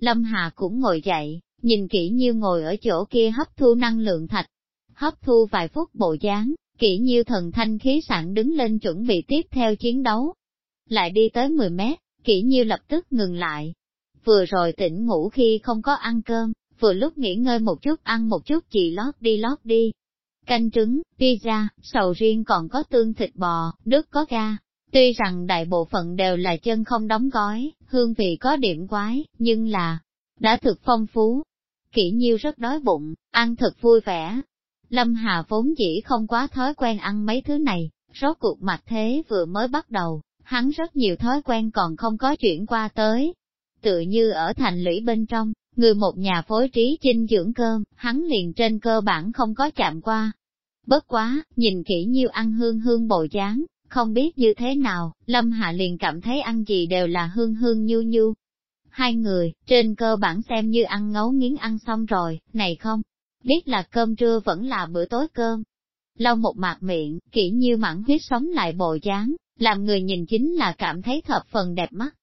Lâm Hà cũng ngồi dậy, nhìn kỹ nhiêu ngồi ở chỗ kia hấp thu năng lượng thạch. Hấp thu vài phút bộ dáng, kỹ nhiêu thần thanh khí sẵn đứng lên chuẩn bị tiếp theo chiến đấu. Lại đi tới 10 mét, kỹ nhiêu lập tức ngừng lại. Vừa rồi tỉnh ngủ khi không có ăn cơm, vừa lúc nghỉ ngơi một chút ăn một chút chị lót đi lót đi. Canh trứng, pizza, sầu riêng còn có tương thịt bò, nước có ga. Tuy rằng đại bộ phận đều là chân không đóng gói, hương vị có điểm quái, nhưng là, đã thực phong phú. Kỷ nhiêu rất đói bụng, ăn thật vui vẻ. Lâm Hà vốn dĩ không quá thói quen ăn mấy thứ này, rốt cuộc mặt thế vừa mới bắt đầu, hắn rất nhiều thói quen còn không có chuyển qua tới. Tự như ở thành lũy bên trong, Người một nhà phối trí dinh dưỡng cơm, hắn liền trên cơ bản không có chạm qua. Bất quá, nhìn kỹ nhiêu ăn hương hương bồi dáng, không biết như thế nào, Lâm Hạ liền cảm thấy ăn gì đều là hương hương nhu nhu. Hai người, trên cơ bản xem như ăn ngấu nghiến ăn xong rồi, này không, biết là cơm trưa vẫn là bữa tối cơm. Lau một mạc miệng, kỹ như mặn huyết sống lại bộ dáng, làm người nhìn chính là cảm thấy thập phần đẹp mắt.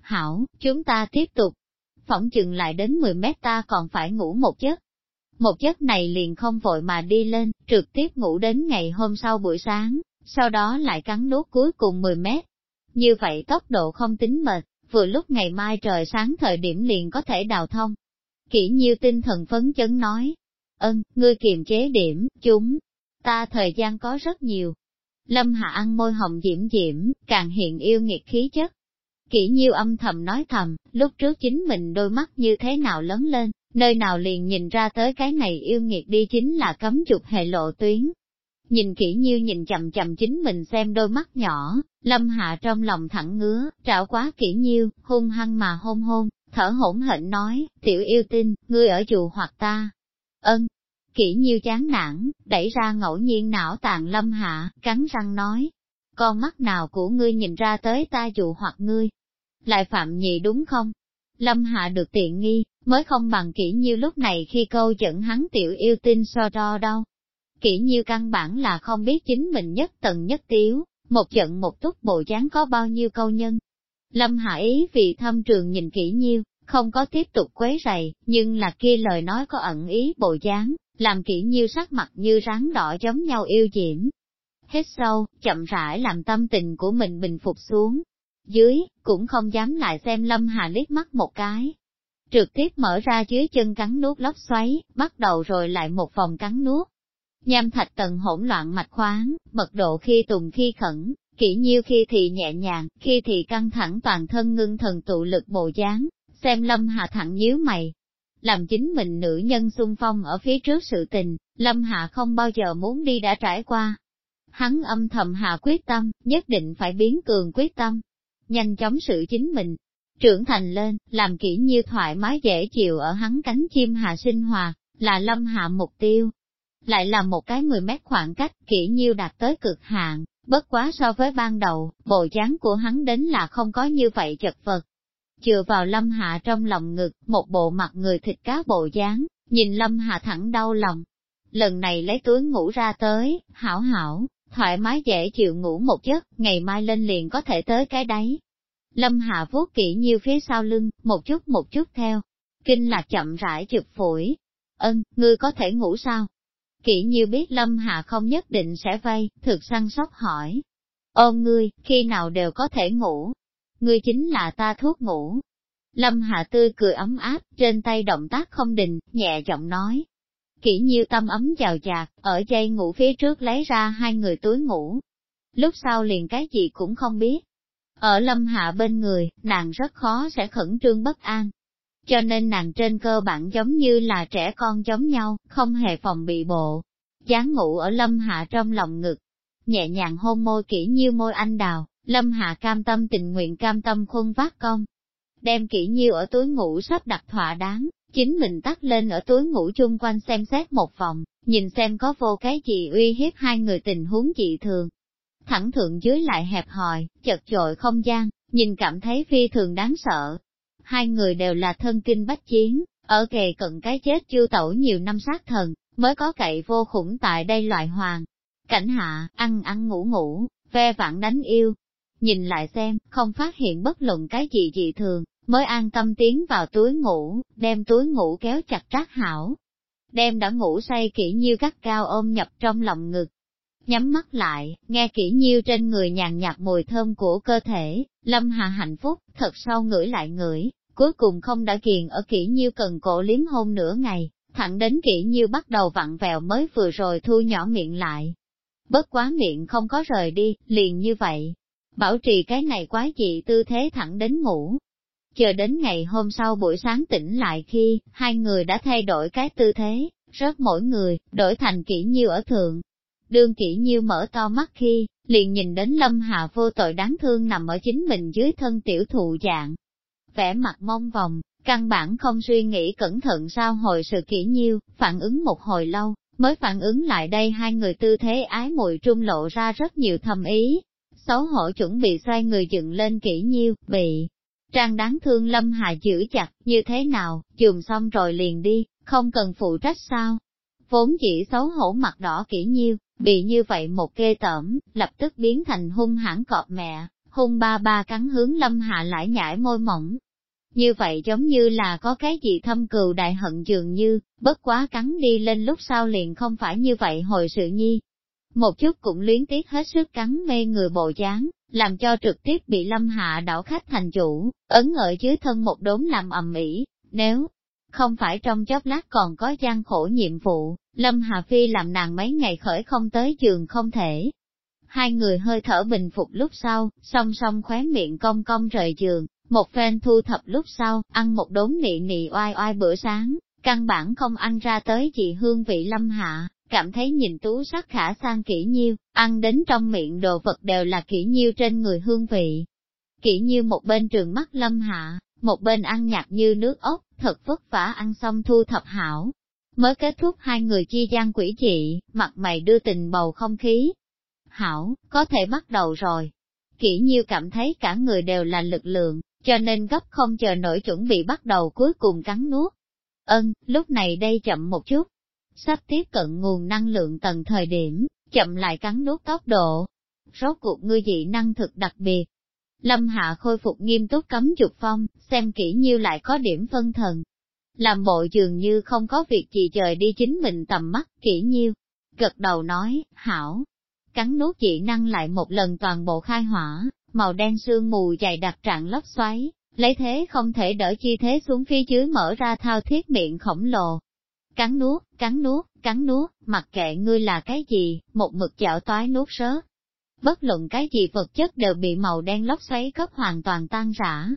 Hảo, chúng ta tiếp tục, phỏng chừng lại đến 10 mét ta còn phải ngủ một giấc. Một giấc này liền không vội mà đi lên, trực tiếp ngủ đến ngày hôm sau buổi sáng, sau đó lại cắn nuốt cuối cùng 10 mét. Như vậy tốc độ không tính mệt, vừa lúc ngày mai trời sáng thời điểm liền có thể đào thông. Kỷ nhiêu tinh thần phấn chấn nói, ân, ngươi kiềm chế điểm, chúng, ta thời gian có rất nhiều. Lâm Hạ ăn môi hồng diễm diễm, càng hiện yêu nghiệt khí chất, Kỷ nhiêu âm thầm nói thầm, lúc trước chính mình đôi mắt như thế nào lớn lên, nơi nào liền nhìn ra tới cái này yêu nghiệt đi chính là cấm chụp hệ lộ tuyến. Nhìn kỹ nhiêu nhìn chậm chậm chính mình xem đôi mắt nhỏ, lâm hạ trong lòng thẳng ngứa, trảo quá kỹ nhiêu, hung hăng mà hôn hôn, thở hổn hển nói, tiểu yêu tinh, ngươi ở chùa hoặc ta. Ân, kỹ nhiêu chán nản, đẩy ra ngẫu nhiên não tàn lâm hạ, cắn răng nói, con mắt nào của ngươi nhìn ra tới ta dụ hoặc ngươi, lại phạm nhị đúng không? Lâm Hạ được tiện nghi, mới không bằng kỹ như lúc này khi câu dẫn hắn tiểu yêu tinh so đo đâu. Kỹ như căn bản là không biết chính mình nhất tầng nhất tiếu, một trận một túc bộ dáng có bao nhiêu câu nhân. Lâm Hải ý vì thâm trường nhìn kỹ nhiêu, không có tiếp tục quấy rầy, nhưng là kia lời nói có ẩn ý bộ dáng, làm kỹ nhiêu sắc mặt như rắn đỏ giống nhau yêu diễm. Hết sâu, chậm rãi làm tâm tình của mình bình phục xuống, dưới, cũng không dám lại xem Lâm Hà liếc mắt một cái. Trực tiếp mở ra dưới chân cắn nuốt lóc xoáy, bắt đầu rồi lại một vòng cắn nuốt. Nham thạch tầng hỗn loạn mạch khoáng, mật độ khi tùng khi khẩn, kỹ nhiêu khi thì nhẹ nhàng, khi thì căng thẳng toàn thân ngưng thần tụ lực bộ dáng, xem Lâm hạ thẳng nhíu mày. Làm chính mình nữ nhân xung phong ở phía trước sự tình, Lâm Hạ không bao giờ muốn đi đã trải qua. Hắn âm thầm hạ quyết tâm, nhất định phải biến cường quyết tâm, nhanh chóng sự chính mình, trưởng thành lên, làm kỹ như thoải mái dễ chịu ở hắn cánh chim hạ sinh hoạt, là lâm hạ mục tiêu. Lại là một cái 10 mét khoảng cách kỹ nhiêu đạt tới cực hạn, bất quá so với ban đầu, bộ dáng của hắn đến là không có như vậy chật vật. Chừa vào lâm hạ trong lòng ngực, một bộ mặt người thịt cá bộ dáng, nhìn lâm hạ thẳng đau lòng. Lần này lấy túi ngủ ra tới, hảo hảo, thoải mái dễ chịu ngủ một giấc, ngày mai lên liền có thể tới cái đấy. Lâm Hạ vuốt kỹ nhiêu phía sau lưng, một chút một chút theo. Kinh lạc chậm rãi chụp phổi. Ân, ngươi có thể ngủ sao? Kỹ nhiêu biết Lâm Hạ không nhất định sẽ vay, thực săn sóc hỏi. Ôm ngươi, khi nào đều có thể ngủ. Ngươi chính là ta thuốc ngủ. Lâm Hạ tươi cười ấm áp, trên tay động tác không đình, nhẹ giọng nói. Kỷ nhiêu tâm ấm chào dạt, ở dây ngủ phía trước lấy ra hai người túi ngủ. Lúc sau liền cái gì cũng không biết. Ở lâm hạ bên người, nàng rất khó sẽ khẩn trương bất an. Cho nên nàng trên cơ bản giống như là trẻ con giống nhau, không hề phòng bị bộ. dán ngủ ở lâm hạ trong lòng ngực, nhẹ nhàng hôn môi kỹ như môi anh đào, lâm hạ cam tâm tình nguyện cam tâm khuôn vác công. Đem kỹ nhiêu ở túi ngủ sắp đặt thỏa đáng, chính mình tắt lên ở túi ngủ chung quanh xem xét một vòng, nhìn xem có vô cái gì uy hiếp hai người tình huống dị thường. Thẳng thượng dưới lại hẹp hòi, chật chội không gian, nhìn cảm thấy phi thường đáng sợ. Hai người đều là thân kinh bách chiến, ở kề cận cái chết chưa tẩu nhiều năm sát thần, mới có cậy vô khủng tại đây loại hoàng. Cảnh hạ, ăn ăn ngủ ngủ, ve vãn đánh yêu. Nhìn lại xem, không phát hiện bất luận cái gì dị thường, mới an tâm tiến vào túi ngủ, đem túi ngủ kéo chặt trác hảo. Đem đã ngủ say kỹ nhiêu gắt cao ôm nhập trong lòng ngực. Nhắm mắt lại, nghe kỹ nhiêu trên người nhàn nhạt mùi thơm của cơ thể, lâm hà hạnh phúc, thật sâu ngửi lại ngửi, cuối cùng không đã kiền ở kỹ nhiêu cần cổ liếm hôn nửa ngày, thẳng đến kỹ nhiêu bắt đầu vặn vẹo mới vừa rồi thu nhỏ miệng lại. Bất quá miệng không có rời đi, liền như vậy. Bảo trì cái này quá dị tư thế thẳng đến ngủ, Chờ đến ngày hôm sau buổi sáng tỉnh lại khi, hai người đã thay đổi cái tư thế, rớt mỗi người, đổi thành kỹ nhiêu ở thượng. Đương kỹ nhiêu mở to mắt khi, liền nhìn đến lâm hà vô tội đáng thương nằm ở chính mình dưới thân tiểu thụ dạng. Vẻ mặt mong vòng, căn bản không suy nghĩ cẩn thận sao hồi sự kỹ nhiêu, phản ứng một hồi lâu, mới phản ứng lại đây hai người tư thế ái mùi trung lộ ra rất nhiều thầm ý. Xấu hổ chuẩn bị xoay người dựng lên kỹ nhiêu, bị Trang đáng thương Lâm Hà giữ chặt, như thế nào, chùm xong rồi liền đi, không cần phụ trách sao. Vốn chỉ xấu hổ mặt đỏ kỹ nhiêu, bị như vậy một kê tởm, lập tức biến thành hung hãn cọp mẹ, hung ba ba cắn hướng Lâm hạ lại nhảy môi mỏng. Như vậy giống như là có cái gì thâm cừu đại hận dường như, bất quá cắn đi lên lúc sau liền không phải như vậy hồi sự nhi. Một chút cũng luyến tiếc hết sức cắn mê người bộ dáng, làm cho trực tiếp bị Lâm Hạ đảo khách thành chủ, ấn ở dưới thân một đốm làm ầm ĩ. nếu không phải trong chốc lát còn có gian khổ nhiệm vụ, Lâm Hà Phi làm nàng mấy ngày khởi không tới giường không thể. Hai người hơi thở bình phục lúc sau, song song khóe miệng cong cong rời giường, một phen thu thập lúc sau, ăn một đốn nị nị oai oai bữa sáng, căn bản không ăn ra tới chị hương vị Lâm Hạ, cảm thấy nhìn tú sắc khả sang kỹ nhiêu, ăn đến trong miệng đồ vật đều là kỹ nhiêu trên người hương vị. Kỹ nhiêu một bên trường mắt lâm hạ, một bên ăn nhạt như nước ốc, thật vất vả ăn xong thu thập hảo. Mới kết thúc hai người chi gian quỷ dị, mặt mày đưa tình bầu không khí. Hảo, có thể bắt đầu rồi. kỷ nhiêu cảm thấy cả người đều là lực lượng, cho nên gấp không chờ nổi chuẩn bị bắt đầu cuối cùng cắn nuốt. Ân, lúc này đây chậm một chút, sắp tiếp cận nguồn năng lượng tầng thời điểm, chậm lại cắn nuốt tốc độ. Rốt cuộc ngươi dị năng thực đặc biệt. Lâm Hạ khôi phục nghiêm túc cấm dục phong, xem kỹ nhiêu lại có điểm phân thần. Làm bộ dường như không có việc gì trời đi chính mình tầm mắt kỹ nhiêu. Gật đầu nói, hảo. Cắn nuốt dị năng lại một lần toàn bộ khai hỏa, màu đen sương mù dày đặc trạng lốc xoáy, lấy thế không thể đỡ chi thế xuống phía dưới mở ra thao thiết miệng khổng lồ, Cắn nuốt, cắn nuốt, cắn nuốt, mặc kệ ngươi là cái gì, một mực chảo toái nuốt sớ. Bất luận cái gì vật chất đều bị màu đen lốc xoáy cấp hoàn toàn tan rã.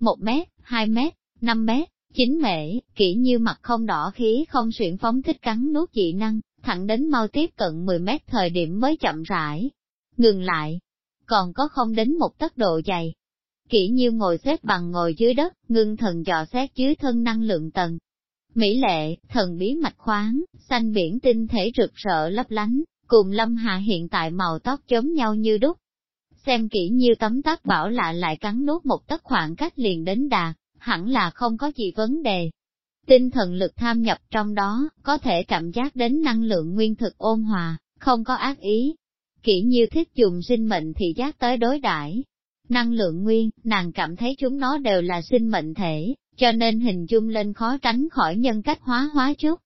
Một mét, hai mét, năm mét, chín mễ, kỹ như mặt không đỏ khí không xuyển phóng thích cắn nuốt dị năng, thẳng đến mau tiếp cận 10 mét thời điểm mới chậm rãi. Ngừng lại, còn có không đến một tốc độ dày. Kỹ nhiêu ngồi xếp bằng ngồi dưới đất, ngưng thần dò xét dưới thân năng lượng tầng, Mỹ lệ, thần bí mạch khoáng, xanh biển tinh thể rực rỡ lấp lánh, cùng Lâm hạ hiện tại màu tóc chống nhau như đúc. Xem kỹ như tấm tác bảo lạ lại cắn nốt một tấc khoảng cách liền đến đạt, hẳn là không có gì vấn đề. Tinh thần lực tham nhập trong đó, có thể cảm giác đến năng lượng nguyên thực ôn hòa, không có ác ý. Kỹ như thích dùng sinh mệnh thì giác tới đối đãi Năng lượng nguyên, nàng cảm thấy chúng nó đều là sinh mệnh thể, cho nên hình dung lên khó tránh khỏi nhân cách hóa hóa chút.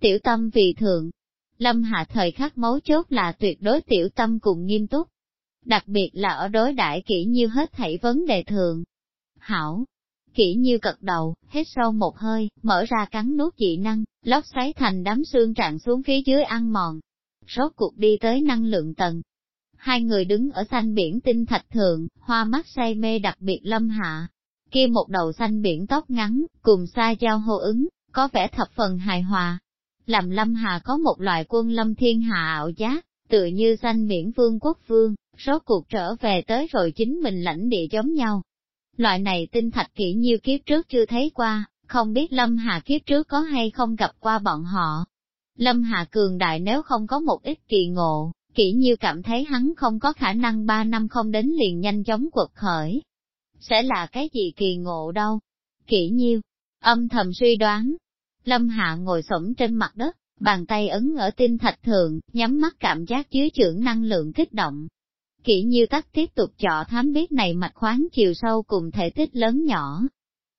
Tiểu tâm vì thượng, lâm hạ thời khắc mấu chốt là tuyệt đối tiểu tâm cùng nghiêm túc, đặc biệt là ở đối đại kỹ như hết thảy vấn đề thường. Hảo, kỹ như cật đầu, hết sâu một hơi, mở ra cắn nút dị năng, lóc xoáy thành đám xương trạng xuống phía dưới ăn mòn. Rốt cuộc đi tới năng lượng tầng. Hai người đứng ở xanh biển tinh thạch thượng, hoa mắt say mê đặc biệt lâm hạ, kia một đầu xanh biển tóc ngắn, cùng xa giao hô ứng, có vẻ thập phần hài hòa. làm Lâm Hà có một loại quân lâm thiên hạ ảo giác, tựa như xanh biển vương quốc vương, rốt cuộc trở về tới rồi chính mình lãnh địa giống nhau. Loại này tinh thạch kỹ nhiêu kiếp trước chưa thấy qua, không biết Lâm Hà kiếp trước có hay không gặp qua bọn họ. Lâm Hà cường đại nếu không có một ít kỳ ngộ, kỹ nhiêu cảm thấy hắn không có khả năng ba năm không đến liền nhanh chóng quật khởi. Sẽ là cái gì kỳ ngộ đâu? Kỹ nhiêu, âm thầm suy đoán. Lâm Hạ ngồi sổng trên mặt đất, bàn tay ấn ở tinh thạch thượng, nhắm mắt cảm giác dưới trưởng năng lượng kích động. Kỹ nhiêu tắc tiếp tục chọ thám biết này mạch khoáng chiều sâu cùng thể tích lớn nhỏ.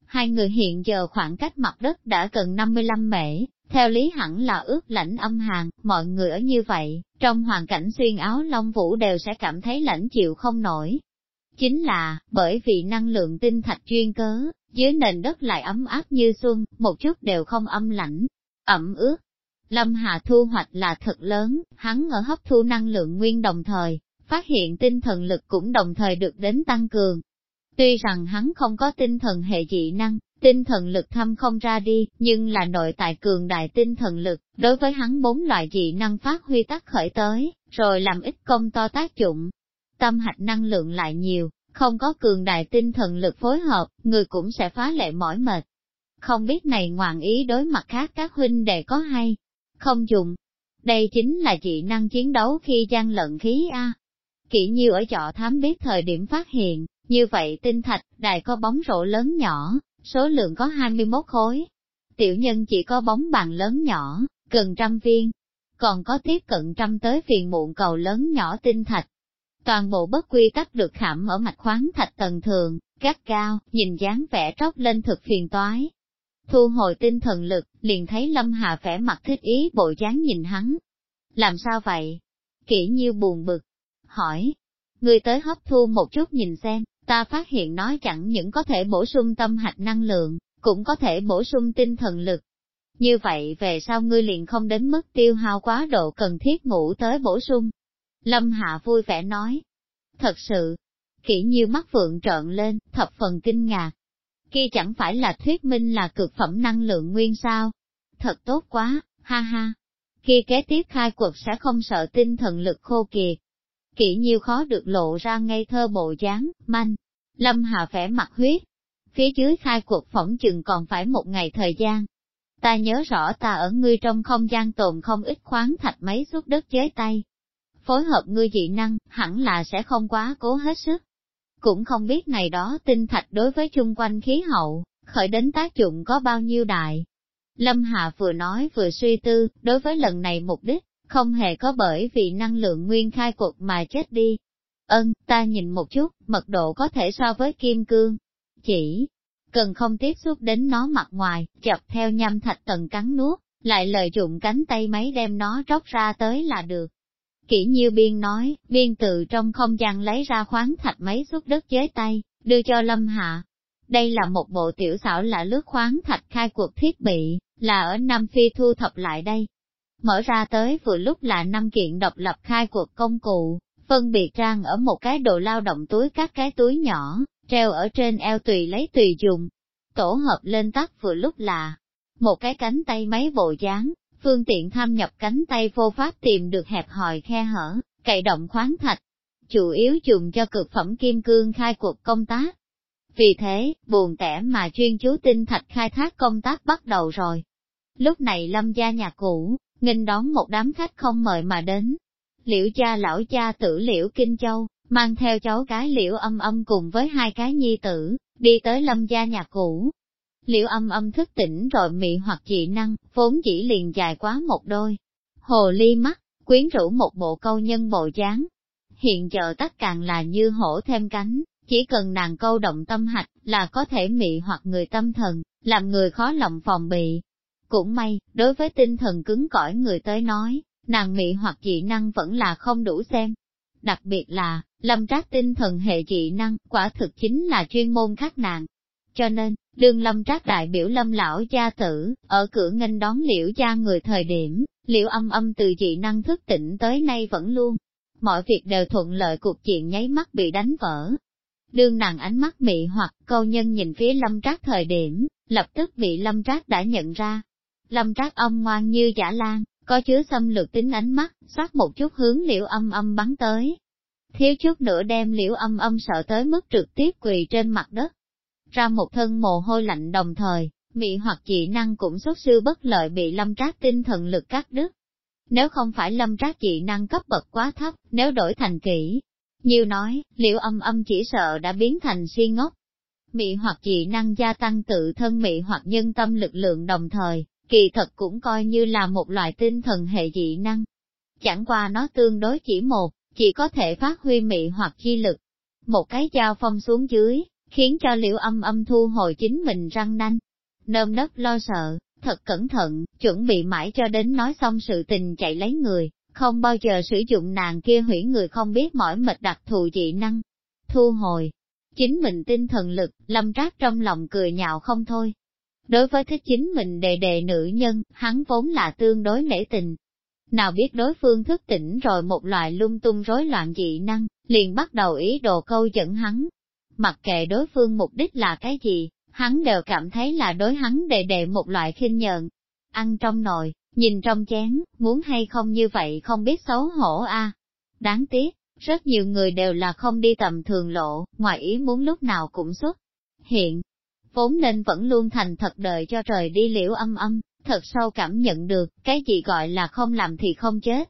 Hai người hiện giờ khoảng cách mặt đất đã gần 55 mễ, theo lý hẳn là ướt lạnh âm hàn, mọi người ở như vậy, trong hoàn cảnh xuyên áo long vũ đều sẽ cảm thấy lạnh chịu không nổi. Chính là, bởi vì năng lượng tinh thạch chuyên cớ, dưới nền đất lại ấm áp như xuân, một chút đều không âm lạnh, ẩm ướt. Lâm Hà thu hoạch là thật lớn, hắn ở hấp thu năng lượng nguyên đồng thời, phát hiện tinh thần lực cũng đồng thời được đến tăng cường. Tuy rằng hắn không có tinh thần hệ dị năng, tinh thần lực thâm không ra đi, nhưng là nội tại cường đại tinh thần lực, đối với hắn bốn loại dị năng phát huy tác khởi tới, rồi làm ít công to tác dụng. Tâm hạch năng lượng lại nhiều, không có cường đại tinh thần lực phối hợp, người cũng sẽ phá lệ mỏi mệt. Không biết này ngoạn ý đối mặt khác các huynh đệ có hay, không dùng. Đây chính là dị năng chiến đấu khi gian lận khí A. Kỹ như ở chợ thám biết thời điểm phát hiện, như vậy tinh thạch, đài có bóng rổ lớn nhỏ, số lượng có 21 khối. Tiểu nhân chỉ có bóng bàn lớn nhỏ, gần trăm viên, còn có tiếp cận trăm tới phiền muộn cầu lớn nhỏ tinh thạch. Toàn bộ bất quy tắc được khảm ở mạch khoáng thạch tầng thường, gắt cao, nhìn dáng vẻ tróc lên thực phiền toái. Thu hồi tinh thần lực, liền thấy Lâm Hà vẻ mặt thích ý bộ dáng nhìn hắn. Làm sao vậy? Kỹ nhiêu buồn bực. Hỏi. Người tới hấp thu một chút nhìn xem, ta phát hiện nói chẳng những có thể bổ sung tâm hạch năng lượng, cũng có thể bổ sung tinh thần lực. Như vậy về sau ngươi liền không đến mức tiêu hao quá độ cần thiết ngủ tới bổ sung. Lâm Hạ vui vẻ nói. Thật sự, kỹ như mắt phượng trợn lên, thập phần kinh ngạc. Kia chẳng phải là thuyết minh là cực phẩm năng lượng nguyên sao. Thật tốt quá, ha ha. Kia kế tiếp khai cuộc sẽ không sợ tinh thần lực khô kiệt, kỹ nhiêu khó được lộ ra ngây thơ bộ dáng, manh. Lâm Hà vẻ mặt huyết. Phía dưới khai cuộc phỏng chừng còn phải một ngày thời gian. Ta nhớ rõ ta ở ngươi trong không gian tồn không ít khoáng thạch mấy suốt đất chế tay. Phối hợp ngươi dị năng, hẳn là sẽ không quá cố hết sức. Cũng không biết này đó tinh thạch đối với chung quanh khí hậu, khởi đến tác dụng có bao nhiêu đại. Lâm Hà vừa nói vừa suy tư, đối với lần này mục đích, không hề có bởi vì năng lượng nguyên khai cuộc mà chết đi. Ân, ta nhìn một chút, mật độ có thể so với kim cương. Chỉ cần không tiếp xúc đến nó mặt ngoài, chọc theo nhâm thạch tầng cắn nuốt, lại lợi dụng cánh tay máy đem nó róc ra tới là được. Kỷ nhiêu biên nói, biên tự trong không gian lấy ra khoáng thạch máy xúc đất chế tay, đưa cho Lâm Hạ. Đây là một bộ tiểu xảo lạ lướt khoáng thạch khai cuộc thiết bị, là ở Nam Phi thu thập lại đây, Mở ra tới vừa lúc là năm kiện độc lập khai cuộc công cụ, phân biệt trang ở một cái đồ lao động túi các cái túi nhỏ, treo ở trên eo tùy lấy tùy dùng. Tổ hợp lên tắt vừa lúc là một cái cánh tay máy bộ dáng, phương tiện tham nhập cánh tay vô pháp tìm được hẹp hòi khe hở, cậy động khoáng thạch, chủ yếu dùng cho cực phẩm kim cương khai cuộc công tác. Vì thế, buồn tẻ mà chuyên chú tinh thạch khai thác công tác bắt đầu rồi. Lúc này lâm gia nhà cũ, nghênh đón một đám khách không mời mà đến. Liễu cha lão cha tử liễu Kinh Châu, mang theo cháu cái liễu âm âm cùng với hai cái nhi tử, đi tới lâm gia nhà cũ. Liễu âm âm thức tỉnh rồi mị hoặc dị năng, vốn chỉ liền dài quá một đôi. Hồ ly mắt, quyến rũ một bộ câu nhân bộ dáng. Hiện giờ tất càng là như hổ thêm cánh, chỉ cần nàng câu động tâm hạch là có thể mị hoặc người tâm thần, làm người khó lòng phòng bị, cũng may, đối với tinh thần cứng cỏi người tới nói, nàng mị hoặc dị năng vẫn là không đủ xem. Đặc biệt là, lâm trác tinh thần hệ dị năng, quả thực chính là chuyên môn khác nàng. Cho nên, đương lâm trác đại biểu lâm lão gia tử, ở cửa nghênh đón liễu gia người thời điểm, liễu âm âm từ dị năng thức tỉnh tới nay vẫn luôn. Mọi việc đều thuận lợi cuộc chuyện nháy mắt bị đánh vỡ. Đương nàng ánh mắt mị hoặc câu nhân nhìn phía lâm trác thời điểm, lập tức bị lâm trác đã nhận ra, Lâm trác âm ngoan như giả lan, có chứa xâm lược tính ánh mắt, xoát một chút hướng liễu âm âm bắn tới. Thiếu chút nữa đem liễu âm âm sợ tới mức trực tiếp quỳ trên mặt đất. Ra một thân mồ hôi lạnh đồng thời, mị hoặc dị năng cũng xuất sư bất lợi bị lâm trác tinh thần lực cắt đứt. Nếu không phải lâm trác dị năng cấp bậc quá thấp, nếu đổi thành kỹ, nhiều nói, liễu âm âm chỉ sợ đã biến thành si ngốc. Mị hoặc dị năng gia tăng tự thân mị hoặc nhân tâm lực lượng đồng thời, kỳ thật cũng coi như là một loại tinh thần hệ dị năng. Chẳng qua nó tương đối chỉ một, chỉ có thể phát huy mị hoặc chi lực. Một cái dao phong xuống dưới, khiến cho liễu âm âm thu hồi chính mình răng nanh. Nơm nớp lo sợ, thật cẩn thận, chuẩn bị mãi cho đến nói xong sự tình chạy lấy người, không bao giờ sử dụng nàng kia hủy người không biết mỏi mệt đặc thù dị năng. Thu hồi, chính mình tinh thần lực, lâm trác trong lòng cười nhạo không thôi. Đối với thích chính mình đề đề nữ nhân, hắn vốn là tương đối nể tình. Nào biết đối phương thức tỉnh rồi một loại lung tung rối loạn dị năng, liền bắt đầu ý đồ câu dẫn hắn. Mặc kệ đối phương mục đích là cái gì, hắn đều cảm thấy là đối hắn đề đề một loại khinh nhợn. Ăn trong nồi, nhìn trong chén, muốn hay không như vậy không biết xấu hổ a. Đáng tiếc, rất nhiều người đều là không đi tầm thường lộ, ngoài ý muốn lúc nào cũng xuất. Hiện, vốn nên vẫn luôn thành thật đợi cho trời đi liễu âm âm, thật sâu cảm nhận được, cái gì gọi là không làm thì không chết.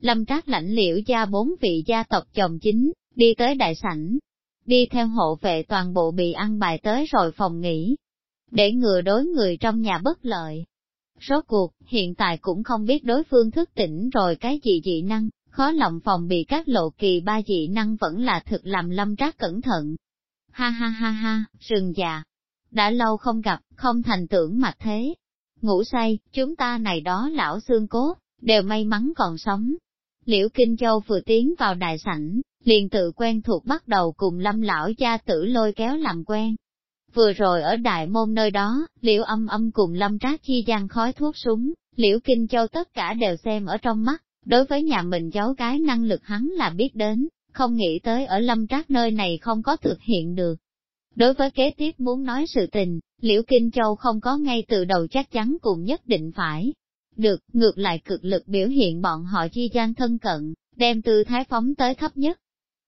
Lâm trác lãnh liễu gia bốn vị gia tộc chồng chính, đi tới đại sảnh, đi theo hộ vệ toàn bộ bị ăn bài tới rồi phòng nghỉ, để ngừa đối người trong nhà bất lợi. Rốt cuộc, hiện tại cũng không biết đối phương thức tỉnh rồi cái gì dị năng, khó lòng phòng bị các lộ kỳ ba dị năng vẫn là thực làm lâm trác cẩn thận. Ha ha ha ha, rừng già, đã lâu không gặp, không thành tưởng mặt thế. Ngủ say, chúng ta này đó lão xương cốt, đều may mắn còn sống. Liễu Kinh Châu vừa tiến vào đại sảnh, liền tự quen thuộc bắt đầu cùng lâm lão gia tử lôi kéo làm quen. Vừa rồi ở đại môn nơi đó, liễu âm âm cùng lâm trác chi gian khói thuốc súng, liễu Kinh Châu tất cả đều xem ở trong mắt, đối với nhà mình cháu gái năng lực hắn là biết đến, không nghĩ tới ở lâm trác nơi này không có thực hiện được. Đối với kế tiếp muốn nói sự tình, Liễu Kinh Châu không có ngay từ đầu chắc chắn cùng nhất định phải. Được, ngược lại cực lực biểu hiện bọn họ chi gian thân cận, đem tư thái phóng tới thấp nhất.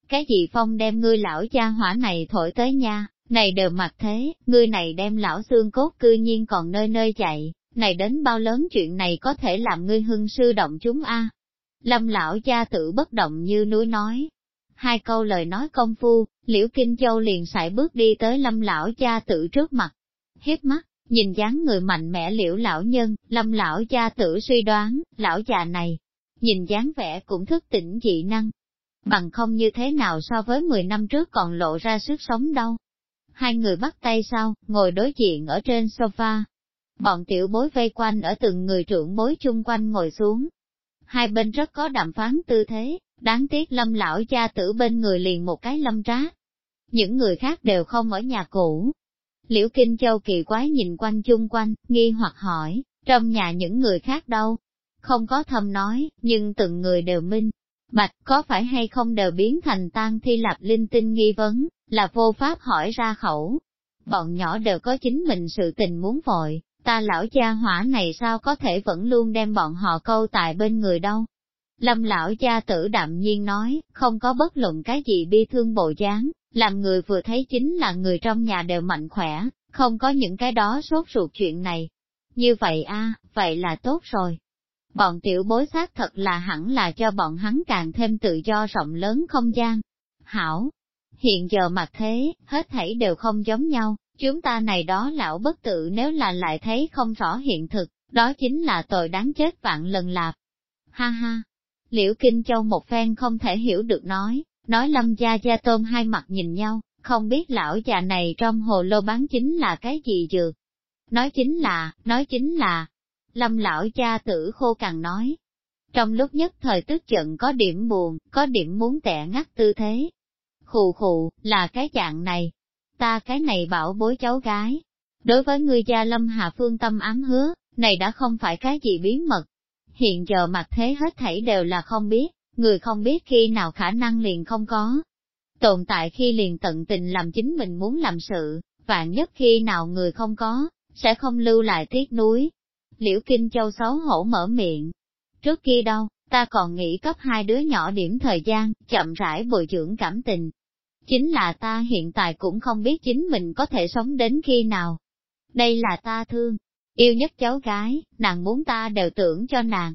Cái gì phong đem ngươi lão cha hỏa này thổi tới nha, này đều mặt thế, ngươi này đem lão xương cốt cư nhiên còn nơi nơi chạy, này đến bao lớn chuyện này có thể làm ngươi hưng sư động chúng a Lâm lão cha tự bất động như núi nói, Hai câu lời nói công phu, liễu Kinh Châu liền sải bước đi tới lâm lão cha tử trước mặt. Hiếp mắt, nhìn dáng người mạnh mẽ liễu lão nhân, lâm lão cha tử suy đoán, lão già này, nhìn dáng vẻ cũng thức tỉnh dị năng. Bằng không như thế nào so với 10 năm trước còn lộ ra sức sống đâu. Hai người bắt tay sau, ngồi đối diện ở trên sofa. Bọn tiểu bối vây quanh ở từng người trưởng bối chung quanh ngồi xuống. Hai bên rất có đàm phán tư thế, Đáng tiếc lâm lão cha tử bên người liền một cái lâm trá. Những người khác đều không ở nhà cũ. Liễu Kinh Châu kỳ quái nhìn quanh chung quanh, nghi hoặc hỏi, trong nhà những người khác đâu? Không có thầm nói, nhưng từng người đều minh. Bạch có phải hay không đều biến thành tan thi lạp linh tinh nghi vấn, là vô pháp hỏi ra khẩu. Bọn nhỏ đều có chính mình sự tình muốn vội, ta lão cha hỏa này sao có thể vẫn luôn đem bọn họ câu tại bên người đâu. Lâm lão gia tử đạm nhiên nói, không có bất luận cái gì bi thương bộ dáng, làm người vừa thấy chính là người trong nhà đều mạnh khỏe, không có những cái đó sốt ruột chuyện này. Như vậy a, vậy là tốt rồi. Bọn tiểu bối xác thật là hẳn là cho bọn hắn càng thêm tự do rộng lớn không gian. Hảo, hiện giờ mặt thế, hết thảy đều không giống nhau, chúng ta này đó lão bất tự nếu là lại thấy không rõ hiện thực, đó chính là tội đáng chết vạn lần lạp. Ha ha, Liễu Kinh Châu một phen không thể hiểu được nói, nói lâm gia gia tôm hai mặt nhìn nhau, không biết lão già này trong hồ lô bán chính là cái gì dược. Nói chính là, nói chính là, lâm lão cha tử khô càng nói. Trong lúc nhất thời tức giận có điểm buồn, có điểm muốn tẻ ngắt tư thế. Khù khù, là cái dạng này. Ta cái này bảo bối cháu gái. Đối với người gia lâm Hạ phương tâm ám hứa, này đã không phải cái gì bí mật, hiện giờ mặt thế hết thảy đều là không biết, người không biết khi nào khả năng liền không có. Tồn tại khi liền tận tình làm chính mình muốn làm sự, vạn nhất khi nào người không có, sẽ không lưu lại tiếc núi. Liễu Kinh Châu xấu hổ mở miệng. Trước kia đâu, ta còn nghĩ cấp hai đứa nhỏ điểm thời gian, chậm rãi bồi dưỡng cảm tình. Chính là ta hiện tại cũng không biết chính mình có thể sống đến khi nào. Đây là ta thương, yêu nhất cháu gái, nàng muốn ta đều tưởng cho nàng.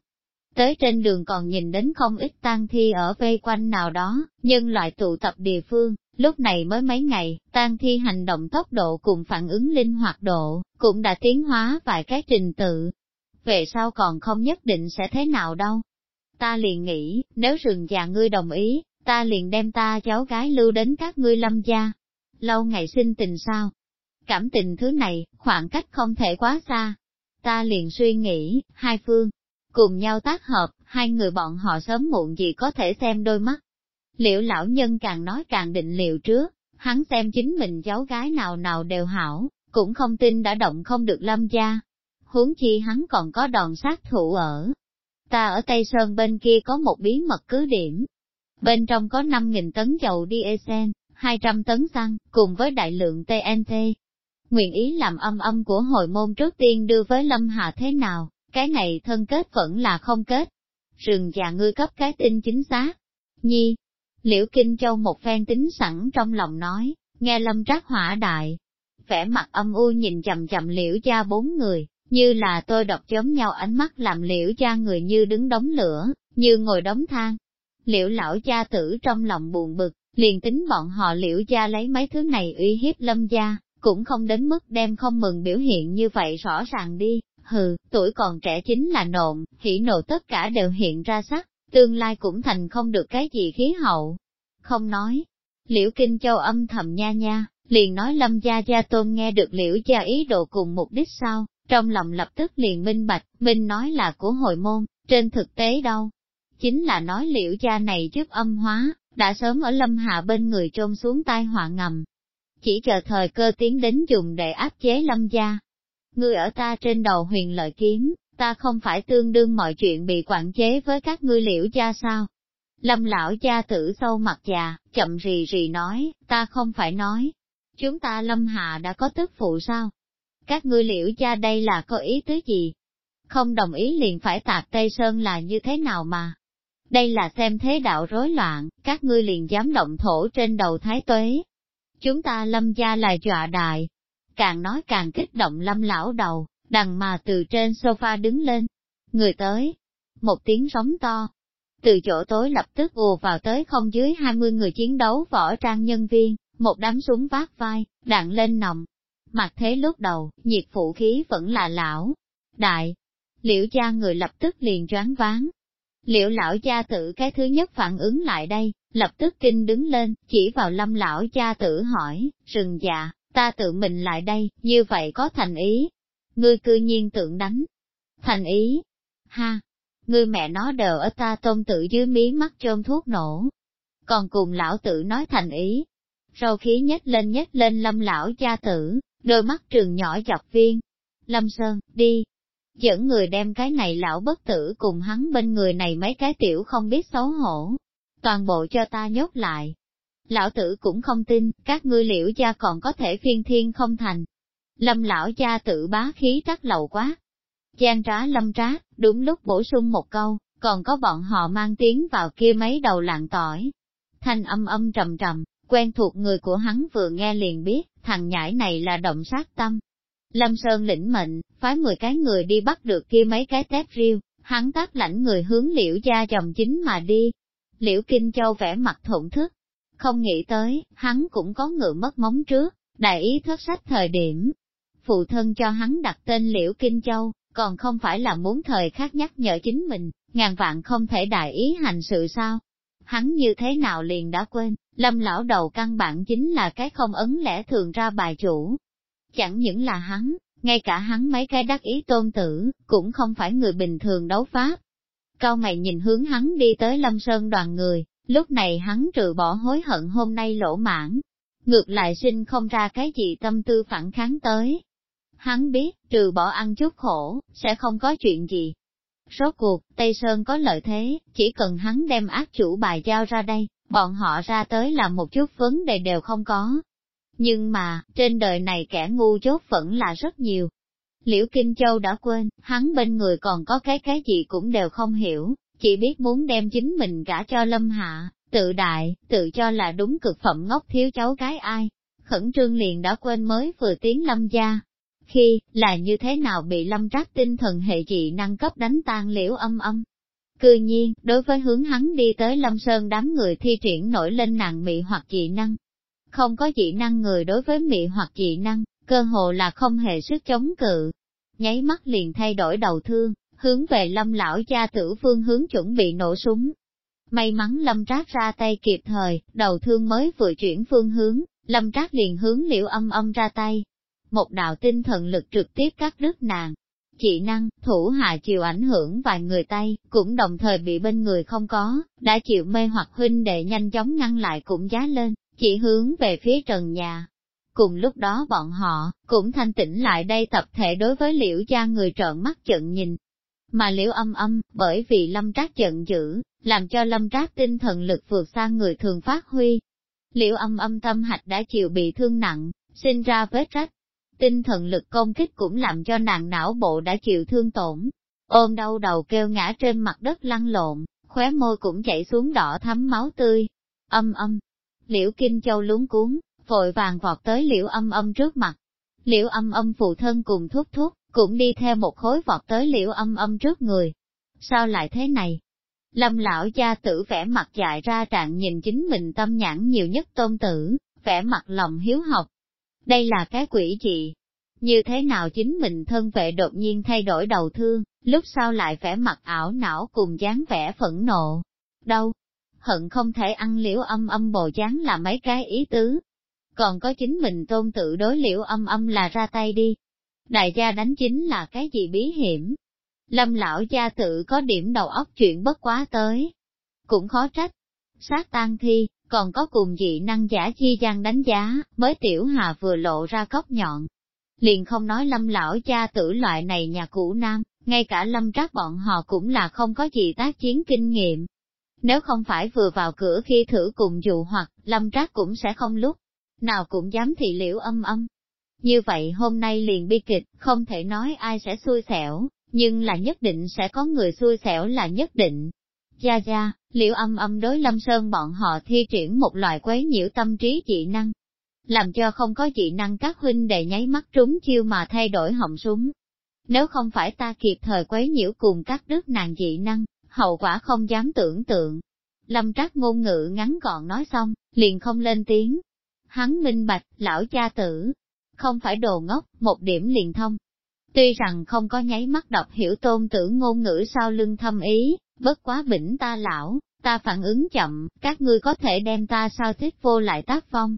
Tới trên đường còn nhìn đến không ít tang thi ở vây quanh nào đó, nhưng loại tụ tập địa phương, lúc này mới mấy ngày, tang thi hành động tốc độ cùng phản ứng linh hoạt độ, cũng đã tiến hóa vài cái trình tự. Về sau còn không nhất định sẽ thế nào đâu. Ta liền nghĩ, nếu rừng già ngươi đồng ý, ta liền đem ta cháu gái lưu đến các ngươi lâm gia. Lâu ngày sinh tình sao? Cảm tình thứ này, khoảng cách không thể quá xa. Ta liền suy nghĩ, hai phương, cùng nhau tác hợp, hai người bọn họ sớm muộn gì có thể xem đôi mắt. Liệu lão nhân càng nói càng định liệu trước, hắn xem chính mình cháu gái nào nào đều hảo, cũng không tin đã động không được lâm gia. Huống chi hắn còn có đòn sát thủ ở. Ta ở Tây Sơn bên kia có một bí mật cứ điểm. Bên trong có 5.000 tấn dầu diesel, 200 tấn xăng, cùng với đại lượng TNT. Nguyện ý làm âm âm của hồi môn trước tiên đưa với Lâm Hà thế nào? cái này thân kết vẫn là không kết. Rừng già ngươi cấp cái tin chính xác. Nhi, liễu kinh châu một phen tính sẵn trong lòng nói, nghe lâm trác hỏa đại. Vẻ mặt âm u nhìn chầm chầm liễu gia bốn người, như là tôi đọc chấm nhau ánh mắt làm liễu gia người như đứng đống lửa, như ngồi đống than. Liễu lão gia tử trong lòng buồn bực, liền tính bọn họ liễu gia lấy mấy thứ này uy hiếp lâm gia, cũng không đến mức đem không mừng biểu hiện như vậy rõ ràng đi hừ, tuổi còn trẻ chính là nộn, hỉ nộ tất cả đều hiện ra sắc, tương lai cũng thành không được cái gì khí hậu. Không nói, liễu kinh châu âm thầm nha nha, liền nói lâm gia gia tôn nghe được liễu gia ý đồ cùng mục đích sao, trong lòng lập tức liền minh bạch, minh nói là của hội môn, trên thực tế đâu. Chính là nói liễu gia này trước âm hóa, đã sớm ở lâm hạ bên người trôn xuống tai họa ngầm. Chỉ chờ thời cơ tiến đến dùng để áp chế lâm gia, ngươi ở ta trên đầu huyền lợi kiếm, ta không phải tương đương mọi chuyện bị quản chế với các ngươi liễu gia sao? Lâm lão gia tử sâu mặt già, chậm rì rì nói, ta không phải nói. Chúng ta lâm hạ đã có tức phụ sao? Các ngươi liễu gia đây là có ý tứ gì? Không đồng ý liền phải tạc Tây Sơn là như thế nào mà? Đây là xem thế đạo rối loạn, các ngươi liền dám động thổ trên đầu thái tuế. Chúng ta lâm gia là dọa đại, càng nói càng kích động lâm lão đầu, đằng mà từ trên sofa đứng lên. Người tới, một tiếng sóng to. Từ chỗ tối lập tức ùa vào tới không dưới 20 người chiến đấu võ trang nhân viên, một đám súng vác vai, đạn lên nòng. Mặt thế lúc đầu, nhiệt phụ khí vẫn là lão, đại. Liễu gia người lập tức liền choáng váng. Liễu lão gia tử cái thứ nhất phản ứng lại đây, lập tức kinh đứng lên, chỉ vào lâm lão gia tử hỏi, rừng dạ, ta tự mình lại đây, như vậy có thành ý. Ngươi cư nhiên tưởng đánh. Thành ý. Ha! Ngươi mẹ nó đều ở ta tôn tự dưới mí mắt chôm thuốc nổ. Còn cùng lão tử nói thành ý. Râu khí nhếch lên nhếch lên lâm lão cha tử, đôi mắt trường nhỏ dọc viên. Lâm Sơn, đi. Dẫn người đem cái này lão bất tử cùng hắn bên người này mấy cái tiểu không biết xấu hổ. Toàn bộ cho ta nhốt lại, Lão tử cũng không tin, các ngươi liễu gia còn có thể phiên thiên không thành. Lâm lão gia tự bá khí trắc lầu quá. Giang trá lâm trá, đúng lúc bổ sung một câu, còn có bọn họ mang tiếng vào kia mấy đầu lạng tỏi. Thanh âm âm trầm trầm, quen thuộc người của hắn vừa nghe liền biết, thằng nhãi này là động sát tâm. Lâm Sơn lĩnh mệnh, phái 10 cái người đi bắt được kia mấy cái tép riêu, hắn tác lãnh người hướng liễu gia chồng chính mà đi. Liễu Kinh Châu vẽ mặt thổn thức, không nghĩ tới, hắn cũng có ngựa mất móng trước, đại ý thất sách thời điểm. Phụ thân cho hắn đặt tên Liễu Kinh Châu, còn không phải là muốn thời khắc nhắc nhở chính mình, ngàn vạn không thể đại ý hành sự sao. Hắn như thế nào liền đã quên, lâm lão đầu căn bản chính là cái không ấn lẽ thường ra bài chủ. Chẳng những là hắn, ngay cả hắn mấy cái đắc ý tôn tử, cũng không phải người bình thường đấu pháp. Cao mày nhìn hướng hắn đi tới lâm sơn đoàn người, Lúc này hắn trừ bỏ hối hận hôm nay lỗ mãn, ngược lại sinh không ra cái gì tâm tư phản kháng tới. Hắn biết, trừ bỏ ăn chút khổ, sẽ không có chuyện gì. Rốt cuộc, Tây Sơn có lợi thế, chỉ cần hắn đem ác chủ bài giao ra đây, bọn họ ra tới là một chút vấn đề đều không có. Nhưng mà, trên đời này kẻ ngu chốt vẫn là rất nhiều. Liễu Kinh Châu đã quên, hắn bên người còn có cái cái gì cũng đều không hiểu, chỉ biết muốn đem chính mình gả cho Lâm Hạ, tự đại, tự cho là đúng cực phẩm ngốc thiếu cháu cái ai. Khẩn trương liền đã quên mới vừa tiến Lâm gia. Khi, là như thế nào bị Lâm trác tinh thần hệ dị năng cấp đánh tan liễu âm âm. Cư nhiên, đối với hướng hắn đi tới Lâm Sơn đám người thi triển nổi lên nàng mị hoặc dị năng. Không có dị năng người đối với mị hoặc dị năng, cơ hồ là không hề sức chống cự. Nháy mắt liền thay đổi đầu thương, hướng về lâm lão gia tử phương hướng chuẩn bị nổ súng. May mắn lâm trác ra tay kịp thời, đầu thương mới vừa chuyển phương hướng, lâm trác liền hướng liễu âm âm ra tay. Một đạo tinh thần lực trực tiếp cắt đứt nàng. Chị năng, thủ hạ chịu ảnh hưởng vài người tay, cũng đồng thời bị bên người không có, đã chịu mê hoặc huynh để nhanh chóng ngăn lại cũng giá lên, chỉ hướng về phía trần nhà. Cùng lúc đó bọn họ, cũng thanh tĩnh lại đây tập thể đối với liễu gia người trợn mắt trận nhìn, mà liễu âm âm, bởi vì lâm trác giận dữ, làm cho lâm trác tinh thần lực vượt xa người thường phát huy. Liễu âm âm tâm hạch đã chịu bị thương nặng, sinh ra vết rách. Tinh thần lực công kích cũng làm cho nàng não bộ đã chịu thương tổn. Ôm đau đầu kêu ngã trên mặt đất lăn lộn, khóe môi cũng chảy xuống đỏ thắm máu tươi. Âm âm. Liễu Kinh Châu lúng cuốn, vội vàng vọt tới liễu âm âm trước mặt. Liễu âm âm phụ thân cùng thúc thúc, cũng đi theo một khối vọt tới liễu âm âm trước người. Sao lại thế này? Lâm lão gia tử vẻ mặt dại ra trạng nhìn chính mình tâm nhãn nhiều nhất tôn tử, vẻ mặt lòng hiếu học. Đây là cái quỷ gì? Như thế nào chính mình thân vệ đột nhiên thay đổi đầu thương, lúc sau lại vẻ mặt ảo não cùng dáng vẻ phẫn nộ. Đâu? Hận không thể ăn liễu âm âm bồ chán là mấy cái ý tứ. Còn có chính mình tôn tự đối liễu âm âm là ra tay đi, Đại gia đánh chính là cái gì bí hiểm? Lâm lão gia tự có điểm đầu óc chuyện bất quá tới. Cũng khó trách. Sát tan thi, còn có cùng dị năng giả chi gian đánh giá, mới tiểu hà vừa lộ ra cốc nhọn. Liền không nói lâm lão gia tử loại này nhà cũ nam, ngay cả lâm trác bọn họ cũng là không có gì tác chiến kinh nghiệm. Nếu không phải vừa vào cửa khi thử cùng dụ hoặc, lâm trác cũng sẽ không lúc nào cũng dám thị liễu âm âm. Như vậy hôm nay liền bi kịch, không thể nói ai sẽ xui xẻo, nhưng là nhất định sẽ có người xui xẻo là nhất định. Gia Gia, liễu âm âm đối lâm sơn bọn họ thi triển một loại quấy nhiễu tâm trí dị năng, làm cho không có dị năng các huynh đệ nháy mắt trúng chiêu mà thay đổi họng súng. Nếu không phải ta kịp thời quấy nhiễu cùng các đứt nàng dị năng, hậu quả không dám tưởng tượng. Lâm trác ngôn ngữ ngắn gọn nói xong, liền không lên tiếng. Hắn minh bạch, lão cha tử, không phải đồ ngốc, một điểm liền thông. Tuy rằng không có nháy mắt đọc hiểu tôn tử ngôn ngữ sau lưng thâm ý, bất quá bỉnh ta lão, ta phản ứng chậm, các ngươi có thể đem ta sao thích vô lại tác phong.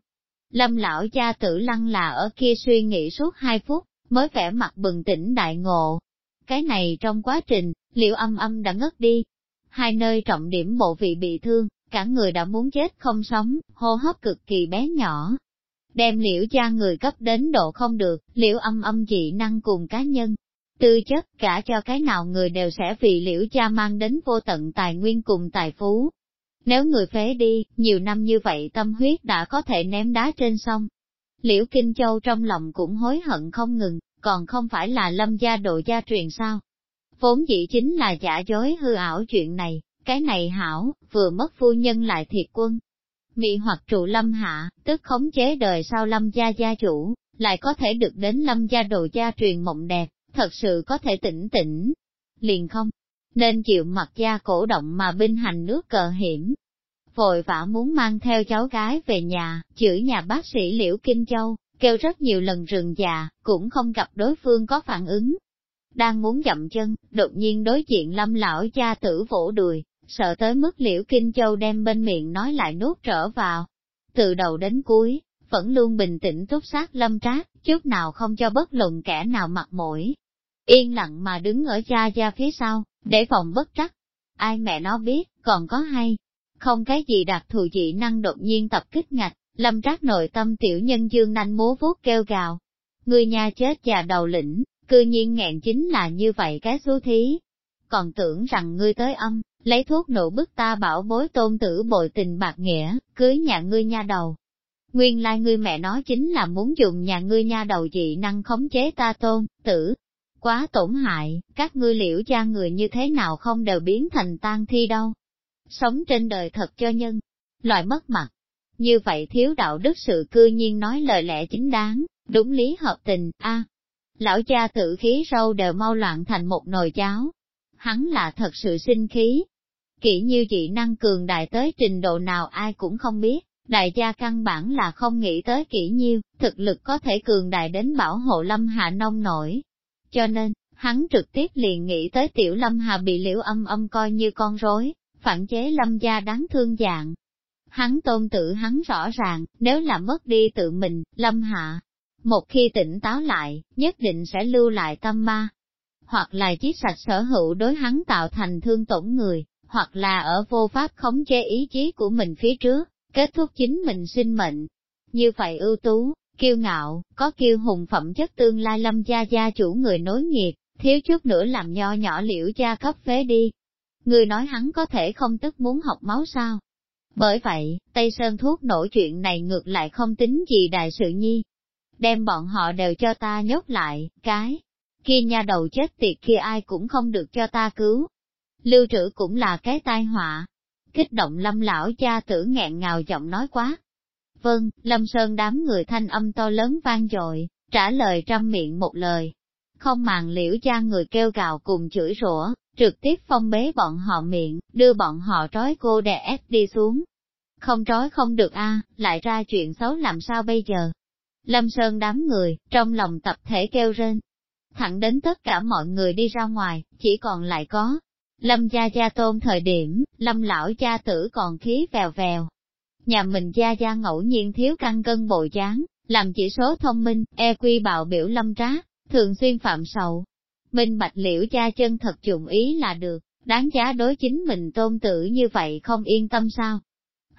Lâm lão cha tử lăng là ở kia suy nghĩ suốt hai phút, mới vẻ mặt bừng tỉnh đại ngộ. Cái này trong quá trình, liệu âm âm đã ngất đi. Hai nơi trọng điểm bộ vị bị thương, cả người đã muốn chết không sống, hô hấp cực kỳ bé nhỏ, đem liễu cha người cấp đến độ không được, liễu âm âm dị năng cùng cá nhân. Tư chất cả cho cái nào người đều sẽ vì liễu cha mang đến vô tận tài nguyên cùng tài phú. Nếu người phế đi, nhiều năm như vậy tâm huyết đã có thể ném đá trên sông. Liễu Kinh Châu trong lòng cũng hối hận không ngừng, còn không phải là lâm gia độ gia truyền sao. Vốn dĩ chính là giả dối hư ảo chuyện này, cái này hảo, vừa mất phu nhân lại thiệt quân, mị hoặc trụ lâm hạ, tức khống chế đời sau lâm gia gia chủ, lại có thể được đến lâm gia đồ gia truyền mộng đẹp, thật sự có thể tỉnh tỉnh. Liền không, nên chịu mặt gia cổ động mà binh hành nước cờ hiểm. Vội vã muốn mang theo cháu gái về nhà, chửi nhà bác sĩ Liễu Kinh Châu, kêu rất nhiều lần rừng già, cũng không gặp đối phương có phản ứng. Đang muốn dậm chân, đột nhiên đối diện lâm lão cha tử vỗ đùi, sợ tới mức liễu Kinh Châu đem bên miệng nói lại nuốt trở vào. Từ đầu đến cuối, vẫn luôn bình tĩnh túc sát lâm trác, chút nào không cho bất luận kẻ nào mặt mũi. Yên lặng mà đứng ở cha gia phía sau, để phòng bất trắc. Ai mẹ nó biết, còn có hay. Không cái gì đặc thù dị năng đột nhiên tập kích ngạch, lâm trác nội tâm tiểu nhân dương nanh múa vuốt kêu gào. Người nhà chết già đầu lĩnh, cư nhiên nghẹn chính là như vậy cái xú thí. Còn tưởng rằng ngươi tới âm, lấy thuốc nổ bức ta bảo bối tôn tử bội tình bạc nghĩa, cưới nhà ngươi nha đầu. Nguyên lai like ngươi mẹ nói chính là muốn dùng nhà ngươi nha đầu dị năng khống chế ta tôn, tử. Quá tổn hại, các ngươi liễu cha người như thế nào không đều biến thành tan thi đâu. Sống trên đời thật cho nhân, loại mất mặt. Như vậy thiếu đạo đức sự cư nhiên nói lời lẽ chính đáng, đúng lý hợp tình, a Lão cha tự khí sâu đều mau loạn thành một nồi cháo. Hắn là thật sự sinh khí. Kỹ như dị năng cường đại tới trình độ nào ai cũng không biết, đại gia căn bản là không nghĩ tới kỹ nhiêu, thực lực có thể cường đại đến bảo hộ lâm hạ nông nổi. Cho nên, hắn trực tiếp liền nghĩ tới tiểu lâm hà bị liễu âm âm coi như con rối, phản chế lâm gia đáng thương dạng. Hắn tôn tự hắn rõ ràng, nếu là mất đi tự mình, lâm hạ, một khi tỉnh táo lại, nhất định sẽ lưu lại tâm ma. Hoặc là chiếc sạch sở hữu đối hắn tạo thành thương tổn người, hoặc là ở vô pháp khống chế ý chí của mình phía trước, kết thúc chính mình sinh mệnh. Như vậy ưu tú, kiêu ngạo, có kiêu hùng phẩm chất tương lai lâm gia gia chủ người nối nghiệp, thiếu chút nữa làm nho nhỏ liễu gia cấp phế đi. Người nói hắn có thể không tức muốn học máu sao? Bởi vậy, Tây Sơn thuốc nổi chuyện này ngược lại không tính gì đại sự nhi. Đem bọn họ đều cho ta nhốt lại, cái. Kia nha đầu chết tiệt kia ai cũng không được cho ta cứu. Lưu trữ cũng là cái tai họa. Kích động lâm lão cha tử nghẹn ngào giọng nói quá, Vâng, Lâm Sơn đám người thanh âm to lớn vang dội, trả lời trăm miệng một lời. Không màng liễu cha người kêu gào cùng chửi rủa, trực tiếp phong bế bọn họ miệng, đưa bọn họ trói cô đè ép đi xuống. Không trói không được a, lại ra chuyện xấu làm sao bây giờ? Lâm Sơn đám người, trong lòng tập thể kêu rên. Thẳng đến tất cả mọi người đi ra ngoài, chỉ còn lại có. Lâm gia gia tôn thời điểm, lâm lão cha tử còn khí vèo vèo, nhà mình gia gia ngẫu nhiên thiếu căn cân bồi dáng, làm chỉ số thông minh, e quy bạo biểu lâm trá, thường xuyên phạm sầu. Minh bạch liễu cha chân thật dụng ý là được, đáng giá đối chính mình tôn tử như vậy không yên tâm sao.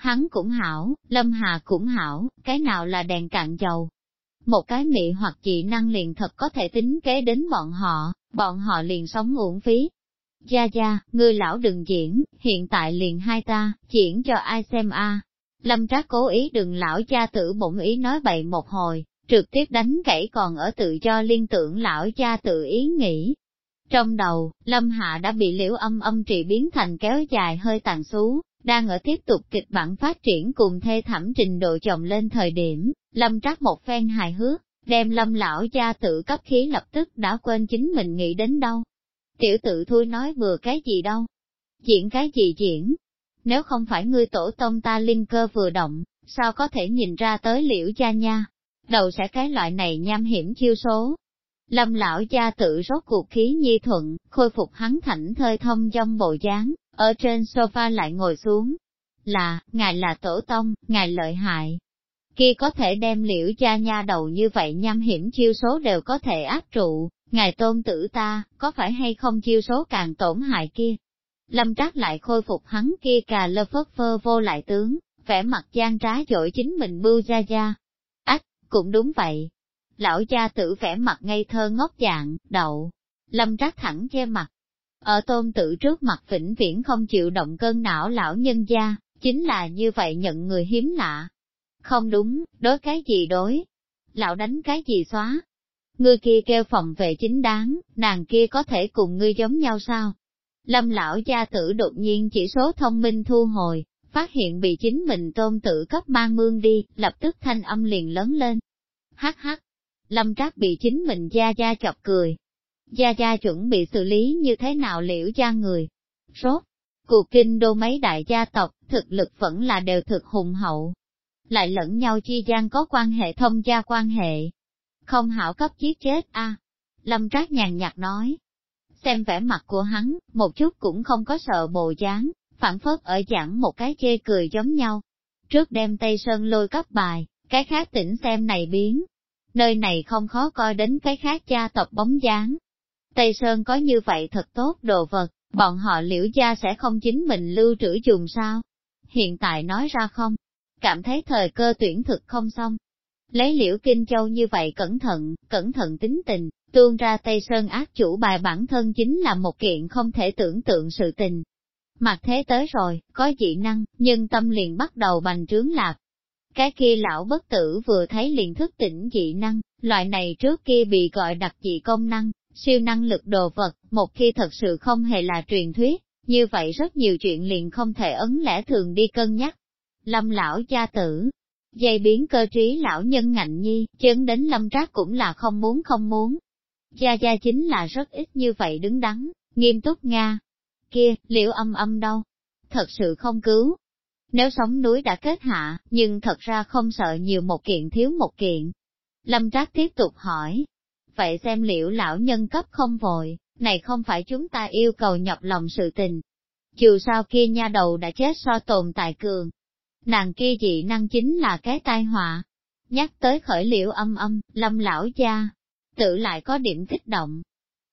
Hắn cũng hảo, lâm hà cũng hảo, cái nào là đèn cạn dầu. Một cái mị hoặc chị năng liền thật có thể tính kế đến bọn họ, bọn họ liền sống uổng phí. Gia gia, ngươi lão đừng diễn, hiện tại liền hai ta, diễn cho ai xem a Lâm Trác cố ý đừng lão cha tử bổn ý nói bậy một hồi, trực tiếp đánh gãy còn ở tự cho liên tưởng lão cha tự ý nghĩ. Trong đầu, Lâm Hạ đã bị liễu âm âm trị biến thành kéo dài hơi tàn xú, đang ở tiếp tục kịch bản phát triển cùng thê thảm trình độ chồng lên thời điểm, Lâm Trác một phen hài hước, đem Lâm lão cha tự cấp khí lập tức đã quên chính mình nghĩ đến đâu. Tiểu tự thui nói vừa cái gì đâu, diễn cái gì diễn, nếu không phải ngươi tổ tông ta linh cơ vừa động, sao có thể nhìn ra tới liễu cha nha, đầu sẽ cái loại này nham hiểm chiêu số. Lâm lão cha tự rốt cuộc khí nhi thuận, khôi phục hắn thảnh thơi thông trong bộ dáng, ở trên sofa lại ngồi xuống. Là, ngài là tổ tông, ngài lợi hại. Kia có thể đem liễu cha nha đầu như vậy nhăm hiểm chiêu số đều có thể áp trụ, ngài tôn tử ta, có phải hay không chiêu số càng tổn hại kia, Lâm Trác lại khôi phục hắn kia cà lơ phất phơ vô lại tướng, vẻ mặt gian trá dội chính mình bưu ra ra. Ách, cũng đúng vậy. Lão cha tử vẻ mặt ngây thơ ngốc dạng, đậu. Lâm Trác thẳng che mặt. Ở tôn tử trước mặt vĩnh viễn không chịu động cơn não lão nhân gia, chính là như vậy nhận người hiếm lạ. Không đúng, đối cái gì đối? Lão đánh cái gì xóa? Ngươi kia kêu phòng vệ chính đáng, nàng kia có thể cùng ngươi giống nhau sao? Lâm lão gia tử đột nhiên chỉ số thông minh thu hồi, phát hiện bị chính mình tôn tử cấp mang mương đi, lập tức thanh âm liền lớn lên. Hắc hắc, lâm trác bị chính mình gia gia chọc cười. Gia gia chuẩn bị xử lý như thế nào liễu gia người. Rốt, cuộc kinh đô mấy đại gia tộc, thực lực vẫn là đều thực hùng hậu. Lại lẫn nhau chi gian có quan hệ thông gia quan hệ. Không hảo cấp giết chết a Lâm Trác nhàn nhạt nói, xem vẻ mặt của hắn, một chút cũng không có sợ bồ dáng, phản phất ở giảng một cái chê cười giống nhau. Trước đem Tây Sơn lôi cấp bài, cái khác tỉnh xem này biến. Nơi này không khó coi đến cái khác gia tộc bóng dáng. Tây Sơn có như vậy thật tốt đồ vật, bọn họ liễu gia sẽ không chính mình lưu trữ dùng sao. Hiện tại nói ra không, cảm thấy thời cơ tuyển thực không xong. Lấy liễu Kinh Châu như vậy cẩn thận, cẩn thận tính tình, Tuôn ra Tây Sơn ác chủ bài bản thân chính là một kiện không thể tưởng tượng sự tình. Mặt thế tới rồi, có dị năng, nhưng tâm liền bắt đầu bành trướng lạc. Cái kia lão bất tử vừa thấy liền thức tỉnh dị năng, loại này trước kia bị gọi đặc dị công năng, Siêu năng lực đồ vật, một khi thật sự không hề là truyền thuyết, như vậy rất nhiều chuyện liền không thể ấn lẽ thường đi cân nhắc. Lâm lão gia tử, dây biến cơ trí lão nhân ngạnh nhi, chấn đến lâm trác cũng là không muốn không muốn. Gia gia chính là rất ít như vậy đứng đắn, nghiêm túc Nga. Kia, liệu âm âm đâu? Thật sự không cứu. Nếu sống núi đã kết hạ, nhưng thật ra không sợ nhiều một kiện thiếu một kiện. Lâm Trác tiếp tục hỏi. Vậy xem liệu lão nhân cấp không vội, này không phải chúng ta yêu cầu nhọc lòng sự tình. Dù sao kia nha đầu đã chết so tồn tại cường. Nàng kia dị năng chính là cái tai họa. Nhắc tới khởi liệu âm âm, lâm lão gia, tự lại có điểm kích động.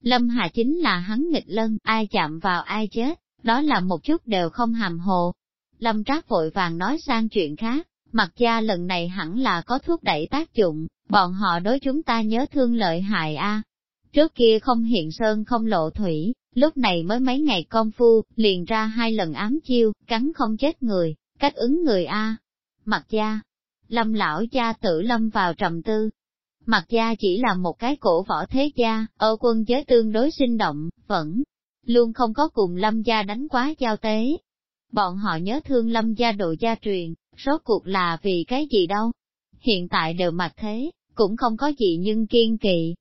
Lâm Hà chính là hắn nghịch lân, ai chạm vào ai chết, đó là một chút đều không hàm hồ. Lâm Trác vội vàng nói sang chuyện khác, mặt gia lần này hẳn là có thuốc đẩy tác dụng, bọn họ đối chúng ta nhớ thương lợi hại a. Trước kia không hiện sơn không lộ thủy, lúc này mới mấy ngày công phu, liền ra hai lần ám chiêu, cắn không chết người, cách ứng người a. Mặt gia, lâm lão gia tử lâm vào trầm tư, Mặt gia chỉ là một cái cổ võ thế gia, ở quân giới tương đối sinh động, vẫn luôn không có cùng lâm gia đánh quá giao tế. Bọn họ nhớ thương lâm gia độ gia truyền, rốt cuộc là vì cái gì đâu. Hiện tại đều mặt thế, cũng không có gì nhưng kiên kỵ.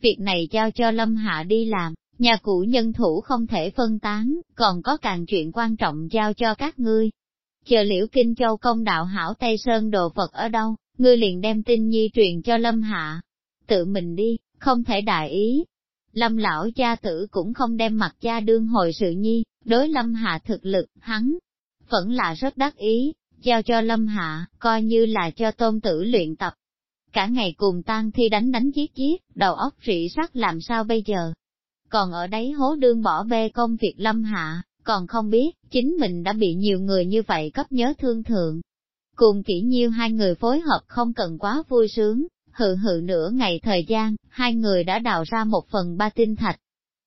Việc này giao cho lâm hạ đi làm, nhà cũ nhân thủ không thể phân tán, còn có càng chuyện quan trọng giao cho các ngươi. Chờ liễu kinh châu công đạo hảo Tây Sơn đồ vật ở đâu, ngươi liền đem tin nhi truyền cho Lâm Hạ. Tự mình đi, không thể đại ý. Lâm lão gia tử cũng không đem mặt cha đương hồi sự nhi, đối Lâm Hạ thực lực, hắn vẫn là rất đắc ý, giao cho Lâm Hạ, coi như là cho tôn tử luyện tập. Cả ngày cùng tan thi đánh đánh giết giết, đầu óc rỉ sắt làm sao bây giờ? Còn ở đấy hố đương bỏ bê công việc Lâm Hạ, còn không biết, chính mình đã bị nhiều người như vậy cấp nhớ thương thượng. Cùng kỹ nhiêu hai người phối hợp không cần quá vui sướng, hự hự nửa ngày thời gian, hai người đã đào ra một phần ba tinh thạch.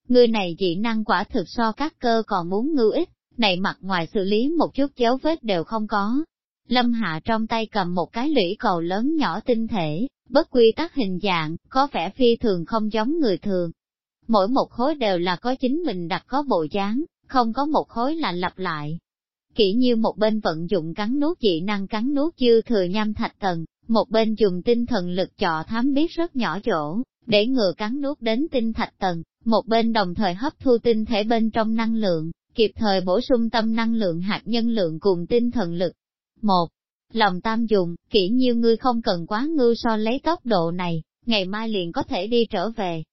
Người này dị năng quả thực so các cơ còn muốn ngưu ích, này mặt ngoài xử lý một chút dấu vết đều không có. Lâm Hạ trong tay cầm một cái lũy cầu lớn nhỏ tinh thể, bất quy tắc hình dạng, có vẻ phi thường không giống người thường. Mỗi một khối đều là có chính mình đặt có bộ dáng, không có một khối là lặp lại, Kỹ như một bên vận dụng cắn nuốt dị năng cắn nuốt dư thừa nham thạch tầng, một bên dùng tinh thần lực chọ thám biết rất nhỏ chỗ, để ngừa cắn nuốt đến tinh thạch tầng, một bên đồng thời hấp thu tinh thể bên trong năng lượng, kịp thời bổ sung tâm năng lượng hạt nhân lượng cùng tinh thần lực. Một, lòng tam dùng, kỹ nhiêu ngươi không cần quá ngư so lấy tốc độ này, ngày mai liền có thể đi trở về.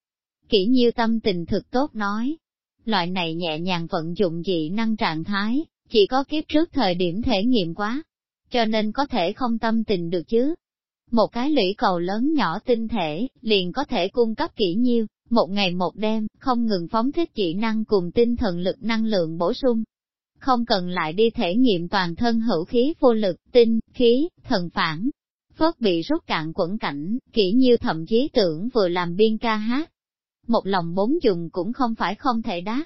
Kỹ nhiêu tâm tình thực tốt nói, loại này nhẹ nhàng vận dụng dị năng trạng thái, chỉ có kiếp trước thời điểm thể nghiệm quá, cho nên có thể không tâm tình được chứ. Một cái lũy cầu lớn nhỏ tinh thể, liền có thể cung cấp kỹ nhiêu, một ngày một đêm, không ngừng phóng thích chỉ năng cùng tinh thần lực năng lượng bổ sung. Không cần lại đi thể nghiệm toàn thân hữu khí vô lực, tinh, khí, thần phản. Phớt bị rút cạn quẩn cảnh, kỹ nhiêu thậm chí tưởng vừa làm biên ca hát. Một lòng bốn dùng cũng không phải không thể đáp,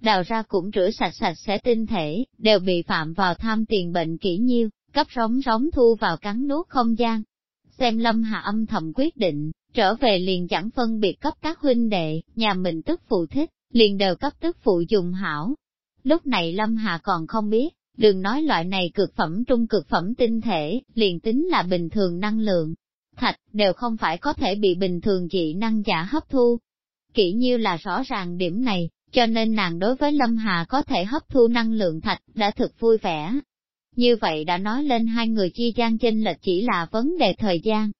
đào ra cũng rửa sạch sạch sẽ tinh thể, đều bị phạm vào tham tiền bệnh kỹ nhiêu, cấp rống rống thu vào cắn nuốt không gian. Xem lâm hạ âm thầm quyết định, trở về liền chẳng phân biệt cấp các huynh đệ, nhà mình tức phụ thích, liền đều cấp tức phụ dùng hảo. Lúc này lâm hà còn không biết, đừng nói loại này cực phẩm trung cực phẩm tinh thể, liền tính là bình thường năng lượng. Thạch, đều không phải có thể bị bình thường dị năng giả hấp thu. Kỹ như là rõ ràng điểm này, cho nên nàng đối với Lâm Hà có thể hấp thu năng lượng thạch, đã thực vui vẻ. Như vậy đã nói lên hai người chi gian chênh lệch chỉ là vấn đề thời gian.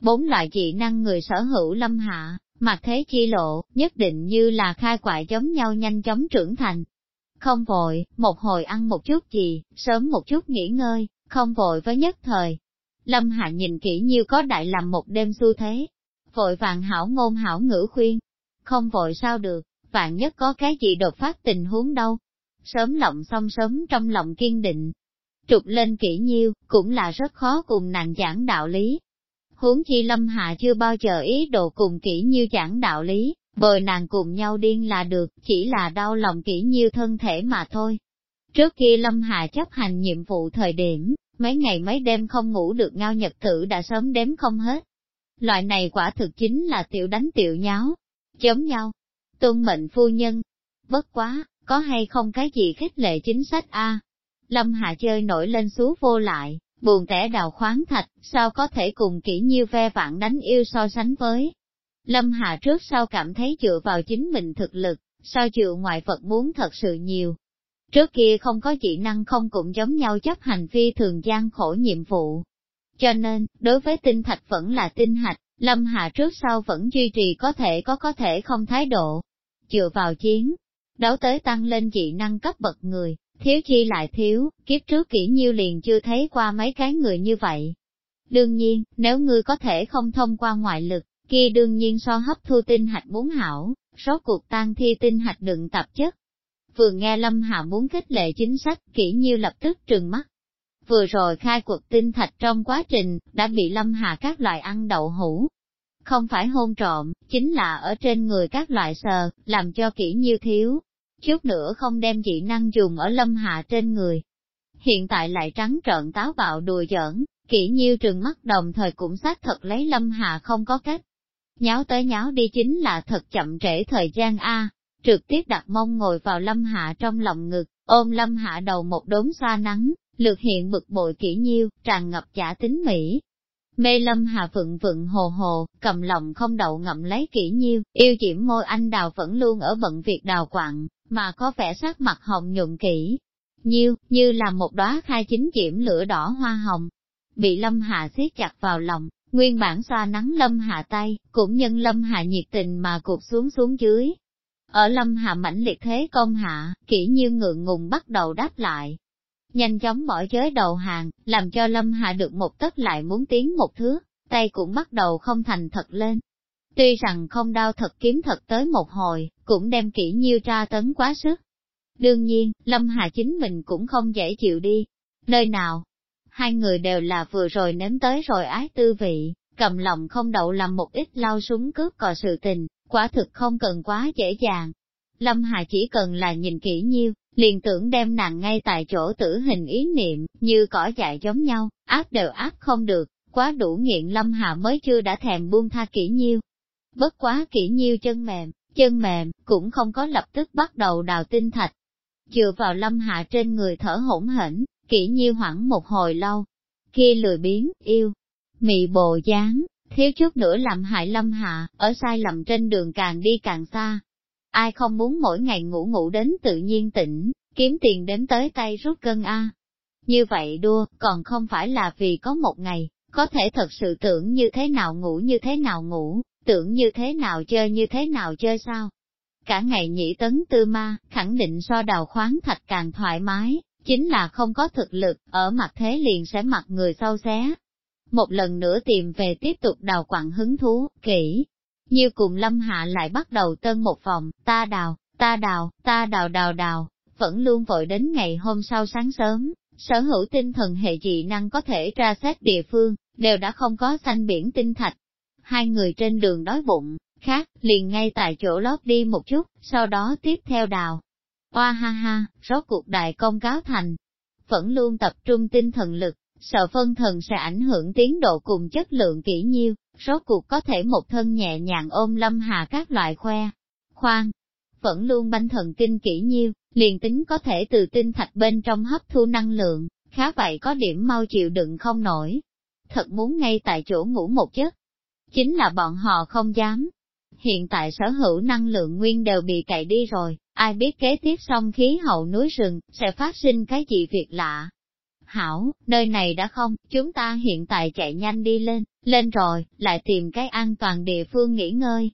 Bốn loại dị năng người sở hữu Lâm Hạ, mặt thế chi lộ, nhất định như là khai quại giống nhau nhanh chóng trưởng thành. Không vội, một hồi ăn một chút gì, sớm một chút nghỉ ngơi, không vội với nhất thời. Lâm Hạ nhìn kỹ như có đại làm một đêm xu thế, vội vàng hảo ngôn hảo ngữ khuyên. Không vội sao được, vạn nhất có cái gì đột phát tình huống đâu. Sớm lộng xong sớm trong lòng kiên định. Trục lên kỹ nhiêu, cũng là rất khó cùng nàng giảng đạo lý. Huống chi lâm hạ chưa bao giờ ý đồ cùng kỹ nhiêu giảng đạo lý, bồi nàng cùng nhau điên là được, chỉ là đau lòng kỹ nhiêu thân thể mà thôi. Trước kia lâm hà chấp hành nhiệm vụ thời điểm, mấy ngày mấy đêm không ngủ được ngao nhật tử đã sớm đếm không hết. Loại này quả thực chính là tiểu đánh tiểu nháo, chấm nhau. Tôn mệnh phu nhân, bất quá, có hay không cái gì khích lệ chính sách a? Lâm Hạ chơi nổi lên xú vô lại, buồn tẻ đào khoáng thạch, sao có thể cùng kỹ nhiêu ve vạn đánh yêu so sánh với. Lâm Hạ trước sau cảm thấy dựa vào chính mình thực lực, sao chịu ngoại vật muốn thật sự nhiều. Trước kia không có dị năng không cũng giống nhau chấp hành phi thường gian khổ nhiệm vụ. Cho nên, đối với tinh thạch vẫn là tinh hạch, Lâm Hạ trước sau vẫn duy trì có thể có có thể không thái độ. Dựa vào chiến, đấu tới tăng lên dị năng cấp bậc người, thiếu chi lại thiếu, kiếp trước kỹ nhiêu liền chưa thấy qua mấy cái người như vậy. Đương nhiên, nếu ngươi có thể không thông qua ngoại lực, kia đương nhiên so hấp thu tinh hạch muốn hảo, số cuộc tan thi tinh hạch đựng tạp chất. Vừa nghe Lâm Hạ muốn khích lệ chính sách, kỹ nhiêu lập tức trừng mắt. Vừa rồi khai cuộc tinh thạch trong quá trình, đã bị Lâm Hạ các loại ăn đậu hũ. Không phải hôn trộm, chính là ở trên người các loại sờ, làm cho kỹ nhiêu thiếu, chút nữa không đem dị năng dùng ở lâm hạ trên người. Hiện tại lại trắng trợn táo bạo đùa giỡn, kỹ nhiêu trừng mắt đồng thời cũng xác thật lấy lâm hạ không có cách. Nháo tới nháo đi chính là thật chậm trễ thời gian A, trực tiếp đặt mông ngồi vào lâm hạ trong lòng ngực, ôm lâm hạ đầu một đốm xoa nắng, lược hiện bực bội kỹ nhiêu, tràn ngập giả tính mỹ. Mê lâm hạ vựng vựng hồ hồ, cầm lòng không đậu ngậm lấy kỹ nhiêu, yêu diễm môi anh đào vẫn luôn ở bận việc đào quặng, mà có vẻ sắc mặt hồng nhuận kỹ. Nhiêu, như là một đóa khai chính diễm lửa đỏ hoa hồng. Bị Lâm Hạ siết chặt vào lòng, nguyên bản xoa nắng Lâm Hạ tay, cũng nhân Lâm Hạ nhiệt tình mà cụt xuống xuống dưới. Ở Lâm Hạ mãnh liệt thế công hạ, kỹ như ngượng ngùng bắt đầu đáp lại. Nhanh chóng bỏ giới đầu hàng, làm cho Lâm Hạ được một tấc lại muốn tiến một thước, tay cũng bắt đầu không thành thật lên. Tuy rằng không đau thật kiếm thật tới một hồi, cũng đem kỹ nhiêu tra tấn quá sức. Đương nhiên, Lâm Hà chính mình cũng không dễ chịu đi. Nơi nào? Hai người đều là vừa rồi nếm tới rồi ái tư vị, cầm lòng không đậu làm một ít lao súng cướp cò sự tình, quả thực không cần quá dễ dàng. Lâm Hà chỉ cần là nhìn kỹ nhiêu, liền tưởng đem nàng ngay tại chỗ tử hình ý niệm, như cỏ dại giống nhau, áp đều áp không được, quá đủ nghiện Lâm Hà mới chưa đã thèm buông tha kỹ nhiêu. Bất quá kỹ nhiêu chân mềm, chân mềm, cũng không có lập tức bắt đầu đào tinh thạch. Chừa vào lâm hạ trên người thở hỗn hển, kỹ nhiêu hoảng một hồi lâu. Kia lười biến, yêu, mị bồ dáng, thiếu chút nữa làm hại lâm hạ, ở sai lầm trên đường càng đi càng xa. Ai không muốn mỗi ngày ngủ ngủ đến tự nhiên tỉnh, kiếm tiền đến tới tay rút cân A. Như vậy đua, còn không phải là vì có một ngày, có thể thật sự tưởng như thế nào ngủ như thế nào ngủ, tưởng như thế nào chơi như thế nào chơi sao. Cả ngày nhị tấn tư ma, khẳng định so đào khoáng thạch càng thoải mái, chính là không có thực lực, ở mặt thế liền sẽ mặc người sâu xé. Một lần nữa tìm về tiếp tục đào quặng hứng thú, kỹ. Như cùng lâm hạ lại bắt đầu tân một vòng, ta đào, ta đào, ta đào đào đào, vẫn luôn vội đến ngày hôm sau sáng sớm, sở hữu tinh thần hệ dị năng có thể ra xét địa phương, đều đã không có xanh biển tinh thạch, hai người trên đường đói bụng, khác, liền ngay tại chỗ lót đi một chút, sau đó tiếp theo đào. Oa ha ha, rốt cuộc đại công cáo thành. Vẫn luôn tập trung tinh thần lực, sợ phân thần sẽ ảnh hưởng tiến độ cùng chất lượng kỹ nhiêu, rốt cuộc có thể một thân nhẹ nhàng ôm lâm hà các loại khoe. Khoan, vẫn luôn banh thần kinh kỹ nhiêu, liền tính có thể từ tinh thạch bên trong hấp thu năng lượng, khá vậy có điểm mau chịu đựng không nổi. Thật muốn ngay tại chỗ ngủ một giấc, chính là bọn họ không dám. Hiện tại sở hữu năng lượng nguyên đều bị cậy đi rồi, ai biết kế tiếp xong khí hậu núi rừng, sẽ phát sinh cái gì việc lạ. Hảo, nơi này đã không, chúng ta hiện tại chạy nhanh đi lên, lên rồi, lại tìm cái an toàn địa phương nghỉ ngơi.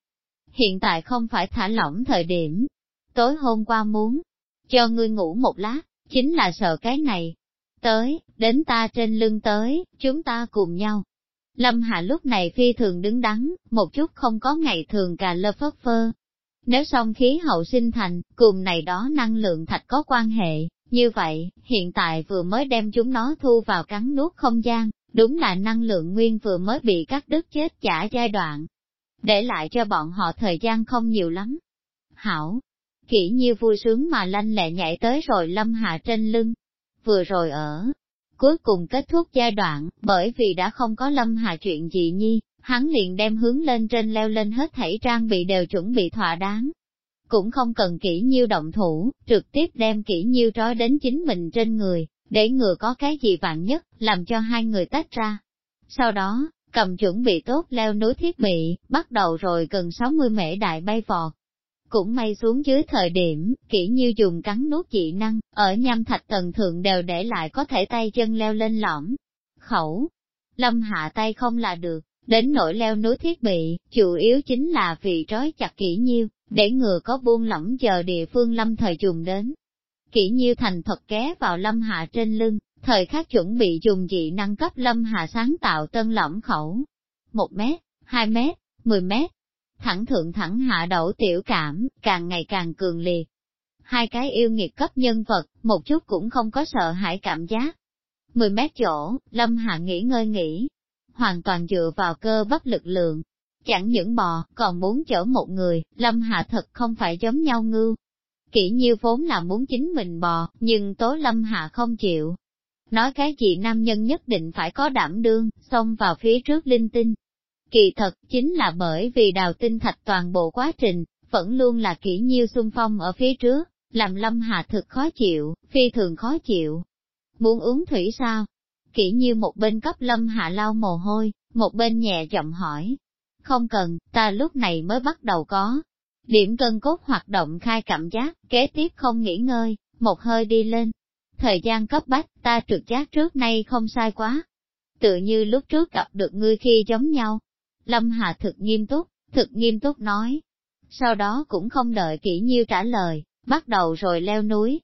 Hiện tại không phải thả lỏng thời điểm. Tối hôm qua muốn cho ngươi ngủ một lát, chính là sợ cái này. Tới, đến ta trên lưng tới, chúng ta cùng nhau, Lâm Hạ lúc này phi thường đứng đắn, một chút không có ngày thường cà lơ phất phơ. Nếu song khí hậu sinh thành, cùng này đó năng lượng thạch có quan hệ, như vậy, hiện tại vừa mới đem chúng nó thu vào cắn nuốt không gian, đúng là năng lượng nguyên vừa mới bị cắt đứt chết trả giai đoạn. Để lại cho bọn họ thời gian không nhiều lắm. Hảo, kỹ như vui sướng mà lanh lẹ nhảy tới rồi lâm hạ trên lưng. Vừa rồi ở, Cuối cùng kết thúc giai đoạn, bởi vì đã không có lâm hạ chuyện gì nhi, hắn liền đem hướng lên trên leo lên hết thảy trang bị đều chuẩn bị thỏa đáng. Cũng không cần kỹ nhiêu động thủ, trực tiếp đem kỹ nhiêu trói đến chính mình trên người, để ngừa có cái gì vạn nhất, làm cho hai người tách ra. Sau đó, cầm chuẩn bị tốt leo núi thiết bị, bắt đầu rồi gần 60 mễ đại bay vọt. Cũng may xuống dưới thời điểm, kỹ nhiêu dùng cắn nuốt dị năng, ở nham thạch tầng thượng đều để lại có thể tay chân leo lên lõm. Khẩu, lâm hạ tay không là được, đến nỗi leo núi thiết bị, chủ yếu chính là vì trói chặt kỹ nhiêu, để ngừa có buông lỏng chờ địa phương lâm thời dùng đến. Kỹ nhiêu thành thật ké vào lâm hạ trên lưng, thời khắc chuẩn bị dùng dị năng cấp lâm hạ sáng tạo tân lỏng khẩu. Một mét, hai mét, mười mét, thẳng thượng thẳng hạ đậu tiểu cảm, càng ngày càng cường liệt. Hai cái yêu nghiệt cấp nhân vật, một chút cũng không có sợ hãi cảm giác. Mười mét chỗ, lâm hạ nghỉ ngơi nghỉ, hoàn toàn dựa vào cơ bắp lực lượng. Chẳng những bò, còn muốn chở một người, lâm hạ thật không phải giống nhau ngưu. Kỷ nhiêu vốn là muốn chính mình bò, nhưng tố lâm hạ không chịu, Nói cái gì nam nhân nhất định phải có đảm đương, xông vào phía trước linh tinh. Kỳ thật, chính là bởi vì đào tinh thạch toàn bộ quá trình, vẫn luôn là kỷ nhiêu xung phong ở phía trước, làm lâm hạ thực khó chịu, phi thường khó chịu. Muốn uống thủy sao? Kỹ như một bên cấp lâm hạ lau mồ hôi, một bên nhẹ giọng hỏi. Không cần, ta lúc này mới bắt đầu có. Điểm cân cốt hoạt động khai cảm giác, kế tiếp không nghỉ ngơi, một hơi đi lên, Thời gian cấp bách, ta trực giác trước nay không sai quá. Tự như lúc trước gặp được ngươi khi giống nhau. Lâm Hà thực nghiêm túc, thực nghiêm túc nói. Sau đó cũng không đợi kỹ nhiêu trả lời, bắt đầu rồi leo núi.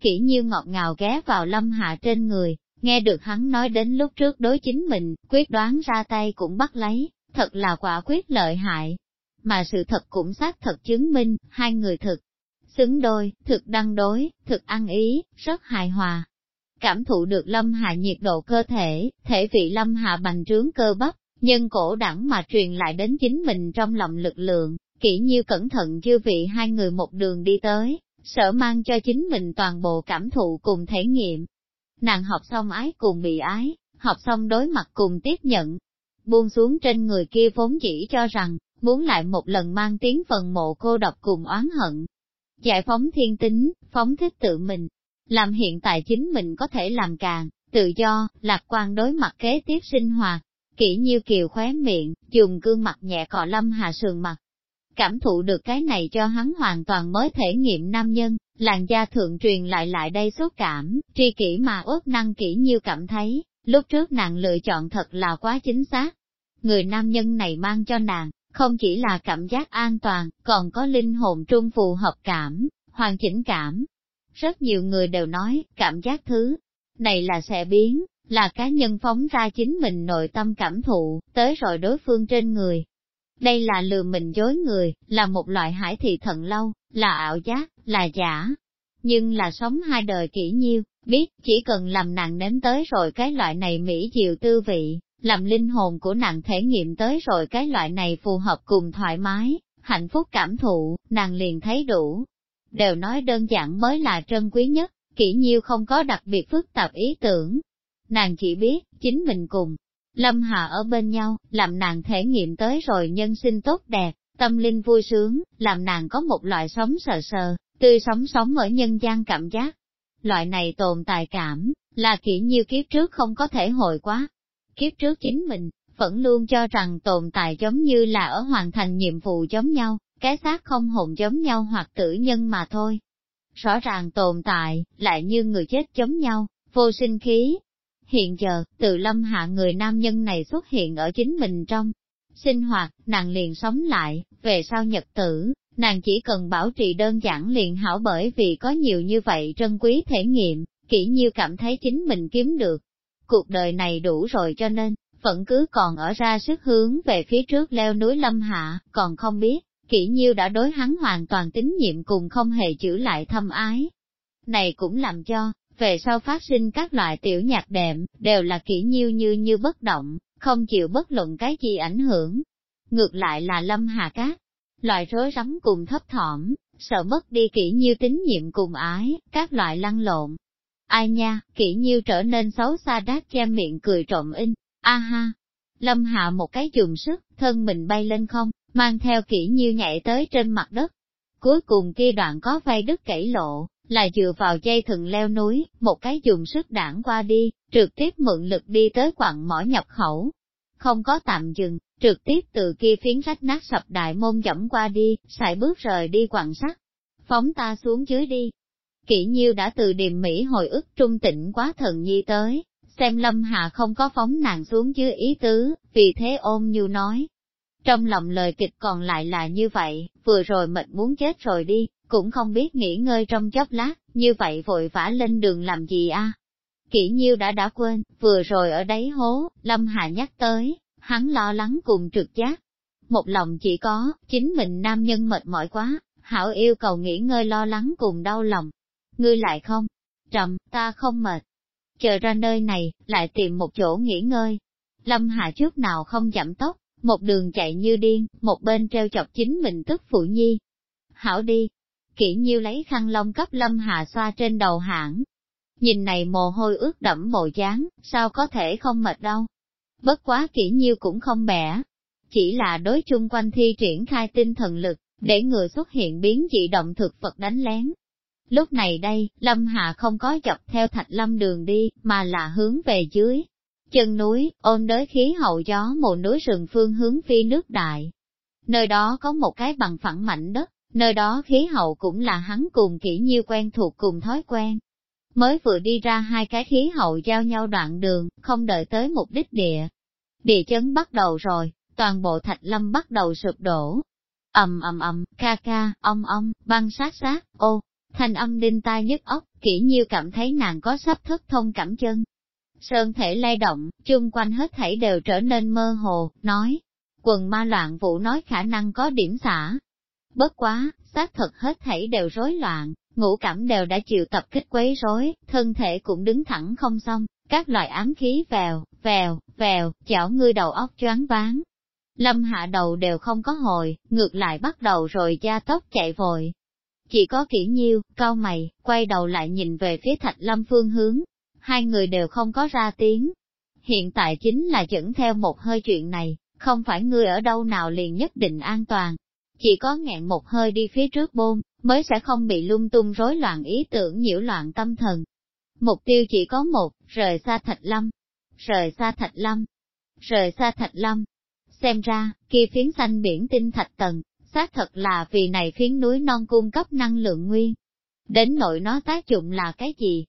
Kỹ nhiêu ngọt ngào ghé vào Lâm Hà trên người, nghe được hắn nói đến lúc trước đối chính mình, quyết đoán ra tay cũng bắt lấy, thật là quả quyết lợi hại. Mà sự thật cũng xác thật chứng minh, hai người thực xứng đôi, thực đăng đối, thực ăn ý, rất hài hòa. Cảm thụ được lâm hạ nhiệt độ cơ thể, thể vị lâm hạ bành trướng cơ bắp, nhân cổ đẳng mà truyền lại đến chính mình trong lòng lực lượng, kỹ nhiêu cẩn thận dư vị hai người một đường đi tới, sở mang cho chính mình toàn bộ cảm thụ cùng thể nghiệm. Nàng học xong ái cùng bị ái, học xong đối mặt cùng tiếp nhận, buông xuống trên người kia vốn chỉ cho rằng, muốn lại một lần mang tiếng phần mộ cô độc cùng oán hận, Giải phóng thiên tính, phóng thích tự mình, làm hiện tại chính mình có thể làm càng, tự do, lạc quan đối mặt kế tiếp sinh hoạt, kỹ như kiều khóe miệng, dùng gương mặt nhẹ cọ lâm hạ sườn mặt. Cảm thụ được cái này cho hắn hoàn toàn mới thể nghiệm nam nhân, làn da thượng truyền lại lại đây xúc cảm, tri kỷ mà ước năng kỹ nhiêu cảm thấy, lúc trước nàng lựa chọn thật là quá chính xác. Người nam nhân này mang cho nàng, không chỉ là cảm giác an toàn, còn có linh hồn trung phù hợp cảm, hoàn chỉnh cảm. Rất nhiều người đều nói, cảm giác thứ này là sẽ biến, là cá nhân phóng ra chính mình nội tâm cảm thụ, tới rồi đối phương trên người. Đây là lừa mình dối người, là một loại hải thị thận lâu, là ảo giác, là giả. Nhưng là sống hai đời kỹ nhiêu, biết chỉ cần làm nàng nếm tới rồi cái loại này mỹ diệu tư vị, làm linh hồn của nàng thể nghiệm tới rồi cái loại này phù hợp cùng thoải mái, hạnh phúc cảm thụ, nàng liền thấy đủ. Đều nói đơn giản mới là trân quý nhất, kỹ nhiêu không có đặc biệt phức tạp ý tưởng. Nàng chỉ biết, chính mình cùng, Lâm Hà ở bên nhau, làm nàng thể nghiệm tới rồi nhân sinh tốt đẹp, tâm linh vui sướng, làm nàng có một loại sống sờ sờ, tươi sống sống ở nhân gian cảm giác. Loại này tồn tại cảm, là kỹ như kiếp trước không có thể hồi quá, kiếp trước chính mình, vẫn luôn cho rằng tồn tại giống như là ở hoàn thành nhiệm vụ giống nhau, cái xác không hồn giống nhau hoặc tử nhân mà thôi. Rõ ràng tồn tại, lại như người chết giống nhau, vô sinh khí. Hiện giờ, từ lâm hạ người nam nhân này xuất hiện ở chính mình trong sinh hoạt, nàng liền sống lại, về sau nhật tử, nàng chỉ cần bảo trì đơn giản liền hảo bởi vì có nhiều như vậy trân quý thể nghiệm, kỹ như cảm thấy chính mình kiếm được, cuộc đời này đủ rồi cho nên, vẫn cứ còn ở ra sức hướng về phía trước leo núi lâm hạ, còn không biết, kỹ nhiêu đã đối hắn hoàn toàn tín nhiệm cùng không hề chữ lại thâm ái. Này cũng làm cho, về sau phát sinh các loại tiểu nhạc đệm, đều là kỹ nhiêu như như bất động, không chịu bất luận cái gì ảnh hưởng. Ngược lại là lâm hà cát, loại rối rắm cùng thấp thỏm, sợ mất đi kỹ nhiêu tín nhiệm cùng ái, các loại lăn lộn, Ai nha, kỹ nhiêu trở nên xấu xa đát che miệng cười trộm in, a ha. Lâm Hạ một cái dùng sức, thân mình bay lên không, mang theo kỹ nhiêu nhảy tới trên mặt đất. Cuối cùng kia đoạn có vay đứt gãy lộ, là dựa vào dây thừng leo núi, một cái dùng sức đảng qua đi, trực tiếp mượn lực đi tới quặng mỏ nhập khẩu. Không có tạm dừng, trực tiếp từ kia phiến rách nát sập đại môn dẫm qua đi, xài bước rời đi quặng sắt. Phóng ta xuống dưới đi. Kỷ nhiêu đã từ điềm Mỹ hồi ức trung tịnh quá thần nhi tới, xem lâm hạ không có phóng nàng xuống dưới ý tứ, vì thế ôm như nói. Trong lòng lời kịch còn lại là như vậy, vừa rồi mệt muốn chết rồi đi, cũng không biết nghỉ ngơi trong chốc lát, như vậy vội vã lên đường làm gì a? À? Kỷ nhiêu đã đã quên, vừa rồi ở đấy hố, Lâm Hà nhắc tới, hắn lo lắng cùng trực giác. Một lòng chỉ có, chính mình nam nhân mệt mỏi quá, hảo yêu cầu nghỉ ngơi lo lắng cùng đau lòng. Ngươi lại không? Trầm, ta không mệt. Chờ ra nơi này, lại tìm một chỗ nghỉ ngơi. Lâm Hà trước nào không giảm tốc, một đường chạy như điên, một bên treo chọc chính mình tức phụ nhi. Hảo đi, kỹ nhiêu lấy khăn lông cấp lâm hà xoa trên đầu hãng. Nhìn này mồ hôi ướt đẫm bộ dáng, sao có thể không mệt đâu. Bất quá kỹ nhiêu cũng không bẻ, chỉ là đối chung quanh thi triển khai tinh thần lực, để người xuất hiện biến dị động thực vật đánh lén. Lúc này đây, Lâm Hà không có dọc theo thạch lâm đường đi, mà là hướng về dưới. Chân núi, ôn đới khí hậu gió mùa núi rừng phương hướng phi nước đại. Nơi đó có một cái bằng phẳng mảnh đất, nơi đó khí hậu cũng là hắn cùng kỹ nhiêu quen thuộc cùng thói quen. Mới vừa đi ra hai cái khí hậu giao nhau đoạn đường, không đợi tới mục đích địa. Địa chấn bắt đầu rồi, toàn bộ thạch lâm bắt đầu sụp đổ. ầm ầm ầm, ca ca, ong ong, băng sát sát, ô, thanh âm đinh tai nhức óc, kỹ nhiêu cảm thấy nàng có sắp thất thông cảm chân. Sơn thể lay động, chung quanh hết thảy đều trở nên mơ hồ, nói, quần ma loạn vụ nói khả năng có điểm xả, Bất quá, xác thật hết thảy đều rối loạn, ngũ cảm đều đã chịu tập kích quấy rối, thân thể cũng đứng thẳng không xong, các loại ám khí vèo, vèo, vèo, chảo ngươi đầu óc choáng váng. Lâm hạ đầu đều không có hồi, ngược lại bắt đầu rồi da tóc chạy vội. Chỉ có kỹ nhiêu, cao mày, quay đầu lại nhìn về phía thạch lâm phương hướng. Hai người đều không có ra tiếng. Hiện tại chính là dẫn theo một hơi chuyện này, không phải ngươi ở đâu nào liền nhất định an toàn, chỉ có nghẹn một hơi đi phía trước bôn, mới sẽ không bị lung tung rối loạn ý tưởng nhiễu loạn tâm thần. Mục tiêu chỉ có một, rời xa thạch lâm. Rời xa thạch lâm. Rời xa thạch lâm. Xem ra, kia phiến xanh biển tinh thạch tầng, xác thật là vì này phiến núi non cung cấp năng lượng nguyên. Đến nội nó tác dụng là cái gì?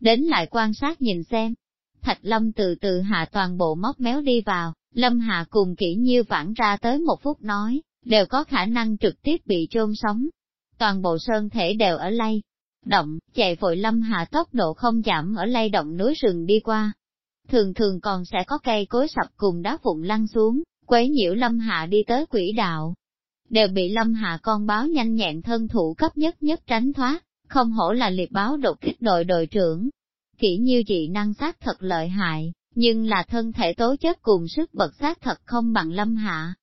Đến lại quan sát nhìn xem. Thạch lâm từ từ hạ toàn bộ móc méo đi vào, lâm hạ cùng kỹ nhiêu vãn ra tới một phút nói, đều có khả năng trực tiếp bị chôn sống. Toàn bộ sơn thể đều ở lay, động, chạy vội lâm hạ tốc độ không giảm ở lay động núi rừng đi qua. Thường thường còn sẽ có cây cối sập cùng đá vụn lăn xuống, quấy nhiễu lâm hạ đi tới quỹ đạo. Đều bị lâm hạ con báo nhanh nhẹn thân thủ cấp nhất nhất tránh thoát, không hổ là liệt báo đột kích đội đội trưởng. Kỹ như dị năng sát thật lợi hại, nhưng là thân thể tố chất cùng sức bật sát thật không bằng lâm hạ,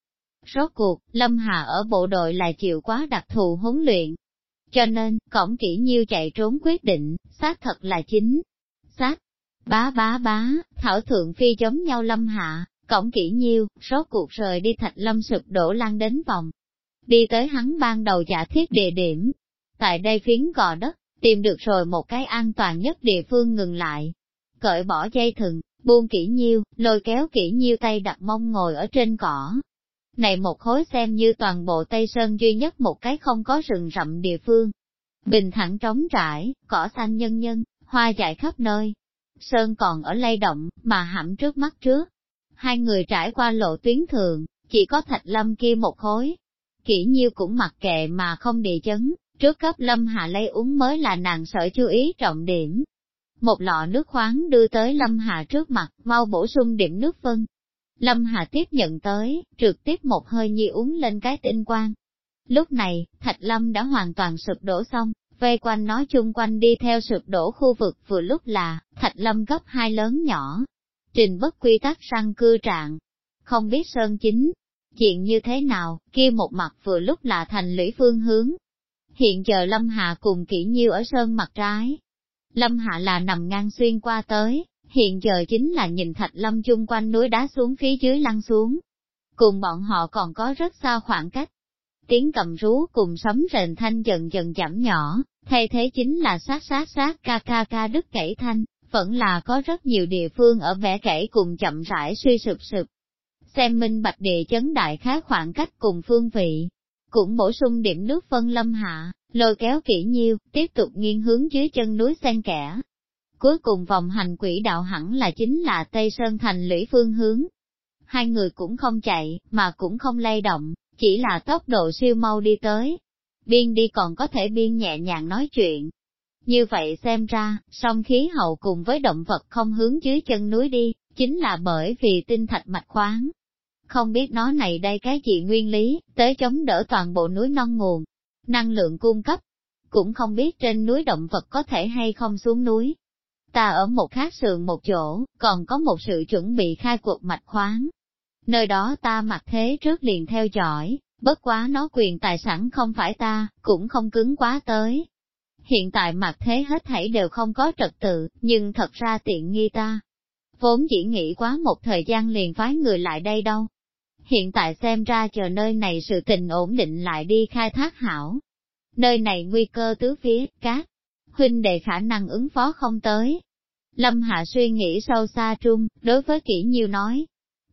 Rốt cuộc, Lâm Hà ở bộ đội lại chịu quá đặc thù huấn luyện. Cho nên, cổng kỹ nhiêu chạy trốn quyết định, xác thật là chính. Xác, bá bá bá, thảo thượng phi giống nhau Lâm Hạ, cổng kỹ nhiêu, rốt cuộc rời đi thạch lâm sụp đổ lan đến vòng. Đi tới hắn ban đầu giả thiết địa điểm. Tại đây phiến gò đất, tìm được rồi một cái an toàn nhất địa phương ngừng lại. Cởi bỏ dây thừng, buông kỹ nhiêu, lôi kéo kỹ nhiêu tay đặt mông ngồi ở trên cỏ, này một khối xem như toàn bộ Tây Sơn duy nhất một cái không có rừng rậm địa phương. Bình thẳng trống trải, cỏ xanh nhân nhân, hoa dại khắp nơi. Sơn còn ở lay động, mà hẳm trước mắt trước. Hai người trải qua lộ tuyến thường, chỉ có thạch lâm kia một khối. Kỷ nhiêu cũng mặc kệ mà không địa chấn, trước cấp lâm hạ lấy uống mới là nàng sở chú ý trọng điểm. Một lọ nước khoáng đưa tới lâm hạ trước mặt, mau bổ sung điểm nước phân, Lâm Hà tiếp nhận tới, trực tiếp một hơi nhi uống lên cái tinh quang. Lúc này, Thạch Lâm đã hoàn toàn sụp đổ xong, vây quanh nói chung quanh đi theo sụp đổ khu vực vừa lúc là, Thạch Lâm gấp hai lớn nhỏ. Trình bất quy tắc sang cư trạng. Không biết Sơn chính, chuyện như thế nào, kia một mặt vừa lúc là thành lũy phương hướng. Hiện giờ Lâm Hạ cùng kỹ nhiêu ở Sơn mặt trái. Lâm Hạ là nằm ngang xuyên qua tới, hiện giờ chính là nhìn thạch lâm chung quanh núi đá xuống phía dưới lăn xuống. Cùng bọn họ còn có rất xa khoảng cách. Tiếng cầm rú cùng sấm rền thanh dần dần giảm nhỏ, thay thế chính là sát sát sát ca ca ca đứt gãy thanh, vẫn là có rất nhiều địa phương ở vẻ gãy cùng chậm rãi suy sụp sụp. Xem minh bạch địa chấn đại khá khoảng cách cùng phương vị, cũng bổ sung điểm nước phân lâm hạ, lôi kéo kỹ nhiêu, tiếp tục nghiêng hướng dưới chân núi sen kẽ. Cuối cùng vòng hành quỹ đạo hẳn là chính là Tây Sơn thành lũy phương hướng. Hai người cũng không chạy, mà cũng không lay động, chỉ là tốc độ siêu mau đi tới. Biên đi còn có thể biên nhẹ nhàng nói chuyện. Như vậy xem ra, song khí hậu cùng với động vật không hướng dưới chân núi đi, chính là bởi vì tinh thạch mạch khoáng, không biết nó này đây cái gì nguyên lý, tới chống đỡ toàn bộ núi non nguồn, năng lượng cung cấp, cũng không biết trên núi động vật có thể hay không xuống núi. Ta ở một khác sườn một chỗ, còn có một sự chuẩn bị khai cuộc mạch khoáng. Nơi đó ta mặc thế trước liền theo dõi, bất quá nó quyền tài sản không phải ta, cũng không cứng quá tới. Hiện tại mặt thế hết thảy đều không có trật tự, nhưng thật ra tiện nghi ta. Vốn chỉ nghĩ quá một thời gian liền phái người lại đây đâu, hiện tại xem ra chờ nơi này sự tình ổn định lại đi khai thác hảo. Nơi này nguy cơ tứ phía, cát, huynh đệ khả năng ứng phó không tới. Lâm Hạ suy nghĩ sâu xa trung, đối với kỹ nhiêu nói,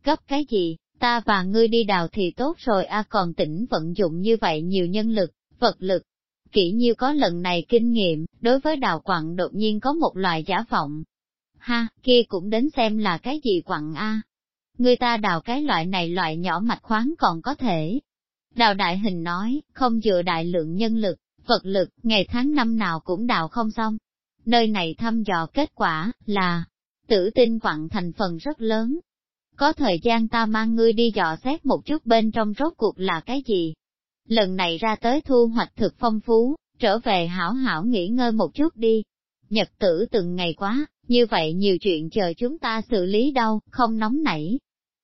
cấp cái gì, ta và ngươi đi đào thì tốt rồi a còn tỉnh vận dụng như vậy nhiều nhân lực, vật lực. Kỹ nhiêu có lần này kinh nghiệm, đối với đào quặng đột nhiên có một loại giả vọng. Ha, kia cũng đến xem là cái gì quặng a người ta đào cái loại này loại nhỏ mạch khoáng còn có thể. Đào đại hình nói, không dựa đại lượng nhân lực, vật lực, ngày tháng năm nào cũng đào không xong. Nơi này thăm dò kết quả, là, tử tinh quặng thành phần rất lớn. Có thời gian ta mang ngươi đi dò xét một chút bên trong rốt cuộc là cái gì. Lần này ra tới thu hoạch thực phong phú, trở về hảo hảo nghỉ ngơi một chút đi. Nhật tử từng ngày quá, như vậy nhiều chuyện chờ chúng ta xử lý đâu, không nóng nảy,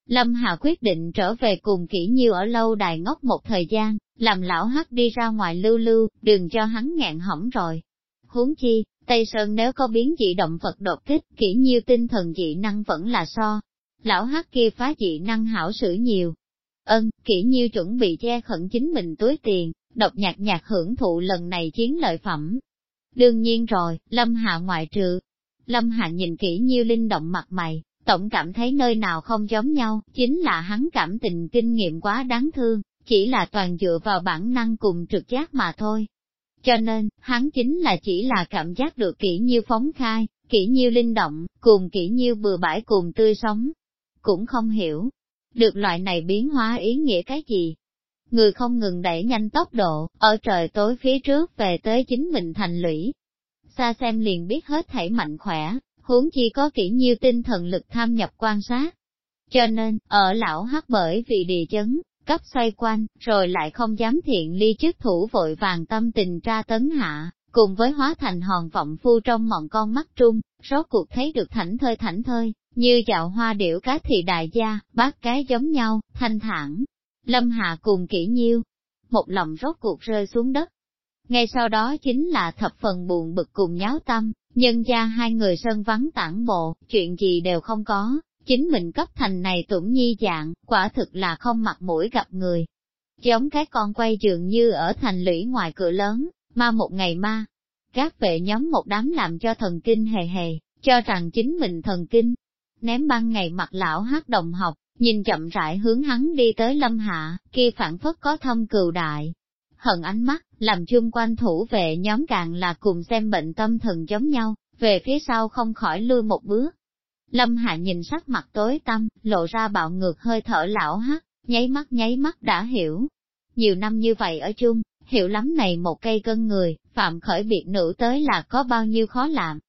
Lâm Hà quyết định trở về cùng kỹ nhiêu ở lâu đài ngốc một thời gian, làm lão hắc đi ra ngoài lưu lưu, đừng cho hắn ngạn hỏng rồi. Huống chi, Tây Sơn nếu có biến dị động vật đột kích, kỹ nhiêu tinh thần dị năng vẫn là so. Lão hắc kia phá dị năng hảo sử nhiều. Ân, kỹ nhiêu chuẩn bị che khẩn chính mình túi tiền, độc nhạc nhạc hưởng thụ lần này chiến lợi phẩm. Đương nhiên rồi, Lâm Hạ ngoại trừ. Lâm Hạ nhìn kỹ nhiêu linh động mặt mày, Tổng cảm thấy nơi nào không giống nhau, chính là hắn cảm tình kinh nghiệm quá đáng thương, chỉ là toàn dựa vào bản năng cùng trực giác mà thôi. Cho nên, hắn chính là chỉ là cảm giác được kỹ nhiêu phóng khai, kỹ nhiêu linh động, cùng kỹ nhiêu bừa bãi cùng tươi sống. Cũng không hiểu, được loại này biến hóa ý nghĩa cái gì. Người không ngừng đẩy nhanh tốc độ, ở trời tối phía trước về tới chính mình thành lũy. Xa xem liền biết hết thảy mạnh khỏe, huống chi có kỹ nhiêu tinh thần lực tham nhập quan sát. Cho nên, ở lão hắc bởi vì địa chấn, cấp xoay quanh, rồi lại không dám thiện ly chức thủ vội vàng tâm tình tra tấn hạ, cùng với hóa thành hòn vọng phu trong mọn con mắt trung, rốt cuộc thấy được thảnh thơi thảnh thơi, như dạo hoa điểu cá thị đại gia, bác cái giống nhau, thanh thản. Lâm hạ cùng kỹ nhiêu, một lòng rốt cuộc rơi xuống đất. Ngay sau đó chính là thập phần buồn bực cùng nháo tâm, Nhân gia hai người sân vắng tản bộ, chuyện gì đều không có, chính mình cấp thành này tủng nhi dạng, quả thực là không mặt mũi gặp người. Giống cái con quay dường như ở thành lũy ngoài cửa lớn, ma một ngày ma. Các vệ nhóm một đám làm cho thần kinh hề hề, cho rằng chính mình thần kinh. Ném băng ngày mặt lão hát đồng học, nhìn chậm rãi hướng hắn đi tới lâm hạ, kia phản phất có thâm cừu đại, hận ánh mắt, làm chung quanh thủ vệ nhóm càng là cùng xem bệnh tâm thần giống nhau, về phía sau không khỏi lui một bước. Lâm Hạ nhìn sắc mặt tối tăm, lộ ra bạo ngược hơi thở lão hắc, nháy mắt nháy mắt đã hiểu. Nhiều năm như vậy ở chung, hiểu lắm này một cây cân người, phạm khởi biệt nữ tới là có bao nhiêu khó làm.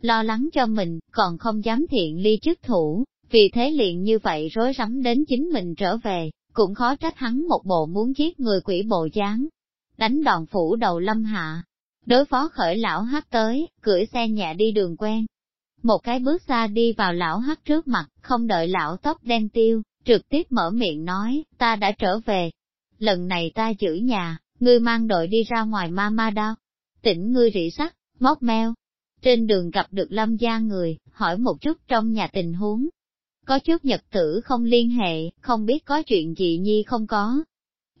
Lo lắng cho mình, còn không dám thiện ly chức thủ, vì thế liền như vậy rối rắm đến chính mình trở về, cũng khó trách hắn một bộ muốn giết người quỷ bộ dáng đánh đòn phủ đầu lâm hạ. Đối phó khởi lão hát tới, cưỡi xe nhẹ đi đường quen. Một cái bước xa đi vào lão hắc trước mặt, không đợi lão tóc đen tiêu, trực tiếp mở miệng nói, ta đã trở về. Lần này ta giữ nhà, ngươi mang đội đi ra ngoài ma ma đao. Tỉnh ngươi rỉ sắt, móc meo. trên đường gặp được lâm gia người, hỏi một chút trong nhà tình huống. Có chút nhật tử không liên hệ, không biết có chuyện gì nhi không có.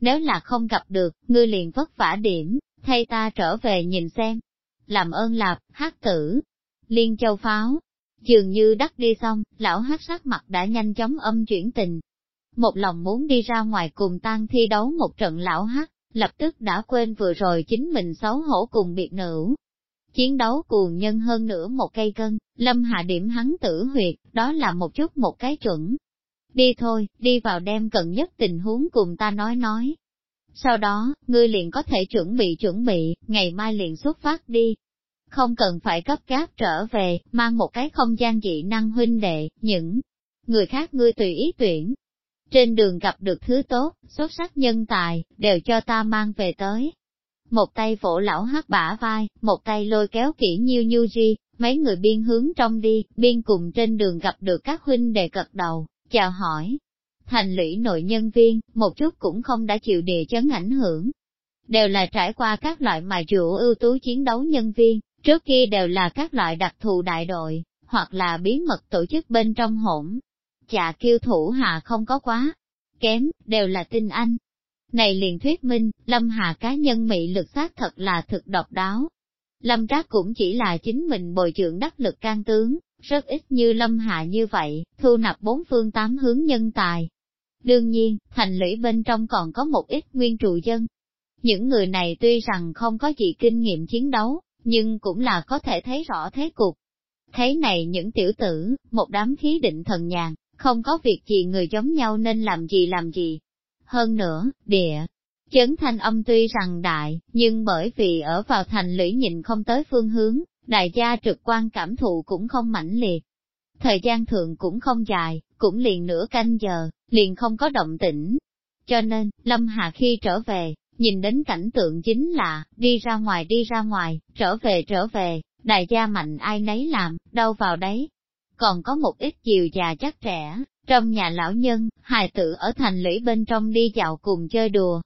Nếu là không gặp được, ngươi liền vất vả điểm, thay ta trở về nhìn xem. Làm ơn lạp, hát tử, liên châu pháo. Dường như đắc đi xong, lão hát sắc mặt đã nhanh chóng âm chuyển tình. Một lòng muốn đi ra ngoài cùng tan thi đấu một trận lão hát, lập tức đã quên vừa rồi chính mình xấu hổ cùng biệt nữ. Chiến đấu cuồng nhân hơn nữa một cây cân, lâm hạ điểm hắn tử huyệt, đó là một chút một cái chuẩn. Đi thôi, đi vào đem cận nhất tình huống cùng ta nói nói. Sau đó, ngươi liền có thể chuẩn bị chuẩn bị, ngày mai liền xuất phát đi. Không cần phải cấp gáp trở về, mang một cái không gian dị năng huynh đệ, những người khác ngươi tùy ý tuyển, trên đường gặp được thứ tốt, xuất sắc nhân tài, đều cho ta mang về tới. Một tay vỗ lão hát bả vai, một tay lôi kéo kỹ nhiêu như ri, mấy người biên hướng trong đi, biên cùng trên đường gặp được các huynh đệ cật đầu, chào hỏi. Thành lũy nội nhân viên, một chút cũng không đã chịu địa chấn ảnh hưởng. Đều là trải qua các loại mài rượu ưu tú chiến đấu nhân viên, trước kia đều là các loại đặc thù đại đội, hoặc là bí mật tổ chức bên trong hỗn, Chà kiêu thủ hạ không có quá kém, đều là tinh anh. Này liền thuyết minh, Lâm Hà cá nhân mị lực xác thật là thực độc đáo. Lâm Trác cũng chỉ là chính mình bồi trưởng đắc lực can tướng, rất ít như Lâm Hà như vậy, thu nạp bốn phương tám hướng nhân tài. Đương nhiên, thành lũy bên trong còn có một ít nguyên trụ dân. Những người này tuy rằng không có gì kinh nghiệm chiến đấu, nhưng cũng là có thể thấy rõ thế cục. thế này những tiểu tử, một đám khí định thần nhàn, không có việc gì người giống nhau nên làm gì làm gì. Hơn nữa, địa, chấn thanh âm tuy rằng đại, nhưng bởi vì ở vào thành lũy nhìn không tới phương hướng, đại gia trực quan cảm thụ cũng không mãnh liệt. Thời gian thường cũng không dài, cũng liền nửa canh giờ, liền không có động tĩnh. Cho nên, Lâm Hà khi trở về, nhìn đến cảnh tượng chính là, đi ra ngoài đi ra ngoài, trở về trở về, đại gia mạnh ai nấy làm, đâu vào đấy, còn có một ít chiều già chắc trẻ, trong nhà lão nhân, hài tử ở thành lũy bên trong đi dạo cùng chơi đùa.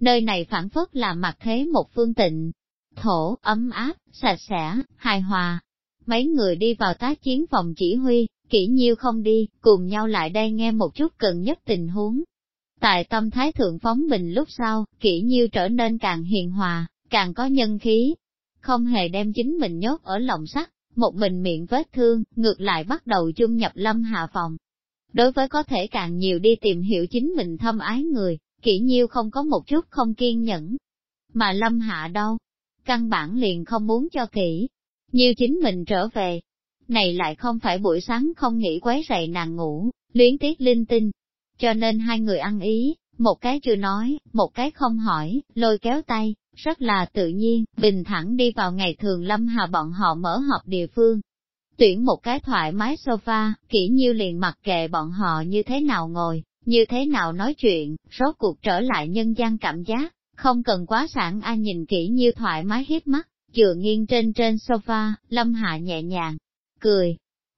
Nơi này phản phất là mặt thế một phương tịnh, thổ, ấm áp, sạch sẽ, hài hòa. Mấy người đi vào tác chiến phòng chỉ huy, kỹ nhiêu không đi, cùng nhau lại đây nghe một chút cần nhất tình huống. Tại tâm thái thượng phóng bình lúc sau, kỹ nhiêu trở nên càng hiền hòa, càng có nhân khí. Không hề đem chính mình nhốt ở lòng sắt, một mình miệng vết thương, ngược lại bắt đầu chung nhập lâm hạ phòng. Đối với có thể càng nhiều đi tìm hiểu chính mình thâm ái người, kỹ nhiêu không có một chút không kiên nhẫn. Mà lâm hạ đâu? Căn bản liền không muốn cho kỹ. Nhiêu chính mình trở về. Này lại không phải buổi sáng không nghĩ quấy rầy nàng ngủ, luyến tiếc linh tinh. Cho nên hai người ăn ý, một cái chưa nói, một cái không hỏi, lôi kéo tay, rất là tự nhiên, bình thẳng đi vào ngày thường Lâm Hà bọn họ mở họp địa phương. Tuyển một cái thoải mái sofa, kỹ nhiêu liền mặc kệ bọn họ như thế nào ngồi, như thế nào nói chuyện, rốt cuộc trở lại nhân gian cảm giác, không cần quá sản ai nhìn kỹ nhiêu thoải mái hiếp mắt, dựa nghiêng trên trên sofa, Lâm Hạ nhẹ nhàng, cười.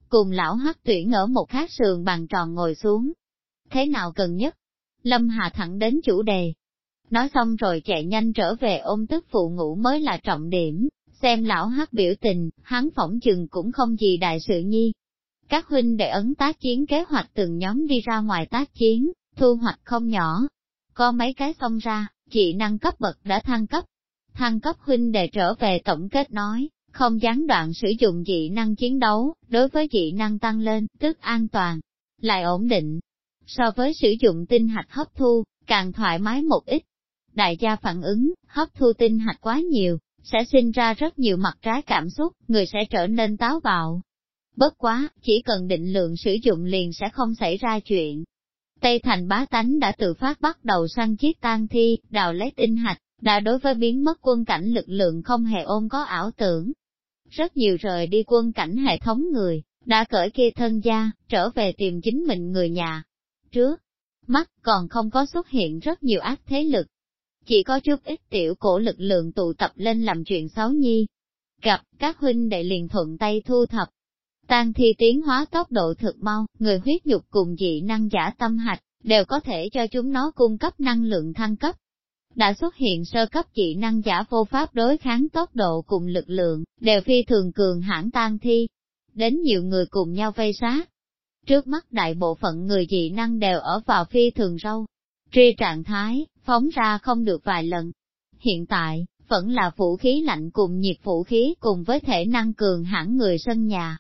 Cùng lão hắc tuyển ở một khát sườn bàn tròn ngồi xuống. Thế nào cần nhất? Lâm hà thẳng đến chủ đề, Nói xong rồi chạy nhanh trở về ôm tức phụ ngủ mới là trọng điểm, xem lão hát biểu tình, hắn phỏng chừng cũng không gì đại sự nhi. Các huynh đệ ấn tác chiến kế hoạch từng nhóm đi ra ngoài tác chiến, thu hoạch không nhỏ. Có mấy cái xong ra, chị năng cấp bậc đã thăng cấp. Thăng cấp huynh đệ trở về tổng kết nói, không gián đoạn sử dụng dị năng chiến đấu, đối với dị năng tăng lên, tức an toàn, lại ổn định. So với sử dụng tinh hạch hấp thu, càng thoải mái một ít, đại gia phản ứng, hấp thu tinh hạch quá nhiều, sẽ sinh ra rất nhiều mặt trái cảm xúc, người sẽ trở nên táo bạo. Bất quá, chỉ cần định lượng sử dụng liền sẽ không xảy ra chuyện. Tây thành bá tánh đã tự phát bắt đầu săn chiếc tan thi, đào lấy tinh hạch, đã đối với biến mất quân cảnh lực lượng không hề ôm có ảo tưởng. Rất nhiều rời đi quân cảnh hệ thống người, đã cởi kia thân gia, trở về tìm chính mình người nhà. Trước, mắt còn không có xuất hiện rất nhiều ác thế lực, chỉ có chút ít tiểu cổ lực lượng tụ tập lên làm chuyện xấu nhi. Gặp, các huynh đệ liền thuận tay thu thập. Tan thi tiến hóa tốc độ thực mau, người huyết nhục cùng dị năng giả tâm hạch, đều có thể cho chúng nó cung cấp năng lượng thăng cấp. đã xuất hiện sơ cấp dị năng giả vô pháp đối kháng tốc độ cùng lực lượng, đều phi thường cường hãn tan thi. Đến nhiều người cùng nhau vây sát. Trước mắt đại bộ phận người dị năng đều ở vào phi thường râu. Tri trạng thái, phóng ra không được vài lần. Hiện tại, vẫn là vũ khí lạnh cùng nhiệt vũ khí cùng với thể năng cường hãn người sân nhà.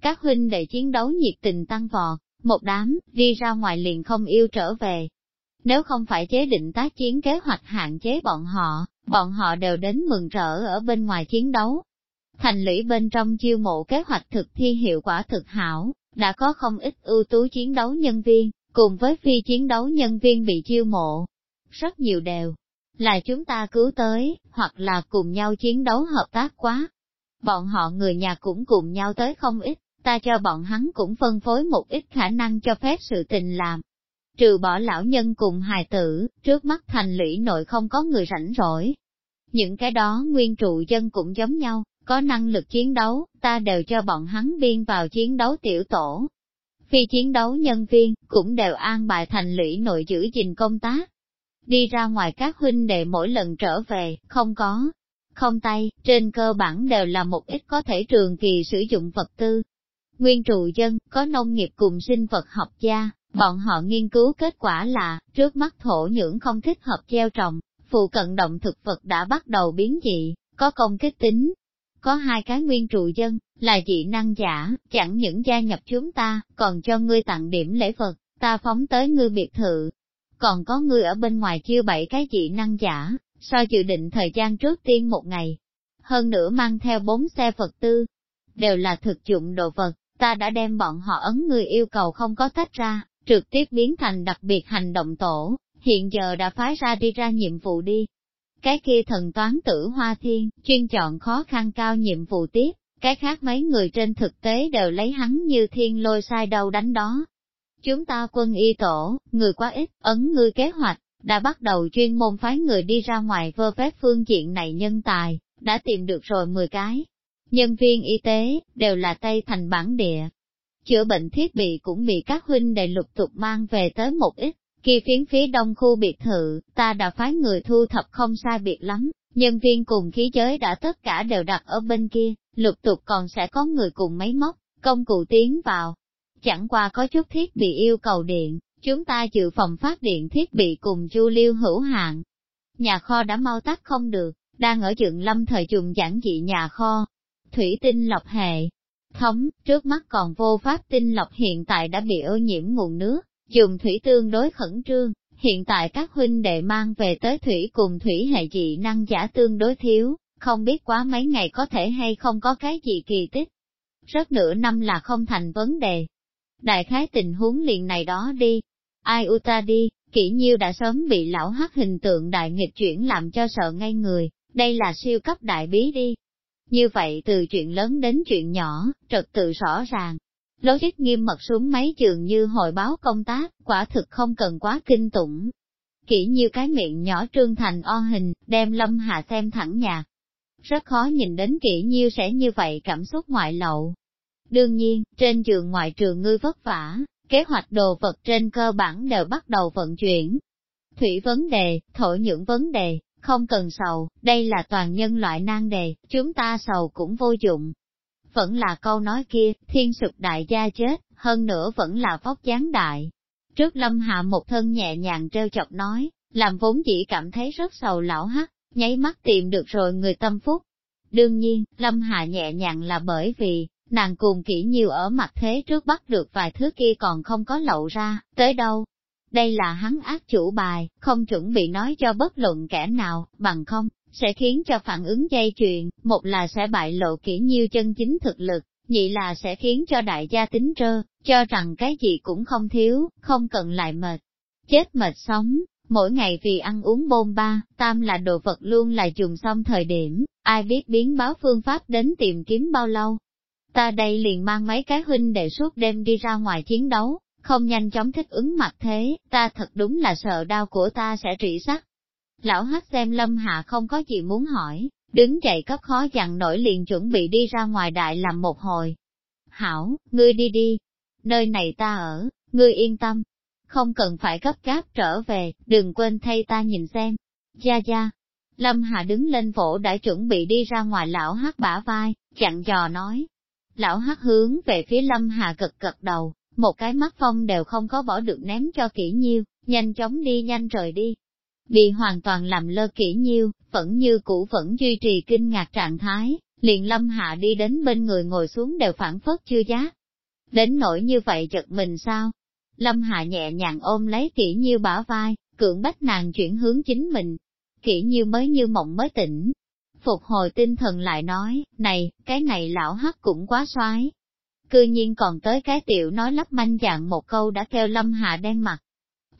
Các huynh đệ chiến đấu nhiệt tình tăng vọt, một đám, đi ra ngoài liền không yêu trở về. Nếu không phải chế định tác chiến kế hoạch hạn chế bọn họ, bọn họ đều đến mừng rỡ ở bên ngoài chiến đấu. Thành lũy bên trong chiêu mộ kế hoạch thực thi hiệu quả thực hảo, đã có không ít ưu tú chiến đấu nhân viên, cùng với phi chiến đấu nhân viên bị chiêu mộ. Rất nhiều đều là chúng ta cứu tới, hoặc là cùng nhau chiến đấu hợp tác quá. Bọn họ người nhà cũng cùng nhau tới không ít, ta cho bọn hắn cũng phân phối một ít khả năng cho phép sự tình làm. Trừ bỏ lão nhân cùng hài tử, trước mắt thành lũy nội không có người rảnh rỗi. Những cái đó nguyên trụ dân cũng giống nhau, có năng lực chiến đấu, ta đều cho bọn hắn biên vào chiến đấu tiểu tổ. Phi chiến đấu nhân viên, cũng đều an bài thành lũy nội giữ gìn công tác. Đi ra ngoài các huynh đệ mỗi lần trở về, không có, không tay, trên cơ bản đều là một ít có thể trường kỳ sử dụng vật tư, Nguyên trụ dân, có nông nghiệp cùng sinh vật học gia, bọn họ nghiên cứu kết quả là, trước mắt thổ nhưỡng không thích hợp gieo trồng, phụ cận động thực vật đã bắt đầu biến dị, có công kích tính. Có hai cái nguyên trụ dân, là dị năng giả, chẳng những gia nhập chúng ta, còn cho ngươi tặng điểm lễ vật, ta phóng tới ngươi biệt thự. Còn có ngươi ở bên ngoài chiêu bảy cái dị năng giả, so dự định thời gian trước tiên một ngày. Hơn nữa mang theo bốn xe vật tư, đều là thực dụng đồ vật, ta đã đem bọn họ ấn người yêu cầu không có tách ra, trực tiếp biến thành đặc biệt hành động tổ, hiện giờ đã phái ra đi ra nhiệm vụ đi. Cái kia thần toán tử Hoa Thiên, chuyên chọn khó khăn cao nhiệm vụ tiếp, cái khác mấy người trên thực tế đều lấy hắn như thiên lôi sai đầu đánh đó. Chúng ta quân y tổ, người quá ít, ấn ngươi kế hoạch, đã bắt đầu chuyên môn phái người đi ra ngoài vơ phép phương diện này nhân tài, đã tìm được rồi 10 cái, Nhân viên y tế, đều là Tây thành bản địa. Chữa bệnh thiết bị cũng bị các huynh đệ lục tục mang về tới một ít, kỳ phiến phía đông khu biệt thự, ta đã phái người thu thập không sai biệt lắm, nhân viên cùng khí giới đã tất cả đều đặt ở bên kia, lục tục còn sẽ có người cùng máy móc, công cụ tiến vào. Chẳng qua có chút thiết bị yêu cầu điện, chúng ta dự phòng phát điện thiết bị cùng chu lưu hữu hạn. Nhà kho đã mau tắt không được, đang ở dựng lâm thời trùng giản dị nhà kho, thủy tinh lọc hệ. Thống, trước mắt còn vô pháp tinh lọc hiện tại đã bị ô nhiễm nguồn nước, dùng thủy tương đối khẩn trương, hiện tại các huynh đệ mang về tới thủy cùng thủy hệ dị năng giả tương đối thiếu, không biết quá mấy ngày có thể hay không có cái gì kỳ tích. Rất nửa năm là không thành vấn đề. Đại khái tình huống liền này đó đi. Ai u ta đi, kỹ nhiêu đã sớm bị lão hắc hình tượng đại nghịch chuyển làm cho sợ ngay người, đây là siêu cấp đại bí đi, như vậy từ chuyện lớn đến chuyện nhỏ, trật tự rõ ràng. Logic nghiêm mật xuống mấy trường như hồi báo công tác, quả thực không cần quá kinh tủng. Kỹ như cái miệng nhỏ trương thành o hình, đem lâm hạ xem thẳng nhà. Rất khó nhìn đến kỹ nhiêu sẽ như vậy cảm xúc ngoại lậu. Đương nhiên, trên trường ngoại trường ngươi vất vả, kế hoạch đồ vật trên cơ bản đều bắt đầu vận chuyển. Thủy vấn đề, thổ những vấn đề, không cần sầu, đây là toàn nhân loại nan đề, chúng ta sầu cũng vô dụng. Vẫn là câu nói kia, thiên sụp đại gia chết, hơn nữa vẫn là vóc dáng đại. Trước lâm hạ một thân nhẹ nhàng treo chọc nói, làm vốn chỉ cảm thấy rất sầu lão hắc, nháy mắt tìm được rồi người tâm phúc. Đương nhiên, lâm hạ nhẹ nhàng là bởi vì, nàng cùng kỹ nhiều ở mặt thế trước bắt được vài thứ kia còn không có lậu ra, tới đâu, đây là hắn ác chủ bài, không chuẩn bị nói cho bất luận kẻ nào, bằng không, sẽ khiến cho phản ứng dây chuyền, một là sẽ bại lộ kỹ nhiêu chân chính thực lực, nhị là sẽ khiến cho đại gia tính trơ, cho rằng cái gì cũng không thiếu, không cần lại mệt. Chết mệt sống, mỗi ngày vì ăn uống bôn ba, tam là đồ vật luôn là dùng xong thời điểm, ai biết biến báo phương pháp đến tìm kiếm bao lâu. Ta đây liền mang mấy cái huynh để suốt đêm đi ra ngoài chiến đấu, không nhanh chóng thích ứng mặt thế, ta thật đúng là sợ đau của ta sẽ trị sắc. Lão hắc xem lâm hạ không có gì muốn hỏi, đứng dậy cấp khó dặn nổi liền chuẩn bị đi ra ngoài đại làm một hồi. Hảo, ngươi đi đi, nơi này ta ở, ngươi yên tâm, không cần phải gấp gáp trở về, đừng quên thay ta nhìn xem. Gia gia. Lâm Hà đứng lên vỗ đã chuẩn bị đi ra ngoài lão hát bả vai, chặn dò nói. Lão hát hướng về phía Lâm Hà cực cật đầu, một cái mắt phong đều không có bỏ được ném cho kỹ nhiêu, nhanh chóng đi nhanh rời đi. Bị hoàn toàn làm lơ kỹ nhiêu, vẫn như cũ vẫn duy trì kinh ngạc trạng thái, liền lâm hạ đi đến bên người ngồi xuống đều phản phất chưa giác. Đến nỗi như vậy chật mình sao? Lâm hạ nhẹ nhàng ôm lấy kỹ nhiêu bả vai, cưỡng bách nàng chuyển hướng chính mình. Kỹ nhiêu mới như mộng mới tỉnh. Phục hồi tinh thần lại nói, này, cái này lão hắc cũng quá xoái, cư nhiên còn tới cái tiểu nói lắp manh dạng một câu đã kêu lâm hạ đen mặt.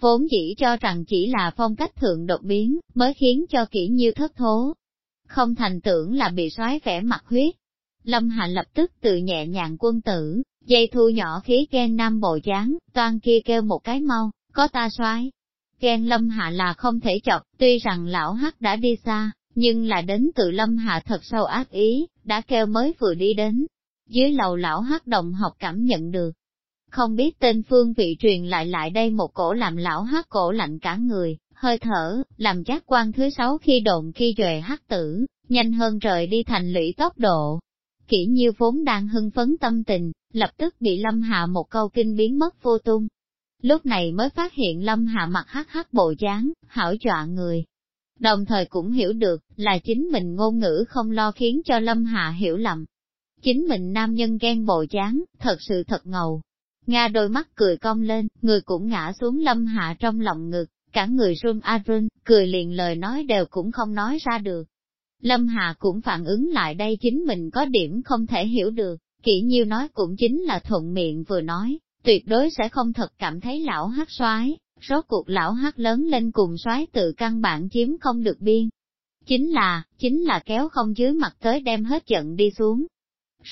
Vốn chỉ cho rằng chỉ là phong cách thượng đột biến, mới khiến cho kỹ nhiêu thất thố. Không thành tưởng là bị xoáy vẻ mặt huyết. Lâm Hạ lập tức tự nhẹ nhàng quân tử, dây thu nhỏ khí ghen nam bộ dáng, toan kia kêu một cái mau, có ta xoáy Ghen Lâm Hạ là không thể chọc, tuy rằng lão hắc đã đi xa, nhưng là đến từ Lâm Hạ thật sâu ác ý, đã kêu mới vừa đi đến, dưới lầu lão hắc đồng học cảm nhận được. Không biết tên phương vị truyền lại lại đây một cổ làm lão hát cổ lạnh cả người, hơi thở, làm giác quan thứ sáu khi độn khi duệ hắc tử, nhanh hơn rời đi thành lũy tốc độ. Kỷ nhiêu vốn đang hưng phấn tâm tình, lập tức bị lâm hạ một câu kinh biến mất vô tung. Lúc này mới phát hiện lâm hạ mặt hắc hắc bộ dáng, hảo dọa người. Đồng thời cũng hiểu được, là chính mình ngôn ngữ không lo khiến cho lâm hạ hiểu lầm, Chính mình nam nhân ghen bộ dáng, thật sự thật ngầu. Nga đôi mắt cười cong lên, người cũng ngã xuống lâm hạ trong lòng ngực, cả người run a run, cười liền lời nói đều cũng không nói ra được. Lâm Hà cũng phản ứng lại đây chính mình có điểm không thể hiểu được, kỹ nhiêu nói cũng chính là thuận miệng vừa nói, tuyệt đối sẽ không thật cảm thấy lão hát soái rốt cuộc lão hát lớn lên cùng soái tự căn bản chiếm không được biên. Chính là, chính là kéo không dưới mặt tới đem hết trận đi xuống,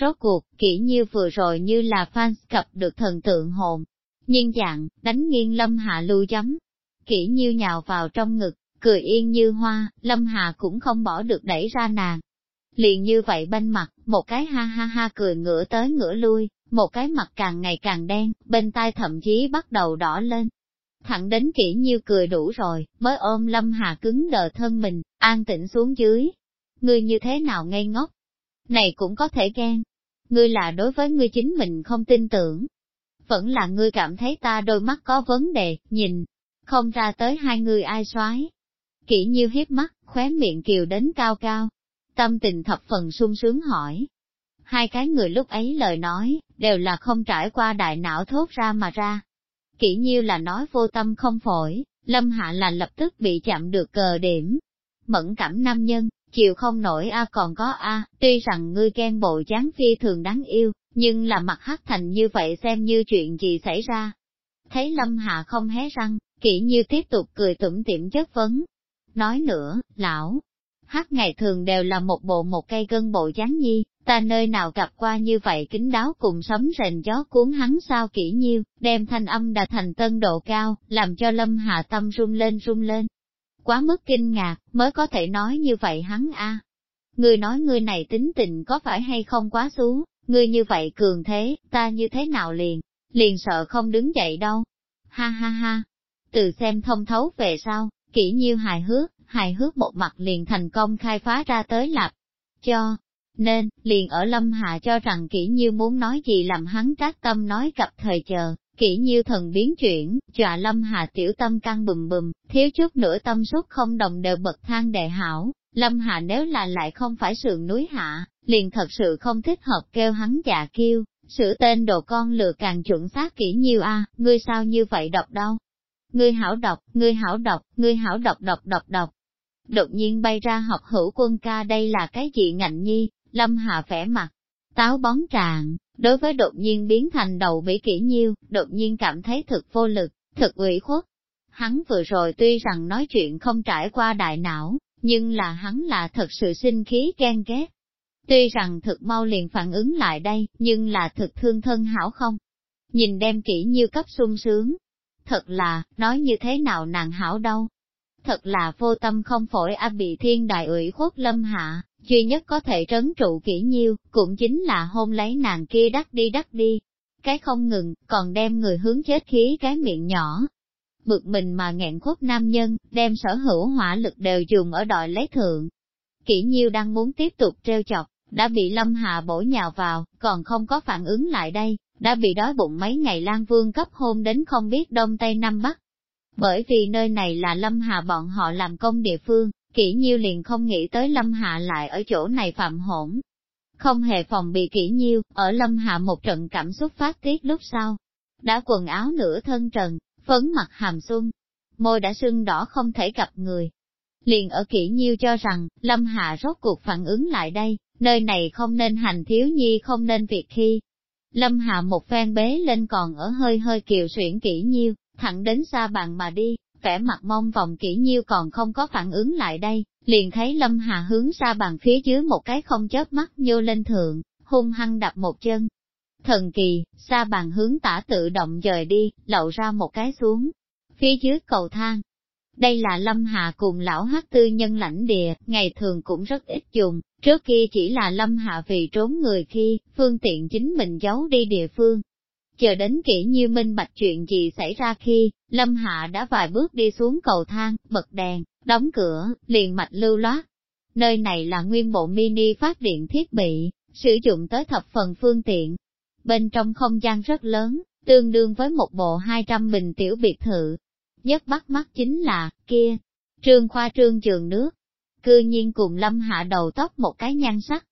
Rốt cuộc, kỹ như vừa rồi như là fans cập được thần tượng hồn. Nhưng dạng, đánh nghiêng Lâm Hạ lưu chấm. Kỹ như nhào vào trong ngực, cười yên như hoa, Lâm Hạ cũng không bỏ được đẩy ra nàng. Liền như vậy bên mặt, một cái ha ha ha cười ngửa tới ngửa lui, một cái mặt càng ngày càng đen, bên tai thậm chí bắt đầu đỏ lên. Thẳng đến kỹ như cười đủ rồi, mới ôm Lâm Hà cứng đờ thân mình, an tĩnh xuống dưới. Ngươi như thế nào ngây ngốc, này cũng có thể ghen. Ngươi là đối với ngươi chính mình không tin tưởng. Vẫn là ngươi cảm thấy ta đôi mắt có vấn đề, nhìn, không ra tới hai người ai soái. Kỹ nhiêu hiếp mắt, khóe miệng kiều đến cao cao. Tâm tình thập phần sung sướng hỏi. Hai cái người lúc ấy lời nói, đều là không trải qua đại não thốt ra mà ra. Kỹ nhiêu là nói vô tâm không phổi, lâm hạ là lập tức bị chạm được cờ điểm. Mẫn cảm nam nhân, chịu không nổi a còn có a, tuy rằng ngươi ghen bộ dáng phi thường đáng yêu, nhưng là mặt hắc thành như vậy xem như chuyện gì xảy ra. Thấy Lâm Hạ không hé răng, kỹ như tiếp tục cười tủm tỉm chất vấn. Nói nữa, lão, hắc ngày thường đều là một bộ một cây gân bộ dáng nhi, ta nơi nào gặp qua như vậy kính đáo cùng sấm rền gió cuốn hắn sao kỹ nhiêu, đem thanh âm đà thành tân độ cao, làm cho Lâm Hạ tâm rung lên rung lên quá mức kinh ngạc, mới có thể nói như vậy hắn a. người nói người này tính tình có phải hay không quá xú, người như vậy cường thế, ta như thế nào liền, liền sợ không đứng dậy đâu. Ha ha ha, từ xem thông thấu về sau, kỹ nhiêu hài hước, hài hước một mặt liền thành công khai phá ra tới lạp. Cho, nên, liền ở Lâm Hạ cho rằng kỹ nhiêu muốn nói gì làm hắn trác tâm nói gặp thời chờ, Kỹ nhiêu thần biến chuyển, dọa lâm hà tiểu tâm căng bùm bùm, thiếu chút nữa tâm suốt không đồng đều bật thang đệ hảo, lâm hà nếu là lại không phải sườn núi hạ, liền thật sự không thích hợp kêu hắn dạ kêu, sửa tên đồ con lừa càng chuẩn xác kỹ nhiêu a ngươi sao như vậy đọc đâu? Ngươi hảo đọc, ngươi hảo đọc, ngươi hảo đọc đọc đọc đọc, Đột nhiên bay ra học hữu quân ca đây là cái gì ngạnh nhi, lâm hà vẻ mặt, táo bón trạng, Đối với đột nhiên biến thành đầu bỉ kỹ nhiêu, đột nhiên cảm thấy thực vô lực, thực ủy khuất. Hắn vừa rồi tuy rằng nói chuyện không trải qua đại não, nhưng là hắn là thật sự sinh khí ghen ghét. Tuy rằng thực mau liền phản ứng lại đây, nhưng là thực thương thân hảo không? Nhìn đem kỹ nhiêu cấp sung sướng. Thật là, nói như thế nào nàng hảo đâu? Thật là vô tâm không phổi a bị thiên đại ủy khuất lâm hạ, duy nhất có thể trấn trụ kỹ nhiêu, cũng chính là hôn lấy nàng kia đắt đi đắt đi. Cái không ngừng, còn đem người hướng chết khí cái miệng nhỏ. bực mình mà nghẹn khuất nam nhân, đem sở hữu hỏa lực đều dùng ở đòi lấy thượng. Kỷ nhiêu đang muốn tiếp tục treo chọc, đã bị lâm hạ bổ nhào vào, còn không có phản ứng lại đây, đã bị đói bụng mấy ngày Lan Vương cấp hôn đến không biết Đông Tây Nam Bắc. Bởi vì nơi này là Lâm Hà bọn họ làm công địa phương, kỹ nhiêu liền không nghĩ tới Lâm Hạ lại ở chỗ này phạm hỗn. Không hề phòng bị kỹ nhiêu, ở Lâm Hạ một trận cảm xúc phát tiết lúc sau. Đã quần áo nửa thân trần, phấn mặt hàm xuân, môi đã sưng đỏ không thể gặp người. Liền ở kỹ nhiêu cho rằng, Lâm Hạ rốt cuộc phản ứng lại đây, nơi này không nên hành thiếu nhi không nên việc khi, Lâm Hạ một phen bế lên còn ở hơi hơi kiều xuyển kỹ nhiêu, thẳng đến xa bàn mà đi, vẻ mặt mong vòng kỹ nhiêu còn không có phản ứng lại đây, liền thấy Lâm Hà hướng xa bàn phía dưới một cái không chớp mắt nhô lên thượng, hung hăng đập một chân. Thần kỳ, xa bàn hướng tả tự động dời đi, lậu ra một cái xuống, phía dưới cầu thang. Đây là Lâm Hà cùng lão hát tư nhân lãnh địa, ngày thường cũng rất ít dùng, Trước kia chỉ là lâm hà vì trốn người khi, phương tiện chính mình giấu đi địa phương. Chờ đến kỹ như minh bạch chuyện gì xảy ra khi, lâm hạ đã vài bước đi xuống cầu thang, bật đèn, đóng cửa, liền mạch lưu loát. Nơi này là nguyên bộ mini phát điện thiết bị, sử dụng tới thập phần phương tiện. Bên trong không gian rất lớn, tương đương với một bộ 200 bình tiểu biệt thự. Nhất bắt mắt chính là, kia, trương khoa trương trường nước, cư nhiên cùng lâm hạ đầu tóc một cái nhan sắc.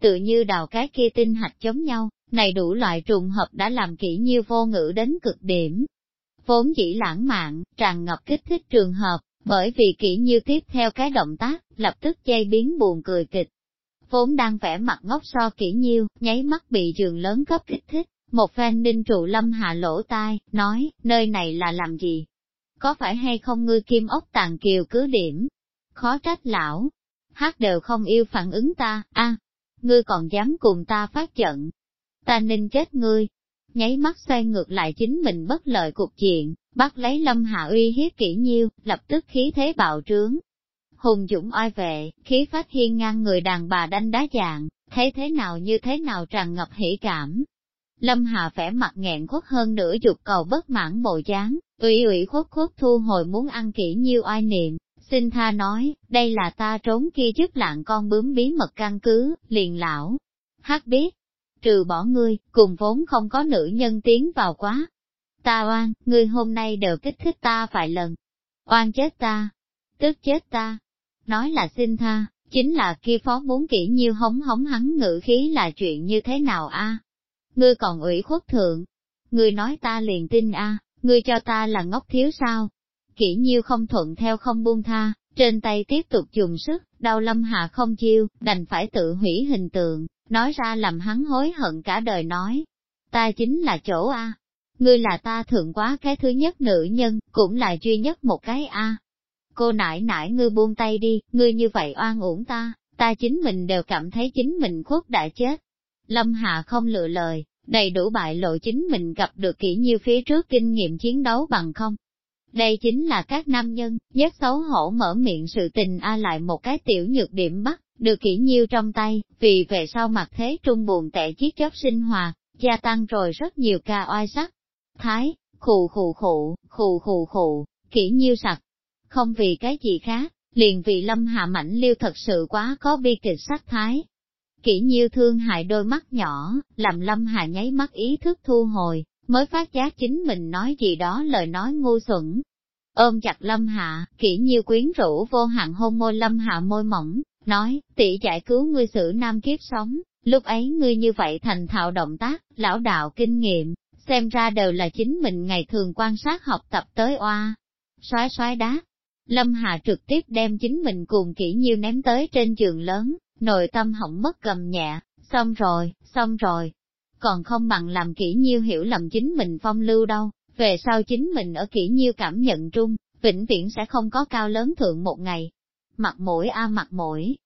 Tự như đào cái kia tinh hạch giống nhau, này đủ loại trùng hợp đã làm kỹ nhiêu vô ngữ đến cực điểm. Vốn chỉ lãng mạn, tràn ngập kích thích trường hợp, bởi vì kỹ nhiêu tiếp theo cái động tác, lập tức chay biến buồn cười kịch. Vốn đang vẽ mặt ngốc so kỹ nhiêu, nháy mắt bị trường lớn cấp kích thích, một phen ninh trụ lâm hạ lỗ tai, nói, nơi này là làm gì? Có phải hay không ngươi kim ốc tàn kiều cứ điểm, khó trách lão. Hát đều không yêu phản ứng ta, a, ngươi còn dám cùng ta phát giận. Ta nên chết ngươi. Nháy mắt xoay ngược lại chính mình bất lợi cuộc chuyện, bắt lấy lâm hạ uy hiếp kỹ nhiêu, lập tức khí thế bạo trướng. Hùng dũng oai vệ, khí phát hiên ngang người đàn bà đánh đá dạng, thấy thế nào như thế nào tràn ngập hỉ cảm. Lâm Hạ vẻ mặt nghẹn khuất hơn nửa dục cầu bất mãn bộ dáng, ủy ủy khuất khuất thu hồi muốn ăn kỹ nhiêu oai niệm, Xin tha nói, đây là ta trốn kia chức lạng con bướm bí mật căn cứ, liền lão. Hát biết, trừ bỏ ngươi, cùng vốn không có nữ nhân tiến vào quá. Ta oan, ngươi hôm nay đều kích thích ta vài lần. Oan chết ta, tức chết ta. Nói là xin tha, chính là kia phó muốn kỹ nhiêu hống hống hắn ngữ khí là chuyện như thế nào a? Ngươi còn ủy khuất thượng. Ngươi nói ta liền tin a, ngươi cho ta là ngốc thiếu sao? kỹ nhiêu không thuận theo không buông tha, trên tay tiếp tục dùng sức, đau lâm hạ không chiêu, đành phải tự hủy hình tượng, nói ra làm hắn hối hận cả đời nói. Ta chính là chỗ A. Ngươi là ta thượng quá cái thứ nhất nữ nhân, cũng là duy nhất một cái A. Cô nãi nãi ngươi buông tay đi, ngươi như vậy oan uổng ta, ta chính mình đều cảm thấy chính mình khuất đã chết. Lâm Hạ không lựa lời, đầy đủ bại lộ chính mình gặp được kỹ như phía trước kinh nghiệm chiến đấu bằng không, đây chính là các nam nhân, nhất xấu hổ mở miệng sự tình a lại một cái tiểu nhược điểm bắt, được kỹ nhiêu trong tay, vì về sau mặt thế trung buồn tệ chiếc chớp sinh hoạt, gia tăng rồi rất nhiều ca oai sắc. Thái, khù khù khụ, khù khù khụ, kỹ nhiêu sặc. Không vì cái gì khác, liền vì lâm hạ mảnh liêu thật sự quá có bi kịch sắc thái. Kỹ nhiêu thương hại đôi mắt nhỏ, làm lâm hạ nháy mắt ý thức thu hồi, mới phát giác chính mình nói gì đó lời nói ngu xuẩn. Ôm chặt lâm hạ, kỹ nhiêu quyến rũ vô hạn hôn môi lâm hạ môi mỏng, nói, tỷ giải cứu ngươi xử nam kiếp sống, lúc ấy ngươi như vậy thành thạo động tác, lão đạo kinh nghiệm, xem ra đều là chính mình ngày thường quan sát học tập tới oa. Xoái xoái đá, Lâm Hạ trực tiếp đem chính mình cùng kỹ nhiêu ném tới trên giường lớn, nội tâm hỏng mất cầm nhẹ, xong rồi, xong rồi, còn không bằng làm kỹ nhiêu hiểu lầm chính mình phong lưu đâu, về sau chính mình ở kỹ nhiêu cảm nhận trung, vĩnh viễn sẽ không có cao lớn thượng một ngày. Mặt mũi a mặt mũi,